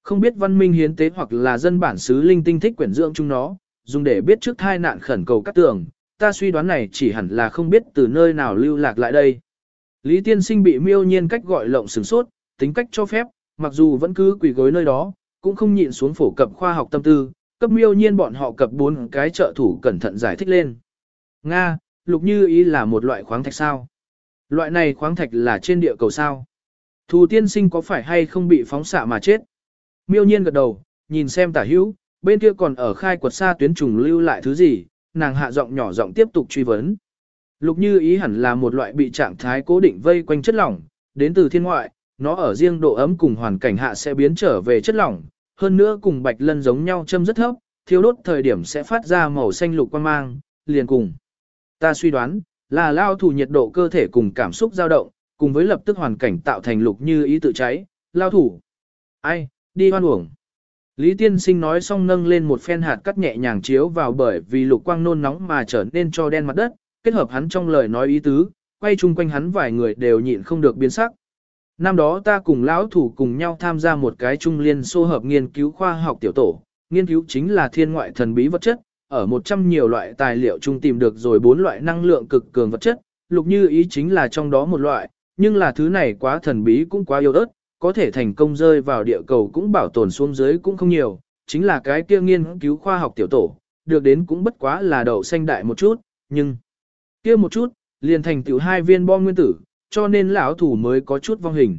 Không biết văn minh hiến tế hoặc là dân bản xứ linh tinh thích quyển dưỡng chúng nó, dùng để biết trước thai nạn khẩn cầu cắt tường, ta suy đoán này chỉ hẳn là không biết từ nơi nào lưu lạc lại đây. Lý tiên sinh bị miêu nhiên cách gọi lộng sửng sốt, tính cách cho phép, mặc dù vẫn cứ quỳ gối nơi đó, cũng không nhịn xuống phổ cập khoa học tâm tư, cấp miêu nhiên bọn họ cập bốn cái trợ thủ cẩn thận giải thích lên. Nga, lục như ý là một loại khoáng thạch sao? Loại này khoáng thạch là trên địa cầu sao? Thù tiên sinh có phải hay không bị phóng xạ mà chết? Miêu nhiên gật đầu, nhìn xem tả hữu, bên kia còn ở khai quật xa tuyến trùng lưu lại thứ gì, nàng hạ giọng nhỏ giọng tiếp tục truy vấn. Lục như ý hẳn là một loại bị trạng thái cố định vây quanh chất lỏng, đến từ thiên ngoại, nó ở riêng độ ấm cùng hoàn cảnh hạ sẽ biến trở về chất lỏng, hơn nữa cùng bạch lân giống nhau châm rất thấp, thiếu đốt thời điểm sẽ phát ra màu xanh lục quan mang, liền cùng. Ta suy đoán, là lao thủ nhiệt độ cơ thể cùng cảm xúc dao động, cùng với lập tức hoàn cảnh tạo thành lục như ý tự cháy, lao thủ. Ai, đi hoan uổng. Lý Tiên Sinh nói xong nâng lên một phen hạt cắt nhẹ nhàng chiếu vào bởi vì lục quang nôn nóng mà trở nên cho đen mặt đất, kết hợp hắn trong lời nói ý tứ, quay chung quanh hắn vài người đều nhịn không được biến sắc. Năm đó ta cùng lão thủ cùng nhau tham gia một cái trung liên xô hợp nghiên cứu khoa học tiểu tổ, nghiên cứu chính là thiên ngoại thần bí vật chất, ở 100 nhiều loại tài liệu chung tìm được rồi bốn loại năng lượng cực cường vật chất, lục như ý chính là trong đó một loại, nhưng là thứ này quá thần bí cũng quá yếu ớt, có thể thành công rơi vào địa cầu cũng bảo tồn xuống dưới cũng không nhiều, chính là cái kia nghiên cứu khoa học tiểu tổ, được đến cũng bất quá là đậu xanh đại một chút, nhưng kia một chút, liền thành tiểu hai viên bom nguyên tử, cho nên lão thủ mới có chút vong hình.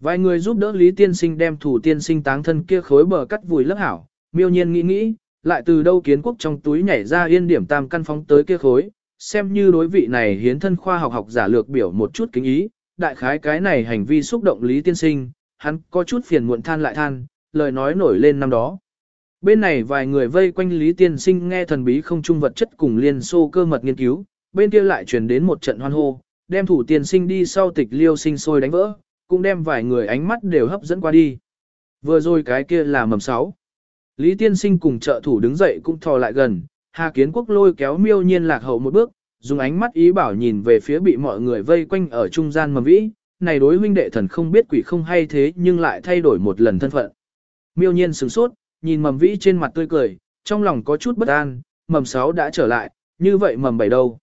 Vài người giúp đỡ Lý Tiên Sinh đem thủ tiên sinh táng thân kia khối bờ cắt vùi lấp hảo, miêu nhiên nghĩ nghĩ, lại từ đâu kiến quốc trong túi nhảy ra yên điểm tam căn phóng tới kia khối, xem như đối vị này hiến thân khoa học học giả lược biểu một chút kính ý, đại khái cái này hành vi xúc động Lý Tiên Sinh, hắn có chút phiền muộn than lại than, lời nói nổi lên năm đó. Bên này vài người vây quanh Lý Tiên Sinh nghe thần bí không trung vật chất cùng liên xô cơ mật nghiên cứu, bên kia lại truyền đến một trận hoan hô, đem thủ tiên sinh đi sau tịch liêu sinh sôi đánh vỡ, cũng đem vài người ánh mắt đều hấp dẫn qua đi. Vừa rồi cái kia là mầm sáu. Lý tiên sinh cùng trợ thủ đứng dậy cũng thò lại gần, Hà Kiến Quốc lôi kéo miêu nhiên lạc hậu một bước, dùng ánh mắt ý bảo nhìn về phía bị mọi người vây quanh ở trung gian mầm vĩ, này đối huynh đệ thần không biết quỷ không hay thế nhưng lại thay đổi một lần thân phận. Miêu nhiên sửng sốt, nhìn mầm vĩ trên mặt tươi cười, trong lòng có chút bất an, mầm sáu đã trở lại, như vậy mầm bảy đâu?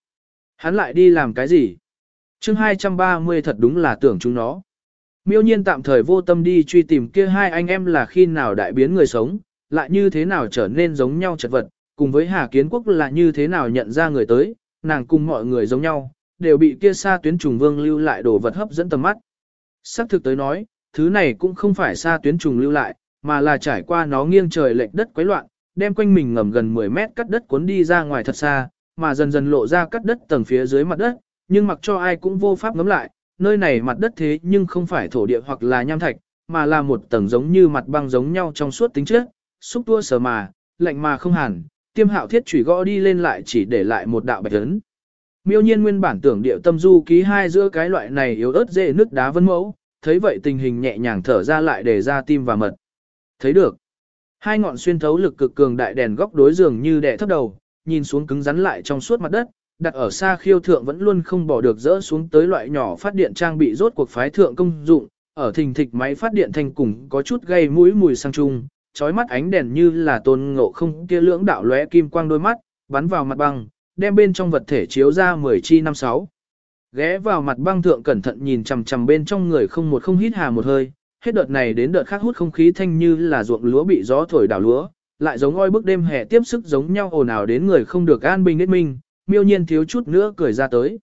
Hắn lại đi làm cái gì? chương 230 thật đúng là tưởng chúng nó. Miêu nhiên tạm thời vô tâm đi truy tìm kia hai anh em là khi nào đại biến người sống, lại như thế nào trở nên giống nhau chật vật, cùng với Hà Kiến Quốc là như thế nào nhận ra người tới, nàng cùng mọi người giống nhau, đều bị kia xa tuyến trùng vương lưu lại đồ vật hấp dẫn tầm mắt. Sắc thực tới nói, thứ này cũng không phải xa tuyến trùng lưu lại, mà là trải qua nó nghiêng trời lệch đất quấy loạn, đem quanh mình ngầm gần 10 mét cắt đất cuốn đi ra ngoài thật xa, mà dần dần lộ ra cắt đất tầng phía dưới mặt đất, nhưng mặc cho ai cũng vô pháp ngắm lại, nơi này mặt đất thế nhưng không phải thổ địa hoặc là nham thạch, mà là một tầng giống như mặt băng giống nhau trong suốt tính chất, xúc tua sờ mà, lạnh mà không hẳn, tiêm hạo thiết chủy gõ đi lên lại chỉ để lại một đạo bạch ấn. Miêu nhiên nguyên bản tưởng điệu tâm du ký hai giữa cái loại này yếu ớt dễ nước đá vân mẫu, thấy vậy tình hình nhẹ nhàng thở ra lại để ra tim và mật. Thấy được. Hai ngọn xuyên thấu lực cực cường đại đèn góc đối dường như đè thấp đầu, nhìn xuống cứng rắn lại trong suốt mặt đất, đặt ở xa khiêu thượng vẫn luôn không bỏ được rỡ xuống tới loại nhỏ phát điện trang bị rốt cuộc phái thượng công dụng, ở thình thịch máy phát điện thành cùng có chút gây mũi mùi sang chung, chói mắt ánh đèn như là tôn ngộ không kia lưỡng đạo lóe kim quang đôi mắt, bắn vào mặt băng, đem bên trong vật thể chiếu ra 10 chi năm sáu. Ghé vào mặt băng thượng cẩn thận nhìn chằm chằm bên trong người không một không hít hà một hơi, hết đợt này đến đợt khác hút không khí thanh như là ruộng lúa bị gió thổi đảo lúa, lại giống oi bức đêm hè tiếp sức giống nhau ồn ào đến người không được an bình hết minh, miêu nhiên thiếu chút nữa cười ra tới.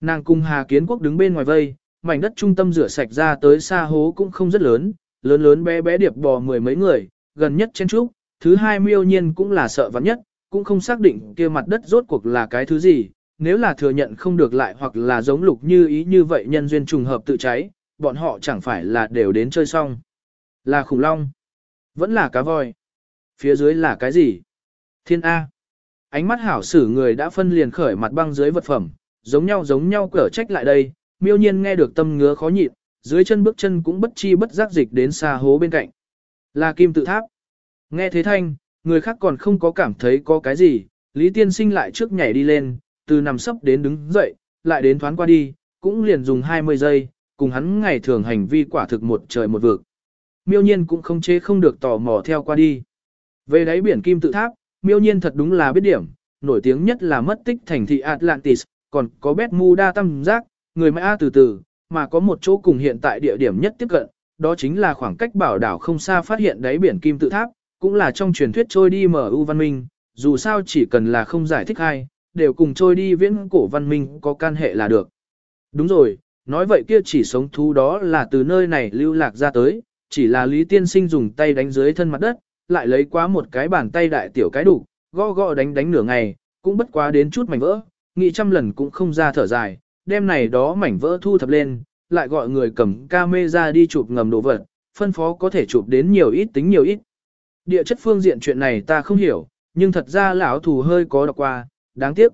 Nàng cùng Hà Kiến Quốc đứng bên ngoài vây, mảnh đất trung tâm rửa sạch ra tới xa hố cũng không rất lớn, lớn lớn bé bé điệp bò mười mấy người, gần nhất chen trúc, thứ hai miêu nhiên cũng là sợ vắn nhất, cũng không xác định kia mặt đất rốt cuộc là cái thứ gì, nếu là thừa nhận không được lại hoặc là giống lục như ý như vậy nhân duyên trùng hợp tự cháy, bọn họ chẳng phải là đều đến chơi xong. Là khủng long, vẫn là cá voi. Phía dưới là cái gì? Thiên A. Ánh mắt hảo sử người đã phân liền khởi mặt băng dưới vật phẩm, giống nhau giống nhau cở trách lại đây, miêu nhiên nghe được tâm ngứa khó nhịn, dưới chân bước chân cũng bất chi bất giác dịch đến xa hố bên cạnh. Là kim tự tháp. Nghe thế thanh, người khác còn không có cảm thấy có cái gì, Lý Tiên Sinh lại trước nhảy đi lên, từ nằm sấp đến đứng dậy, lại đến thoáng qua đi, cũng liền dùng 20 giây, cùng hắn ngày thường hành vi quả thực một trời một vực. Miêu nhiên cũng không chế không được tò mò theo qua đi. Về đáy biển kim tự tháp, miêu nhiên thật đúng là biết điểm, nổi tiếng nhất là mất tích thành thị Atlantis, còn có Bermuda tam giác, người Maya từ từ, mà có một chỗ cùng hiện tại địa điểm nhất tiếp cận, đó chính là khoảng cách bảo đảo không xa phát hiện đáy biển kim tự tháp, cũng là trong truyền thuyết trôi đi mở ưu văn minh, dù sao chỉ cần là không giải thích hay, đều cùng trôi đi viễn cổ văn minh có can hệ là được. Đúng rồi, nói vậy kia chỉ sống thú đó là từ nơi này lưu lạc ra tới, chỉ là Lý Tiên Sinh dùng tay đánh dưới thân mặt đất, lại lấy quá một cái bàn tay đại tiểu cái đủ, gõ gõ đánh đánh nửa ngày, cũng bất quá đến chút mảnh vỡ, nghĩ trăm lần cũng không ra thở dài, đêm này đó mảnh vỡ thu thập lên, lại gọi người cầm camera đi chụp ngầm đồ vật, phân phó có thể chụp đến nhiều ít tính nhiều ít. Địa chất phương diện chuyện này ta không hiểu, nhưng thật ra lão thù hơi có đọc qua, đáng tiếc.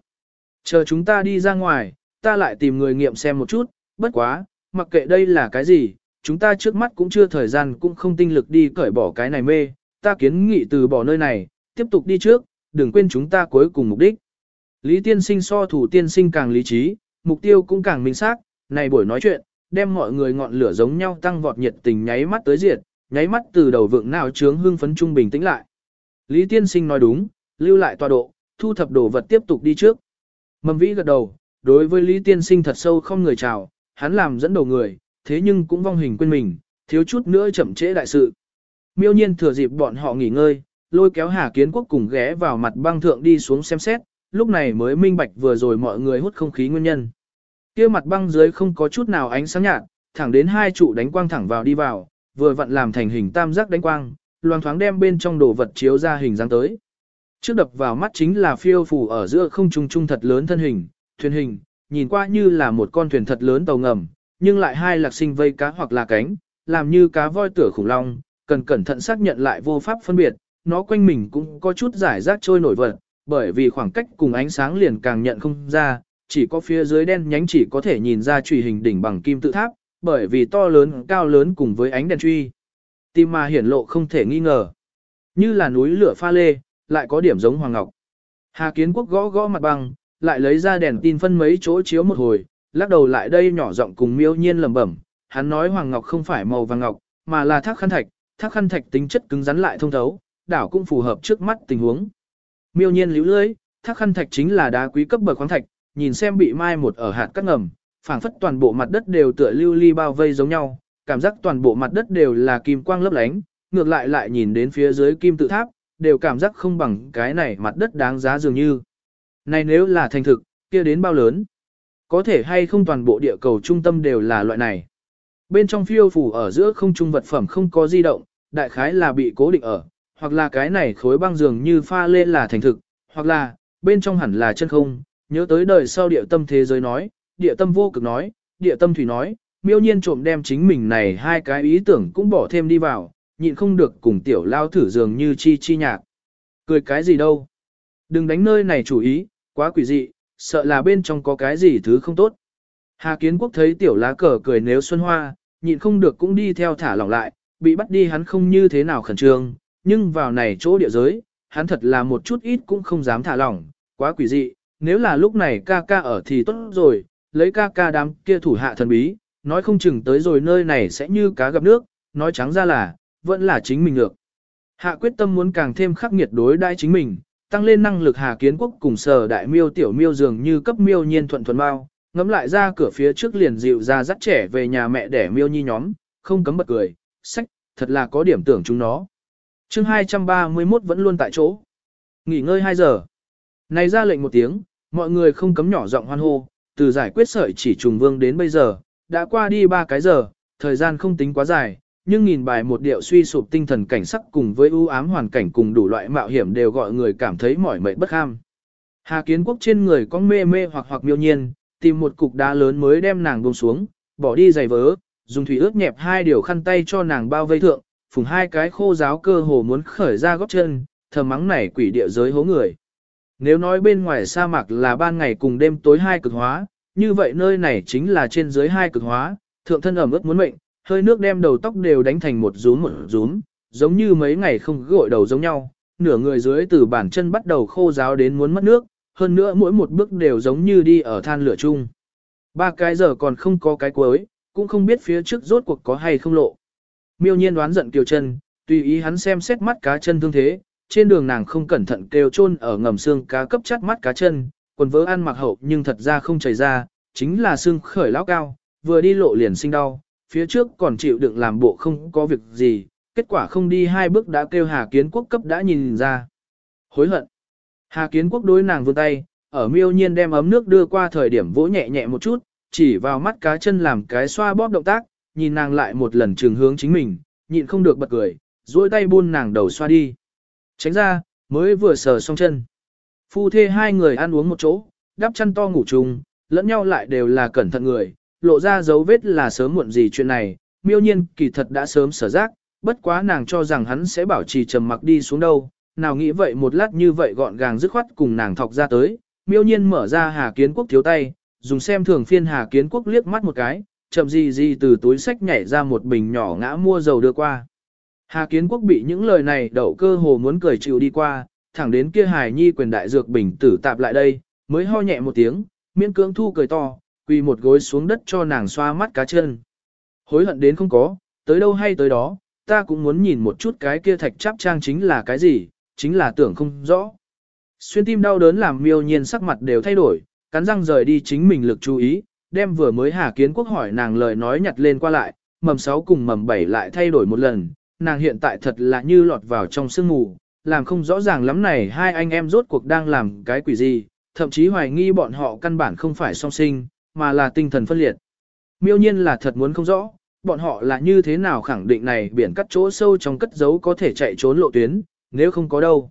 Chờ chúng ta đi ra ngoài, ta lại tìm người nghiệm xem một chút, bất quá, mặc kệ đây là cái gì, chúng ta trước mắt cũng chưa thời gian cũng không tinh lực đi cởi bỏ cái này mê, ta kiến nghị từ bỏ nơi này, tiếp tục đi trước, đừng quên chúng ta cuối cùng mục đích. Lý tiên sinh so thủ tiên sinh càng lý trí, mục tiêu cũng càng minh xác, này buổi nói chuyện, đem mọi người ngọn lửa giống nhau tăng vọt nhiệt tình nháy mắt tới diệt, nháy mắt từ đầu vượng nào trướng hưng phấn trung bình tĩnh lại. Lý tiên sinh nói đúng, lưu lại tọa độ, thu thập đồ vật tiếp tục đi trước. Mầm vĩ gật đầu, đối với Lý tiên sinh thật sâu không người chào, hắn làm dẫn đầu người, thế nhưng cũng vong hình quên mình, thiếu chút nữa chậm trễ đại sự. Miêu nhiên thừa dịp bọn họ nghỉ ngơi, lôi kéo Hà Kiến Quốc cùng ghé vào mặt băng thượng đi xuống xem xét, lúc này mới minh bạch vừa rồi mọi người hút không khí nguyên nhân. Kia mặt băng dưới không có chút nào ánh sáng nhạt, thẳng đến hai trụ đánh quang thẳng vào đi vào, vừa vặn làm thành hình tam giác đánh quang, loang thoáng đem bên trong đồ vật chiếu ra hình dáng tới. Trước đập vào mắt chính là phiêu phù ở giữa không trung trung thật lớn thân hình, thuyền hình, nhìn qua như là một con thuyền thật lớn tàu ngầm, nhưng lại hai lạc sinh vây cá hoặc là cánh, làm như cá voi tửa khủng long, cần cẩn thận xác nhận lại vô pháp phân biệt, nó quanh mình cũng có chút giải rác trôi nổi vật, bởi vì khoảng cách cùng ánh sáng liền càng nhận không ra, chỉ có phía dưới đen nhánh chỉ có thể nhìn ra truy hình đỉnh bằng kim tự tháp, bởi vì to lớn cao lớn cùng với ánh đèn truy. Tim mà hiển lộ không thể nghi ngờ. Như là núi lửa pha lê, lại có điểm giống hoàng ngọc. Hà Kiến Quốc gõ gõ mặt bằng, lại lấy ra đèn tin phân mấy chỗ chiếu một hồi, lắc đầu lại đây nhỏ giọng cùng miêu nhiên lẩm bẩm. Hắn nói hoàng ngọc không phải màu vàng ngọc, mà là thác khăn thạch, thác khăn thạch tính chất cứng rắn lại thông thấu, đảo cũng phù hợp trước mắt tình huống. Miêu nhiên liễu lưới, thác khăn thạch chính là đá quý cấp bậc khoáng thạch, nhìn xem bị mai một ở hạt cắt ngầm, phảng phất toàn bộ mặt đất đều tựa lưu ly bao vây giống nhau, cảm giác toàn bộ mặt đất đều là kim quang lấp lánh, ngược lại lại nhìn đến phía dưới kim tự tháp, đều cảm giác không bằng cái này mặt đất đáng giá dường như. Này nếu là thành thực, kia đến bao lớn? Có thể hay không toàn bộ địa cầu trung tâm đều là loại này. Bên trong phiêu phủ ở giữa không trung vật phẩm không có di động, đại khái là bị cố định ở, hoặc là cái này khối băng dường như pha lên là thành thực, hoặc là, bên trong hẳn là chân không, nhớ tới đời sau địa tâm thế giới nói, địa tâm vô cực nói, địa tâm thủy nói, miêu nhiên trộm đem chính mình này hai cái ý tưởng cũng bỏ thêm đi vào, nhịn không được cùng tiểu lao thử dường như chi chi nhạc. Cười cái gì đâu? Đừng đánh nơi này chủ ý, quá quỷ dị, sợ là bên trong có cái gì thứ không tốt. Hà Kiến Quốc thấy tiểu lá cờ cười nếu xuân hoa, nhịn không được cũng đi theo thả lỏng lại, bị bắt đi hắn không như thế nào khẩn trương, nhưng vào này chỗ địa giới, hắn thật là một chút ít cũng không dám thả lỏng, quá quỷ dị, nếu là lúc này ca ca ở thì tốt rồi, lấy ca ca đám kia thủ hạ thần bí, nói không chừng tới rồi nơi này sẽ như cá gặp nước, nói trắng ra là, vẫn là chính mình được. Hạ quyết tâm muốn càng thêm khắc nghiệt đối đãi chính mình, tăng lên năng lực Hà Kiến Quốc cùng sở đại miêu tiểu miêu dường như cấp miêu nhiên thuận thuận bao, ngắm lại ra cửa phía trước liền dịu ra dắt trẻ về nhà mẹ để miêu nhi nhóm, không cấm bật cười, sách, thật là có điểm tưởng chúng nó. chương 231 vẫn luôn tại chỗ. Nghỉ ngơi 2 giờ. Này ra lệnh một tiếng, mọi người không cấm nhỏ giọng hoan hô, từ giải quyết sợi chỉ trùng vương đến bây giờ, đã qua đi 3 cái giờ, thời gian không tính quá dài, nhưng nhìn bài một điệu suy sụp tinh thần cảnh sắc cùng với ưu ám hoàn cảnh cùng đủ loại mạo hiểm đều gọi người cảm thấy mỏi mệt bất ham. Hà kiến quốc trên người có mê mê hoặc hoặc miêu nhiên, tìm một cục đá lớn mới đem nàng buông xuống, bỏ đi giày vớ, dùng thủy ướt nhẹp hai điều khăn tay cho nàng bao vây thượng, phùng hai cái khô giáo cơ hồ muốn khởi ra gót chân, thầm mắng này quỷ địa giới hố người. Nếu nói bên ngoài sa mạc là ban ngày cùng đêm tối hai cực hóa, như vậy nơi này chính là trên dưới hai cực hóa, thượng thân ẩm ướt muốn mệnh, hơi nước đem đầu tóc đều đánh thành một rúm một rúm, giống như mấy ngày không gội đầu giống nhau, nửa người dưới từ bàn chân bắt đầu khô ráo đến muốn mất nước, hơn nữa mỗi một bước đều giống như đi ở than lửa chung. Ba cái giờ còn không có cái cuối, cũng không biết phía trước rốt cuộc có hay không lộ. Miêu nhiên đoán giận kiều chân, tùy ý hắn xem xét mắt cá chân thương thế, trên đường nàng không cẩn thận kêu chôn ở ngầm xương cá cấp chắt mắt cá chân, quần vớ ăn mặc hậu nhưng thật ra không chảy ra, chính là xương khởi lão cao, vừa đi lộ liền sinh đau, phía trước còn chịu đựng làm bộ không có việc gì, kết quả không đi hai bước đã kêu Hà Kiến Quốc cấp đã nhìn ra. Hối hận. Hà Kiến Quốc đối nàng vươn tay, ở miêu nhiên đem ấm nước đưa qua thời điểm vỗ nhẹ nhẹ một chút, chỉ vào mắt cá chân làm cái xoa bóp động tác, nhìn nàng lại một lần trường hướng chính mình, nhịn không được bật cười, duỗi tay buôn nàng đầu xoa đi. Tránh ra, mới vừa sờ xong chân. Phu thê hai người ăn uống một chỗ, đắp chăn to ngủ chung, lẫn nhau lại đều là cẩn thận người, lộ ra dấu vết là sớm muộn gì chuyện này, miêu nhiên kỳ thật đã sớm sở giác, bất quá nàng cho rằng hắn sẽ bảo trì trầm mặc đi xuống đâu, nào nghĩ vậy một lát như vậy gọn gàng dứt khoát cùng nàng thọc ra tới, miêu nhiên mở ra Hà Kiến Quốc thiếu tay, dùng xem thường phiên Hà Kiến Quốc liếc mắt một cái, chậm gì gì từ túi sách nhảy ra một bình nhỏ ngã mua dầu đưa qua. Hà Kiến Quốc bị những lời này đậu cơ hồ muốn cười chịu đi qua, thẳng đến kia Hải Nhi quyền đại dược bình tử tạp lại đây, mới ho nhẹ một tiếng, miễn cưỡng thu cười to, quỳ một gối xuống đất cho nàng xoa mắt cá chân. Hối hận đến không có, tới đâu hay tới đó, ta cũng muốn nhìn một chút cái kia thạch chắp trang chính là cái gì, chính là tưởng không rõ. Xuyên tim đau đớn làm miêu nhiên sắc mặt đều thay đổi, cắn răng rời đi chính mình lực chú ý, đem vừa mới Hà Kiến Quốc hỏi nàng lời nói nhặt lên qua lại, mầm 6 cùng mầm 7 lại thay đổi một lần, nàng hiện tại thật là như lọt vào trong sương mù, làm không rõ ràng lắm này hai anh em rốt cuộc đang làm cái quỷ gì, thậm chí hoài nghi bọn họ căn bản không phải song sinh, mà là tinh thần phân liệt. Miêu nhiên là thật muốn không rõ, bọn họ là như thế nào khẳng định này biển cắt chỗ sâu trong cất giấu có thể chạy trốn lộ tuyến, nếu không có đâu.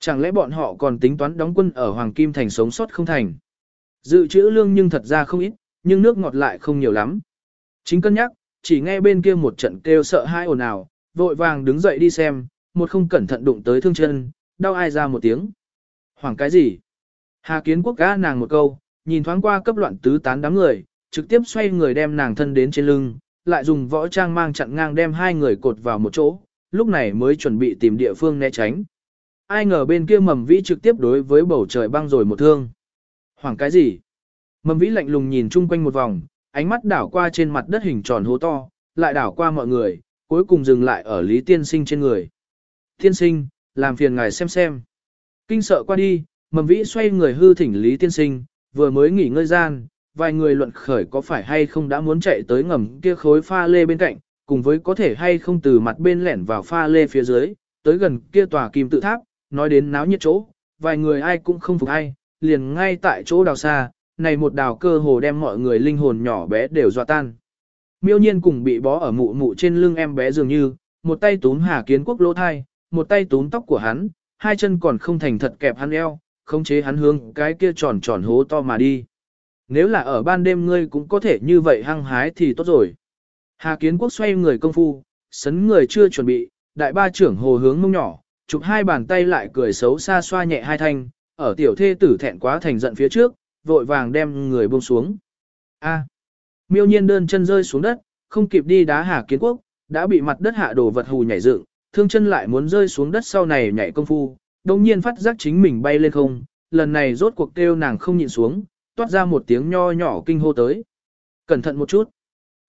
Chẳng lẽ bọn họ còn tính toán đóng quân ở Hoàng Kim Thành sống sót không thành? Dự trữ lương nhưng thật ra không ít, nhưng nước ngọt lại không nhiều lắm. Chính cân nhắc, chỉ nghe bên kia một trận kêu sợ hai ồn ào, vội vàng đứng dậy đi xem, một không cẩn thận đụng tới thương chân, đau ai ra một tiếng. Hoảng cái gì? Hà kiến quốc gã nàng một câu, nhìn thoáng qua cấp loạn tứ tán đám người, trực tiếp xoay người đem nàng thân đến trên lưng, lại dùng võ trang mang chặn ngang đem hai người cột vào một chỗ, lúc này mới chuẩn bị tìm địa phương né tránh. Ai ngờ bên kia mầm vĩ trực tiếp đối với bầu trời băng rồi một thương. Hoảng cái gì? Mầm vĩ lạnh lùng nhìn chung quanh một vòng, ánh mắt đảo qua trên mặt đất hình tròn hố to, lại đảo qua mọi người, cuối cùng dừng lại ở Lý Tiên Sinh trên người. Tiên Sinh, làm phiền ngài xem xem. Kinh sợ qua đi, mầm vĩ xoay người hư thỉnh Lý Tiên Sinh, vừa mới nghỉ ngơi gian, vài người luận khởi có phải hay không đã muốn chạy tới ngầm kia khối pha lê bên cạnh, cùng với có thể hay không từ mặt bên lẻn vào pha lê phía dưới, tới gần kia tòa kim tự tháp, nói đến náo nhiệt chỗ, vài người ai cũng không phục ai, liền ngay tại chỗ đào xa, này một đào cơ hồ đem mọi người linh hồn nhỏ bé đều dọa tan. Miêu nhiên cùng bị bó ở mụ mụ trên lưng em bé dường như, một tay túm Hà Kiến Quốc lỗ thai, một tay túm tóc của hắn, hai chân còn không thành thật kẹp hắn eo, khống chế hắn hướng cái kia tròn tròn hố to mà đi. Nếu là ở ban đêm ngươi cũng có thể như vậy hăng hái thì tốt rồi. Hà Kiến Quốc xoay người công phu, sấn người chưa chuẩn bị, đại ba trưởng hồ hướng mông nhỏ, chụp hai bàn tay lại cười xấu xa xoa nhẹ hai thanh, ở tiểu thê tử thẹn quá thành giận phía trước, vội vàng đem người buông xuống. A. Miêu nhiên đơn chân rơi xuống đất, không kịp đi đá Hà Kiến Quốc, đã bị mặt đất hạ đổ vật hù nhảy dựng, thương chân lại muốn rơi xuống đất sau này nhảy công phu, đồng nhiên phát giác chính mình bay lên không, lần này rốt cuộc kêu nàng không nhịn xuống, toát ra một tiếng nho nhỏ kinh hô tới. Cẩn thận một chút.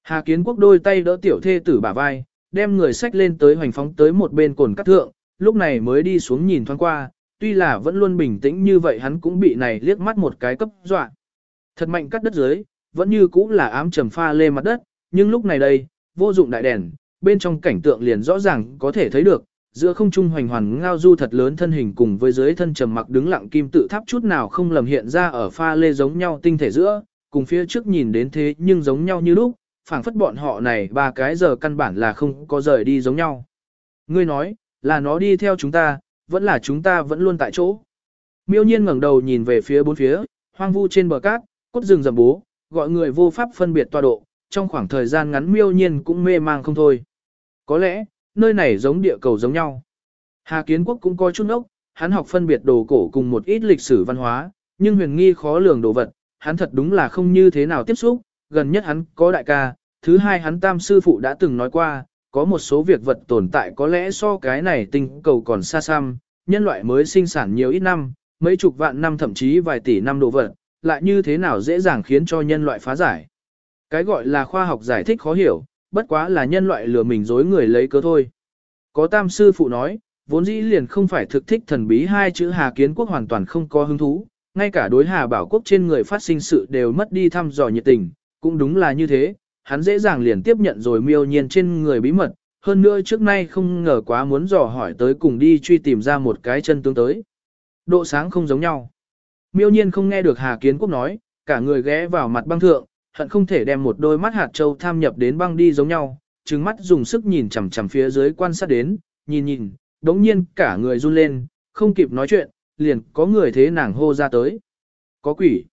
Hà Kiến Quốc đôi tay đỡ tiểu thê tử bả vai, đem người sách lên tới hoành phóng tới một bên cồn cắt thượng, lúc này mới đi xuống nhìn thoáng qua, tuy là vẫn luôn bình tĩnh như vậy hắn cũng bị này liếc mắt một cái cấp dọa. Thật mạnh cắt đất dưới, vẫn như cũ là ám trầm pha lê mặt đất, nhưng lúc này đây, vô dụng đại đèn, bên trong cảnh tượng liền rõ ràng có thể thấy được, giữa không trung hoành hoàn ngao du thật lớn thân hình cùng với dưới thân trầm mặc đứng lặng kim tự tháp chút nào không lầm hiện ra ở pha lê giống nhau tinh thể giữa, cùng phía trước nhìn đến thế nhưng giống nhau như lúc, phảng phất bọn họ này ba cái giờ căn bản là không có rời đi giống nhau. Ngươi nói, là nó đi theo chúng ta, vẫn là chúng ta vẫn luôn tại chỗ. Miêu nhiên ngẩng đầu nhìn về phía bốn phía, hoang vu trên bờ cát, cốt rừng rậm bố, gọi người vô pháp phân biệt tọa độ, trong khoảng thời gian ngắn miêu nhiên cũng mê mang không thôi. Có lẽ, nơi này giống địa cầu giống nhau. Hà Kiến Quốc cũng coi chút ốc, hắn học phân biệt đồ cổ cùng một ít lịch sử văn hóa, nhưng huyền nghi khó lường đồ vật, hắn thật đúng là không như thế nào tiếp xúc, gần nhất hắn có đại ca, thứ hai hắn tam sư phụ đã từng nói qua, có một số việc vật tồn tại có lẽ so cái này tinh cầu còn xa xăm, nhân loại mới sinh sản nhiều ít năm, mấy chục vạn năm thậm chí vài tỷ năm đồ vật, lại như thế nào dễ dàng khiến cho nhân loại phá giải. Cái gọi là khoa học giải thích khó hiểu, bất quá là nhân loại lừa mình dối người lấy cớ thôi. Có tam sư phụ nói, vốn dĩ liền không phải thực thích thần bí hai chữ Hà Kiến Quốc hoàn toàn không có hứng thú, ngay cả đối Hà Bảo Quốc trên người phát sinh sự đều mất đi thăm dò nhiệt tình, cũng đúng là như thế, hắn dễ dàng liền tiếp nhận rồi miêu nhiên trên người bí mật, hơn nữa trước nay không ngờ quá muốn dò hỏi tới cùng đi truy tìm ra một cái chân tướng tới. Độ sáng không giống nhau. Miêu nhiên không nghe được Hà Kiến Quốc nói, cả người ghé vào mặt băng thượng, hận không thể đem một đôi mắt hạt châu tham nhập đến băng đi giống nhau, trừng mắt dùng sức nhìn chằm chằm phía dưới quan sát đến, nhìn nhìn, đống nhiên cả người run lên, không kịp nói chuyện, liền có người thế nàng hô ra tới. Có quỷ.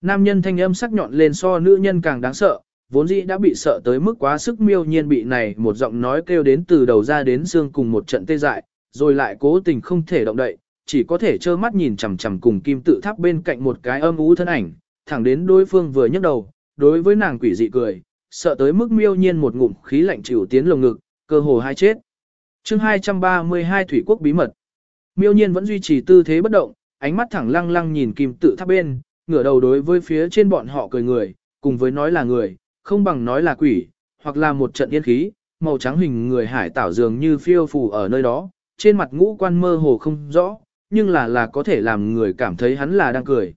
Nam nhân thanh âm sắc nhọn lên so nữ nhân càng đáng sợ, vốn dĩ đã bị sợ tới mức quá sức miêu nhiên bị này một giọng nói kêu đến từ đầu ra đến xương cùng một trận tê dại, rồi lại cố tình không thể động đậy, chỉ có thể trơ mắt nhìn chằm chằm cùng kim tự tháp bên cạnh một cái âm ú thân ảnh, thẳng đến đối phương vừa nhấc đầu, đối với nàng quỷ dị cười, sợ tới mức miêu nhiên một ngụm khí lạnh chịu tiến lồng ngực, cơ hồ hai chết. chương 232 Thủy Quốc bí mật. Miêu nhiên vẫn duy trì tư thế bất động, ánh mắt thẳng lăng lăng nhìn kim tự tháp bên, ngửa đầu đối với phía trên bọn họ cười người, cùng với nói là người, không bằng nói là quỷ, hoặc là một trận yên khí, màu trắng hình người hải tảo dường như phiêu phù ở nơi đó, trên mặt ngũ quan mơ hồ không rõ, nhưng là là có thể làm người cảm thấy hắn là đang cười.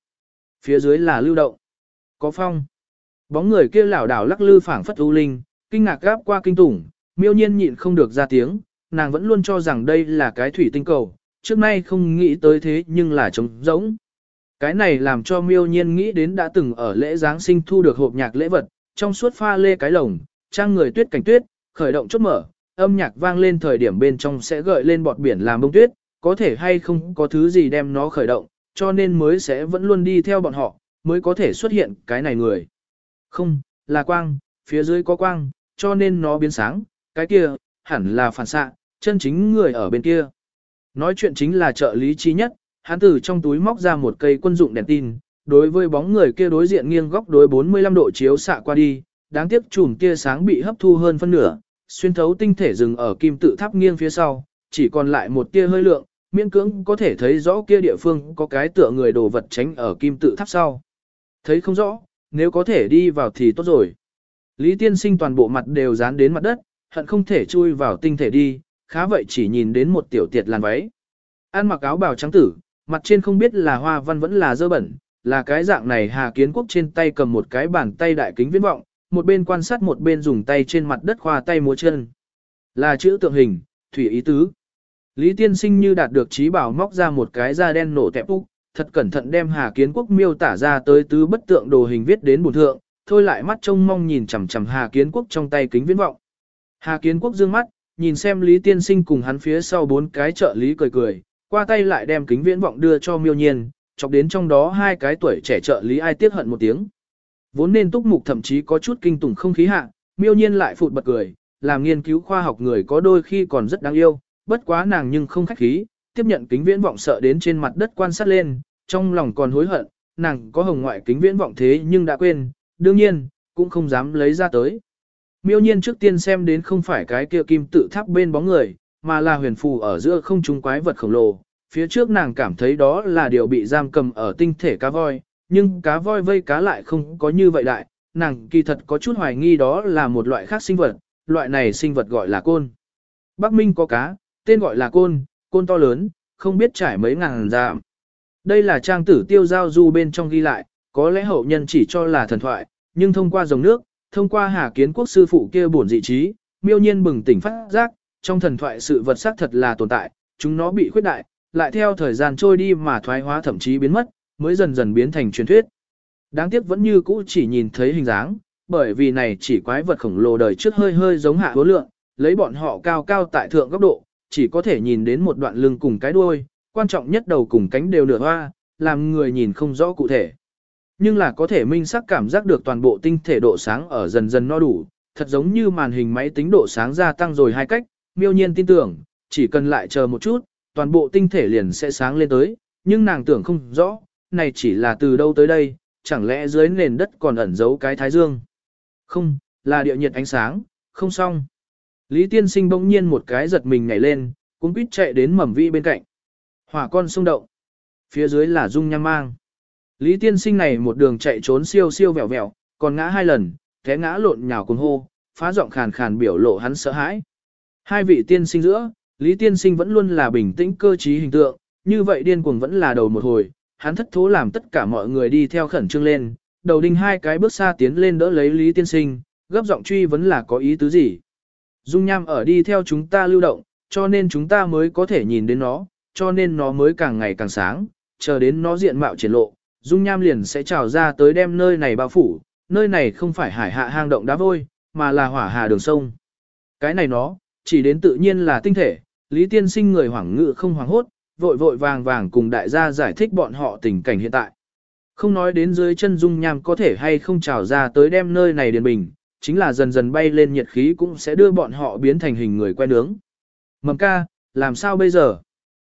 Phía dưới là lưu động. Có phong. Bóng người kia lảo đảo lắc lư phảng phất u linh, kinh ngạc gáp qua kinh tủng, miêu nhiên nhịn không được ra tiếng, nàng vẫn luôn cho rằng đây là cái thủy tinh cầu, trước nay không nghĩ tới thế nhưng là trống rỗng. Cái này làm cho miêu nhiên nghĩ đến đã từng ở lễ Giáng sinh thu được hộp nhạc lễ vật, trong suốt pha lê cái lồng, trang người tuyết cảnh tuyết, khởi động chốt mở, âm nhạc vang lên thời điểm bên trong sẽ gợi lên bọt biển làm bông tuyết, có thể hay không có thứ gì đem nó khởi động, cho nên mới sẽ vẫn luôn đi theo bọn họ, mới có thể xuất hiện cái này người. Không, là quang, phía dưới có quang, cho nên nó biến sáng, cái kia, hẳn là phản xạ, chân chính người ở bên kia. Nói chuyện chính là trợ lý trí nhất, hắn từ trong túi móc ra một cây quân dụng đèn tin, đối với bóng người kia đối diện nghiêng góc đối 45 độ chiếu xạ qua đi, đáng tiếc chùm tia sáng bị hấp thu hơn phân nửa, xuyên thấu tinh thể dừng ở kim tự tháp nghiêng phía sau, chỉ còn lại một tia hơi lượng, miễn cưỡng có thể thấy rõ kia địa phương có cái tựa người đồ vật tránh ở kim tự tháp sau. Thấy không rõ, nếu có thể đi vào thì tốt rồi. Lý tiên sinh toàn bộ mặt đều dán đến mặt đất, hận không thể chui vào tinh thể đi, khá vậy chỉ nhìn đến một tiểu tiệt làn váy. Ăn mặc áo bào trắng tử, mặt trên không biết là hoa văn vẫn là dơ bẩn, là cái dạng này Hà Kiến Quốc trên tay cầm một cái bàn tay đại kính viễn vọng, một bên quan sát một bên dùng tay trên mặt đất khoa tay múa chân. Là chữ tượng hình, thủy ý tứ. Lý Tiên Sinh như đạt được trí bảo móc ra một cái da đen nổ tẹp úc, thật cẩn thận đem Hà Kiến Quốc miêu tả ra tới tứ bất tượng đồ hình viết đến bổn thượng, thôi lại mắt trông mong nhìn chằm chằm Hà Kiến Quốc trong tay kính viễn vọng. Hà Kiến Quốc dương mắt, nhìn xem Lý Tiên Sinh cùng hắn phía sau bốn cái trợ lý cười cười, qua tay lại đem kính viễn vọng đưa cho miêu nhiên, chọc đến trong đó hai cái tuổi trẻ trợ lý ai tiếc hận một tiếng. Vốn nên túc mục thậm chí có chút kinh tủng không khí hạ, miêu nhiên lại phụt bật cười, làm nghiên cứu khoa học người có đôi khi còn rất đáng yêu, bất quá nàng nhưng không khách khí, tiếp nhận kính viễn vọng sợ đến trên mặt đất quan sát lên, trong lòng còn hối hận, nàng có hồng ngoại kính viễn vọng thế nhưng đã quên, đương nhiên, cũng không dám lấy ra tới. Miêu nhiên trước tiên xem đến không phải cái kia kim tự tháp bên bóng người, mà là huyền phù ở giữa không trung quái vật khổng lồ. Phía trước nàng cảm thấy đó là điều bị giam cầm ở tinh thể cá voi, nhưng cá voi vây cá lại không có như vậy đại, nàng kỳ thật có chút hoài nghi đó là một loại khác sinh vật, loại này sinh vật gọi là côn. Bắc Minh có cá, tên gọi là côn, côn to lớn, không biết trải mấy ngàn dặm. Đây là trang tử tiêu giao du bên trong ghi lại, có lẽ hậu nhân chỉ cho là thần thoại, nhưng thông qua dòng nước, thông qua Hà Kiến Quốc sư phụ kia bổn dị trí, miêu nhiên bừng tỉnh phát giác, trong thần thoại sự vật xác thật là tồn tại, chúng nó bị khuyết đại, lại theo thời gian trôi đi mà thoái hóa thậm chí biến mất, mới dần dần biến thành truyền thuyết. Đáng tiếc vẫn như cũ chỉ nhìn thấy hình dáng, bởi vì này chỉ quái vật khổng lồ đời trước hơi hơi giống hạ hứa lượng, lấy bọn họ cao cao tại thượng góc độ, chỉ có thể nhìn đến một đoạn lưng cùng cái đuôi, quan trọng nhất đầu cùng cánh đều nửa hoa, làm người nhìn không rõ cụ thể. Nhưng là có thể minh sắc cảm giác được toàn bộ tinh thể độ sáng ở dần dần no đủ, thật giống như màn hình máy tính độ sáng gia tăng rồi hai cách, miêu nhiên tin tưởng, chỉ cần lại chờ một chút, toàn bộ tinh thể liền sẽ sáng lên tới, nhưng nàng tưởng không rõ, này chỉ là từ đâu tới đây, chẳng lẽ dưới nền đất còn ẩn giấu cái thái dương. Không, là địa nhiệt ánh sáng, không xong. Lý tiên sinh bỗng nhiên một cái giật mình nhảy lên, cũng quýt chạy đến mầm vi bên cạnh. Hỏa con sung động. Phía dưới là dung nham mang. Lý tiên sinh này một đường chạy trốn siêu siêu vẹo vẹo, còn ngã hai lần, té ngã lộn nhào cùng hô, phá giọng khàn khàn biểu lộ hắn sợ hãi. Hai vị tiên sinh giữa, Lý tiên sinh vẫn luôn là bình tĩnh cơ trí hình tượng, như vậy điên cuồng vẫn là đầu một hồi, hắn thất thố làm tất cả mọi người đi theo khẩn trương lên, đầu đinh hai cái bước xa tiến lên đỡ lấy Lý tiên sinh, gấp giọng truy vấn là có ý tứ gì. Dung nham ở đi theo chúng ta lưu động, cho nên chúng ta mới có thể nhìn đến nó, cho nên nó mới càng ngày càng sáng, chờ đến nó diện mạo triển lộ, dung nham liền sẽ trào ra tới đem nơi này bao phủ, nơi này không phải hải hạ hang động đá vôi, mà là hỏa hà đường sông. Cái này nó, chỉ đến tự nhiên là tinh thể, Lý Tiên Sinh người hoảng ngự không hoảng hốt, vội vội vàng vàng cùng đại gia giải thích bọn họ tình cảnh hiện tại. Không nói đến dưới chân dung nham có thể hay không trào ra tới đem nơi này điền bình, chính là dần dần bay lên nhiệt khí cũng sẽ đưa bọn họ biến thành hình người quen nướng. Mầm ca, làm sao bây giờ?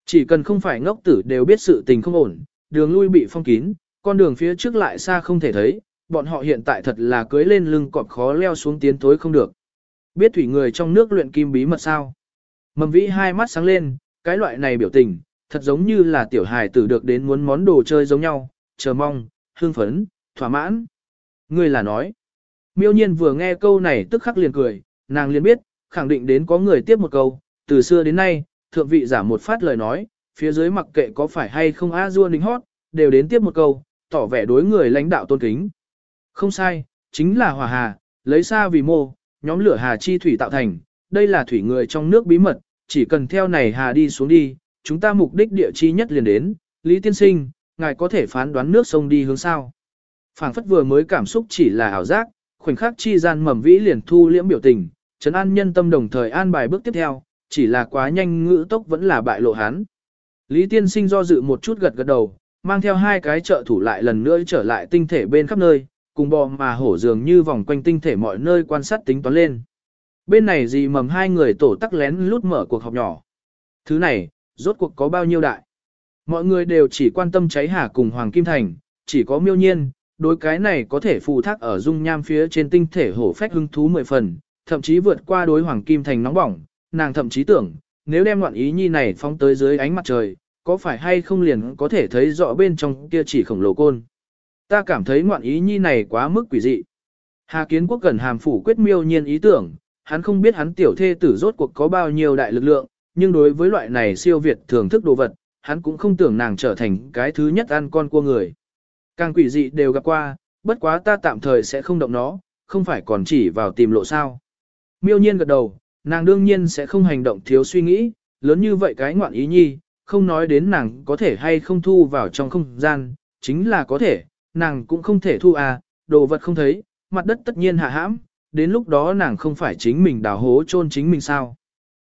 Chỉ cần không phải ngốc tử đều biết sự tình không ổn, đường lui bị phong kín, con đường phía trước lại xa không thể thấy, bọn họ hiện tại thật là cưới lên lưng cọp khó leo xuống tiến tối không được. Biết thủy người trong nước luyện kim bí mật sao? Mầm vĩ hai mắt sáng lên, cái loại này biểu tình, thật giống như là tiểu hài tử được đến muốn món đồ chơi giống nhau, chờ mong, hương phấn, thỏa mãn. Ngươi là nói. Miêu nhiên vừa nghe câu này tức khắc liền cười, nàng liền biết, khẳng định đến có người tiếp một câu, từ xưa đến nay, thượng vị giả một phát lời nói, phía dưới mặc kệ có phải hay không a dua nính hót, đều đến tiếp một câu, tỏ vẻ đối người lãnh đạo tôn kính. Không sai, chính là hỏa hà, lấy xa vì mô, nhóm lửa hà chi thủy tạo thành, đây là thủy người trong nước bí mật, chỉ cần theo này hà đi xuống đi, chúng ta mục đích địa chi nhất liền đến, Lý Tiên Sinh, ngài có thể phán đoán nước sông đi hướng sao. Phảng phất vừa mới cảm xúc chỉ là ảo giác, khoảnh khắc chi gian mầm vĩ liền thu liễm biểu tình, trấn an nhân tâm đồng thời an bài bước tiếp theo, chỉ là quá nhanh ngữ tốc vẫn là bại lộ hắn. Lý Tiên Sinh do dự một chút gật gật đầu, mang theo hai cái trợ thủ lại lần nữa trở lại tinh thể bên khắp nơi, cùng bò mà hổ dường như vòng quanh tinh thể mọi nơi quan sát tính toán lên. Bên này gì mầm hai người tổ tắc lén lút mở cuộc họp nhỏ. Thứ này, rốt cuộc có bao nhiêu đại? Mọi người đều chỉ quan tâm cháy hà cùng Hoàng Kim Thành, chỉ có miêu nhiên, đối cái này có thể phù thác ở dung nham phía trên tinh thể hổ phách hứng thú mười phần, thậm chí vượt qua đối Hoàng Kim Thành nóng bỏng, nàng thậm chí tưởng, nếu đem loạn ý nhi này phóng tới dưới ánh mặt trời, có phải hay không liền có thể thấy rõ bên trong kia chỉ khổng lồ côn. Ta cảm thấy ngoạn ý nhi này quá mức quỷ dị. Hà Kiến Quốc cần hàm phủ quyết miêu nhiên ý tưởng, hắn không biết hắn tiểu thê tử rốt cuộc có bao nhiêu đại lực lượng, nhưng đối với loại này siêu việt thưởng thức đồ vật, hắn cũng không tưởng nàng trở thành cái thứ nhất ăn con cua người. Càng quỷ dị đều gặp qua, bất quá ta tạm thời sẽ không động nó, không phải còn chỉ vào tìm lộ sao. Miêu nhiên gật đầu, nàng đương nhiên sẽ không hành động thiếu suy nghĩ, lớn như vậy cái ngoạn ý nhi, không nói đến nàng có thể hay không thu vào trong không gian, chính là có thể, nàng cũng không thể thu à, đồ vật không thấy, mặt đất tất nhiên hạ hãm, đến lúc đó nàng không phải chính mình đào hố chôn chính mình sao.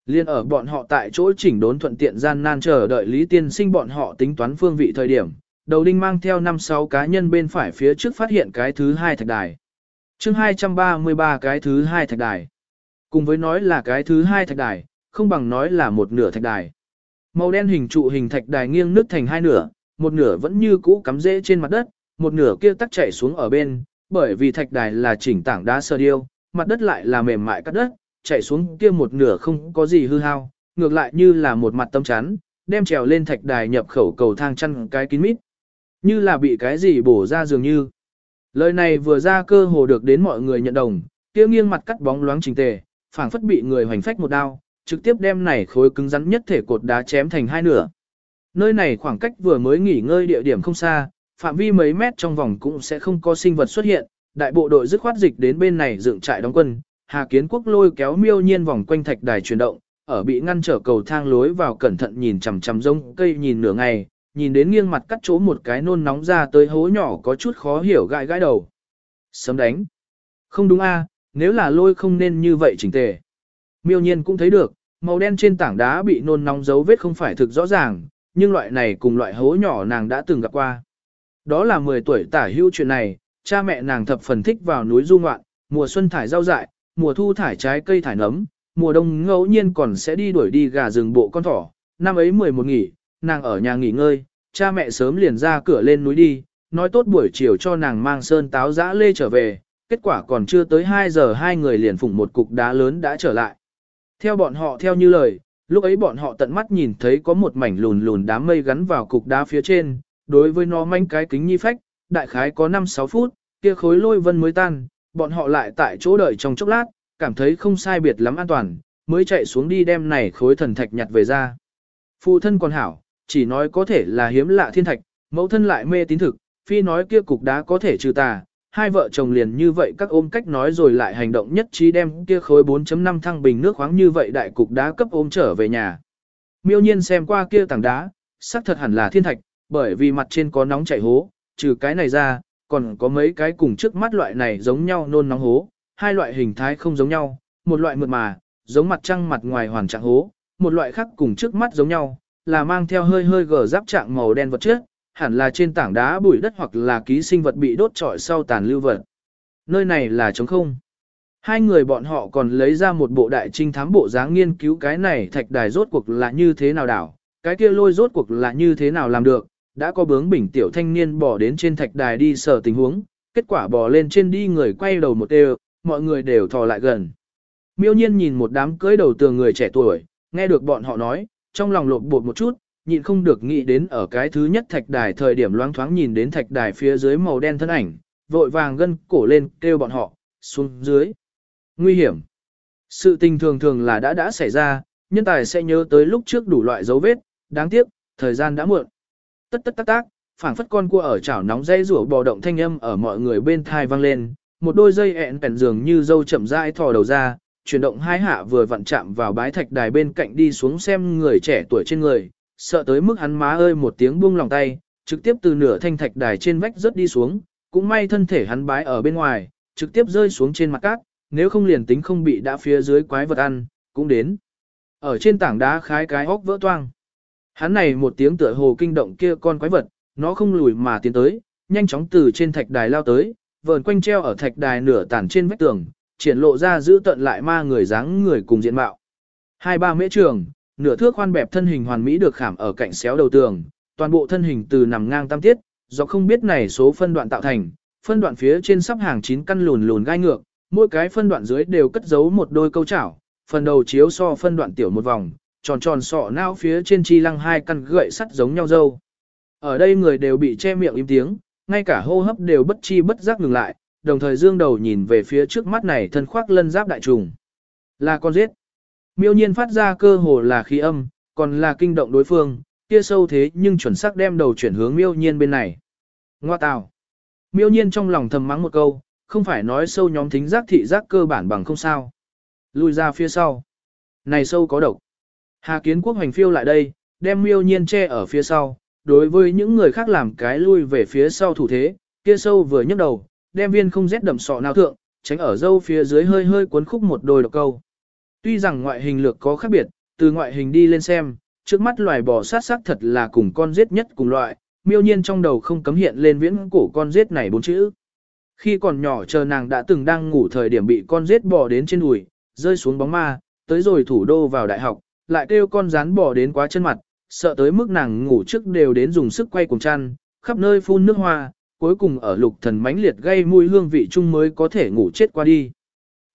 Liên ở bọn họ tại chỗ chỉnh đốn thuận tiện gian nan chờ đợi Lý Tiên Sinh bọn họ tính toán phương vị thời điểm, đầu đinh mang theo 5-6 cá nhân bên phải phía trước phát hiện cái thứ hai thạch đài. chương 233 cái thứ hai thạch đài. Cùng với nói là cái thứ hai thạch đài, không bằng nói là một nửa thạch đài. Màu đen hình trụ hình thạch đài nghiêng nứt thành hai nửa, một nửa vẫn như cũ cắm rễ trên mặt đất, một nửa kia tắc chảy xuống ở bên, bởi vì thạch đài là chỉnh tảng đá sơ điêu, mặt đất lại là mềm mại cắt đất, chảy xuống kia một nửa không có gì hư hao, ngược lại như là một mặt tâm chắn, đem trèo lên thạch đài nhập khẩu cầu thang chăn cái kín mít. Như là bị cái gì bổ ra dường như. Lời này vừa ra cơ hồ được đến mọi người nhận đồng, kia nghiêng mặt cắt bóng loáng chỉnh tề, phảng phất bị người hoành phách một đao, trực tiếp đem này khối cứng rắn nhất thể cột đá chém thành hai nửa. Nơi này khoảng cách vừa mới nghỉ ngơi địa điểm không xa, phạm vi mấy mét trong vòng cũng sẽ không có sinh vật xuất hiện, đại bộ đội dứt khoát dịch đến bên này dựng trại đóng quân, Hà Kiến Quốc lôi kéo miêu nhiên vòng quanh thạch đài chuyển động, ở bị ngăn trở cầu thang lối vào cẩn thận nhìn chằm chằm rông cây nhìn nửa ngày, nhìn đến nghiêng mặt cắt chỗ một cái nôn nóng ra tới hố nhỏ có chút khó hiểu gãi gãi đầu. Sấm đánh. Không đúng a, nếu là lôi không nên như vậy chỉnh tề. Miêu nhiên cũng thấy được, màu đen trên tảng đá bị nôn nóng dấu vết không phải thực rõ ràng, nhưng loại này cùng loại hố nhỏ nàng đã từng gặp qua. Đó là 10 tuổi tả hữu chuyện này, cha mẹ nàng thập phần thích vào núi du ngoạn, mùa xuân thải rau dại, mùa thu thải trái cây thải nấm, mùa đông ngẫu nhiên còn sẽ đi đuổi đi gà rừng bộ con thỏ. Năm ấy 11 nghỉ, nàng ở nhà nghỉ ngơi, cha mẹ sớm liền ra cửa lên núi đi, nói tốt buổi chiều cho nàng mang sơn táo dã lê trở về, kết quả còn chưa tới 2 giờ hai người liền phủng một cục đá lớn đã trở lại. Theo bọn họ theo như lời, lúc ấy bọn họ tận mắt nhìn thấy có một mảnh lùn lùn đám mây gắn vào cục đá phía trên, đối với nó manh cái kính nhi phách, đại khái có 5-6 phút, kia khối lôi vân mới tan, bọn họ lại tại chỗ đợi trong chốc lát, cảm thấy không sai biệt lắm an toàn, mới chạy xuống đi đem này khối thần thạch nhặt về ra. Phụ thân còn hảo, chỉ nói có thể là hiếm lạ thiên thạch, mẫu thân lại mê tín thực, phi nói kia cục đá có thể trừ tà, hai vợ chồng liền như vậy các ôm cách nói rồi lại hành động nhất trí đem kia khối 4.5 thăng bình nước khoáng như vậy đại cục đá cấp ôm trở về nhà. Miêu nhiên xem qua kia tảng đá, xác thật hẳn là thiên thạch, bởi vì mặt trên có nóng chảy hố, trừ cái này ra, còn có mấy cái cùng trước mắt loại này giống nhau nôn nóng hố, hai loại hình thái không giống nhau, một loại mượt mà, giống mặt trăng mặt ngoài hoàn trạng hố, một loại khác cùng trước mắt giống nhau, là mang theo hơi hơi gờ giáp trạng màu đen vật chất, hẳn là trên tảng đá bụi đất hoặc là ký sinh vật bị đốt trọi sau tàn lưu vật. Nơi này là trống không. Hai người bọn họ còn lấy ra một bộ đại trinh thám bộ dáng nghiên cứu cái này thạch đài rốt cuộc là như thế nào đảo, cái kia lôi rốt cuộc là như thế nào làm được, đã có bướng bỉnh tiểu thanh niên bỏ đến trên thạch đài đi sở tình huống, kết quả bỏ lên trên đi người quay đầu một đều, mọi người đều thò lại gần. Miêu nhiên nhìn một đám cưới đầu tường người trẻ tuổi, nghe được bọn họ nói, trong lòng lột bột một chút, nhịn không được nghĩ đến ở cái thứ nhất thạch đài thời điểm loáng thoáng nhìn đến thạch đài phía dưới màu đen thân ảnh, vội vàng gân cổ lên kêu bọn họ, xuống dưới. Nguy hiểm. Sự tình thường thường là đã đã xảy ra, nhân tài sẽ nhớ tới lúc trước đủ loại dấu vết, đáng tiếc, thời gian đã muộn. Tất tất tác tác, phảng phất con cua ở chảo nóng dây rủa bò động thanh âm ở mọi người bên thai vang lên, một đôi dây ẹn bèn dường như dâu chậm rãi thò đầu ra, chuyển động hai hạ vừa vặn chạm vào bái thạch đài bên cạnh đi xuống xem người trẻ tuổi trên người, sợ tới mức hắn má ơi một tiếng buông lòng tay, trực tiếp từ nửa thanh thạch đài trên vách rớt đi xuống, cũng may thân thể hắn bái ở bên ngoài, trực tiếp rơi xuống trên mặt cát, nếu không liền tính không bị đã phía dưới quái vật ăn, cũng đến. Ở trên tảng đá khái cái hốc vỡ toang. Hắn này một tiếng tựa hồ kinh động kia con quái vật, nó không lùi mà tiến tới, nhanh chóng từ trên thạch đài lao tới, vờn quanh treo ở thạch đài nửa tản trên vách tường, triển lộ ra giữ tận lại ma người dáng người cùng diện mạo. Hai ba mễ trường, nửa thước khoan bẹp thân hình hoàn mỹ được khảm ở cạnh xéo đầu tường, toàn bộ thân hình từ nằm ngang tam tiết, do không biết này số phân đoạn tạo thành, phân đoạn phía trên sắp hàng 9 căn lùn lùn gai ngược, mỗi cái phân đoạn dưới đều cất giấu một đôi câu chảo, phần đầu chiếu so phân đoạn tiểu một vòng, tròn tròn sọ não phía trên chi lăng hai căn gậy sắt giống nhau dâu. Ở đây người đều bị che miệng im tiếng, ngay cả hô hấp đều bất chi bất giác ngừng lại, đồng thời dương đầu nhìn về phía trước mắt này thân khoác lân giáp đại trùng. Là con giết. Miêu nhiên phát ra cơ hồ là khí âm, còn là kinh động đối phương, kia sâu thế nhưng chuẩn xác đem đầu chuyển hướng miêu nhiên bên này. Ngoa tào. Miêu nhiên trong lòng thầm mắng một câu, không phải nói sâu nhóm thính giác thị giác cơ bản bằng không sao. Lùi ra phía sau. Này sâu có độc. Hà kiến quốc hành phiêu lại đây, đem miêu nhiên che ở phía sau, đối với những người khác làm cái lui về phía sau thủ thế, kia sâu vừa nhấc đầu, đem viên không rét đậm sọ nào thượng, tránh ở dâu phía dưới hơi hơi cuốn khúc một đôi độc câu. Tuy rằng ngoại hình lược có khác biệt, từ ngoại hình đi lên xem, trước mắt loài bò sát sát thật là cùng con giết nhất cùng loại, miêu nhiên trong đầu không cấm hiện lên viễn cổ con giết này bốn chữ. Khi còn nhỏ chờ nàng đã từng đang ngủ thời điểm bị con giết bò đến trên đùi, rơi xuống bóng ma, tới rồi thủ đô vào đại học, lại kêu con rán bò đến quá chân mặt, sợ tới mức nàng ngủ trước đều đến dùng sức quay cùng chăn, khắp nơi phun nước hoa, cuối cùng ở lục thần mãnh liệt gây mùi hương vị chung mới có thể ngủ chết qua đi.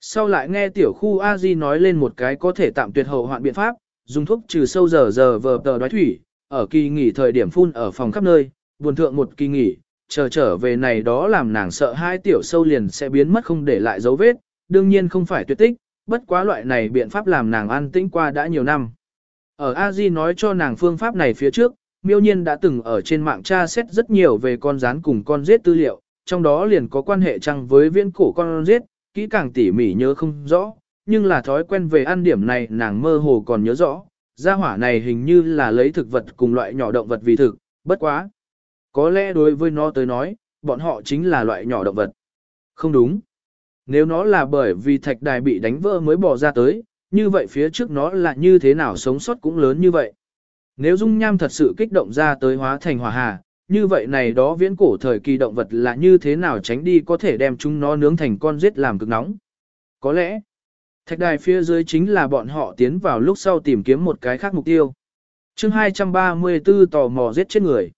Sau lại nghe tiểu khu a di nói lên một cái có thể tạm tuyệt hậu hoạn biện pháp, dùng thuốc trừ sâu giờ giờ vờ tờ đoái thủy, ở kỳ nghỉ thời điểm phun ở phòng khắp nơi, buồn thượng một kỳ nghỉ, chờ trở về này đó làm nàng sợ hai tiểu sâu liền sẽ biến mất không để lại dấu vết, đương nhiên không phải tuyệt tích, bất quá loại này biện pháp làm nàng an tĩnh qua đã nhiều năm. Ở a di nói cho nàng phương pháp này phía trước, miêu nhiên đã từng ở trên mạng tra xét rất nhiều về con rắn cùng con rết tư liệu, trong đó liền có quan hệ chăng với viễn cổ con rết, kỹ càng tỉ mỉ nhớ không rõ, nhưng là thói quen về ăn điểm này nàng mơ hồ còn nhớ rõ, gia hỏa này hình như là lấy thực vật cùng loại nhỏ động vật vì thực, bất quá. Có lẽ đối với nó tới nói, bọn họ chính là loại nhỏ động vật. Không đúng. Nếu nó là bởi vì thạch đài bị đánh vỡ mới bỏ ra tới, như vậy phía trước nó là như thế nào sống sót cũng lớn như vậy. Nếu dung nham thật sự kích động ra tới hóa thành hỏa hà, như vậy này đó viễn cổ thời kỳ động vật là như thế nào tránh đi có thể đem chúng nó nướng thành con giết làm cực nóng. Có lẽ, thạch đài phía dưới chính là bọn họ tiến vào lúc sau tìm kiếm một cái khác mục tiêu. chương 234 tò mò giết chết người.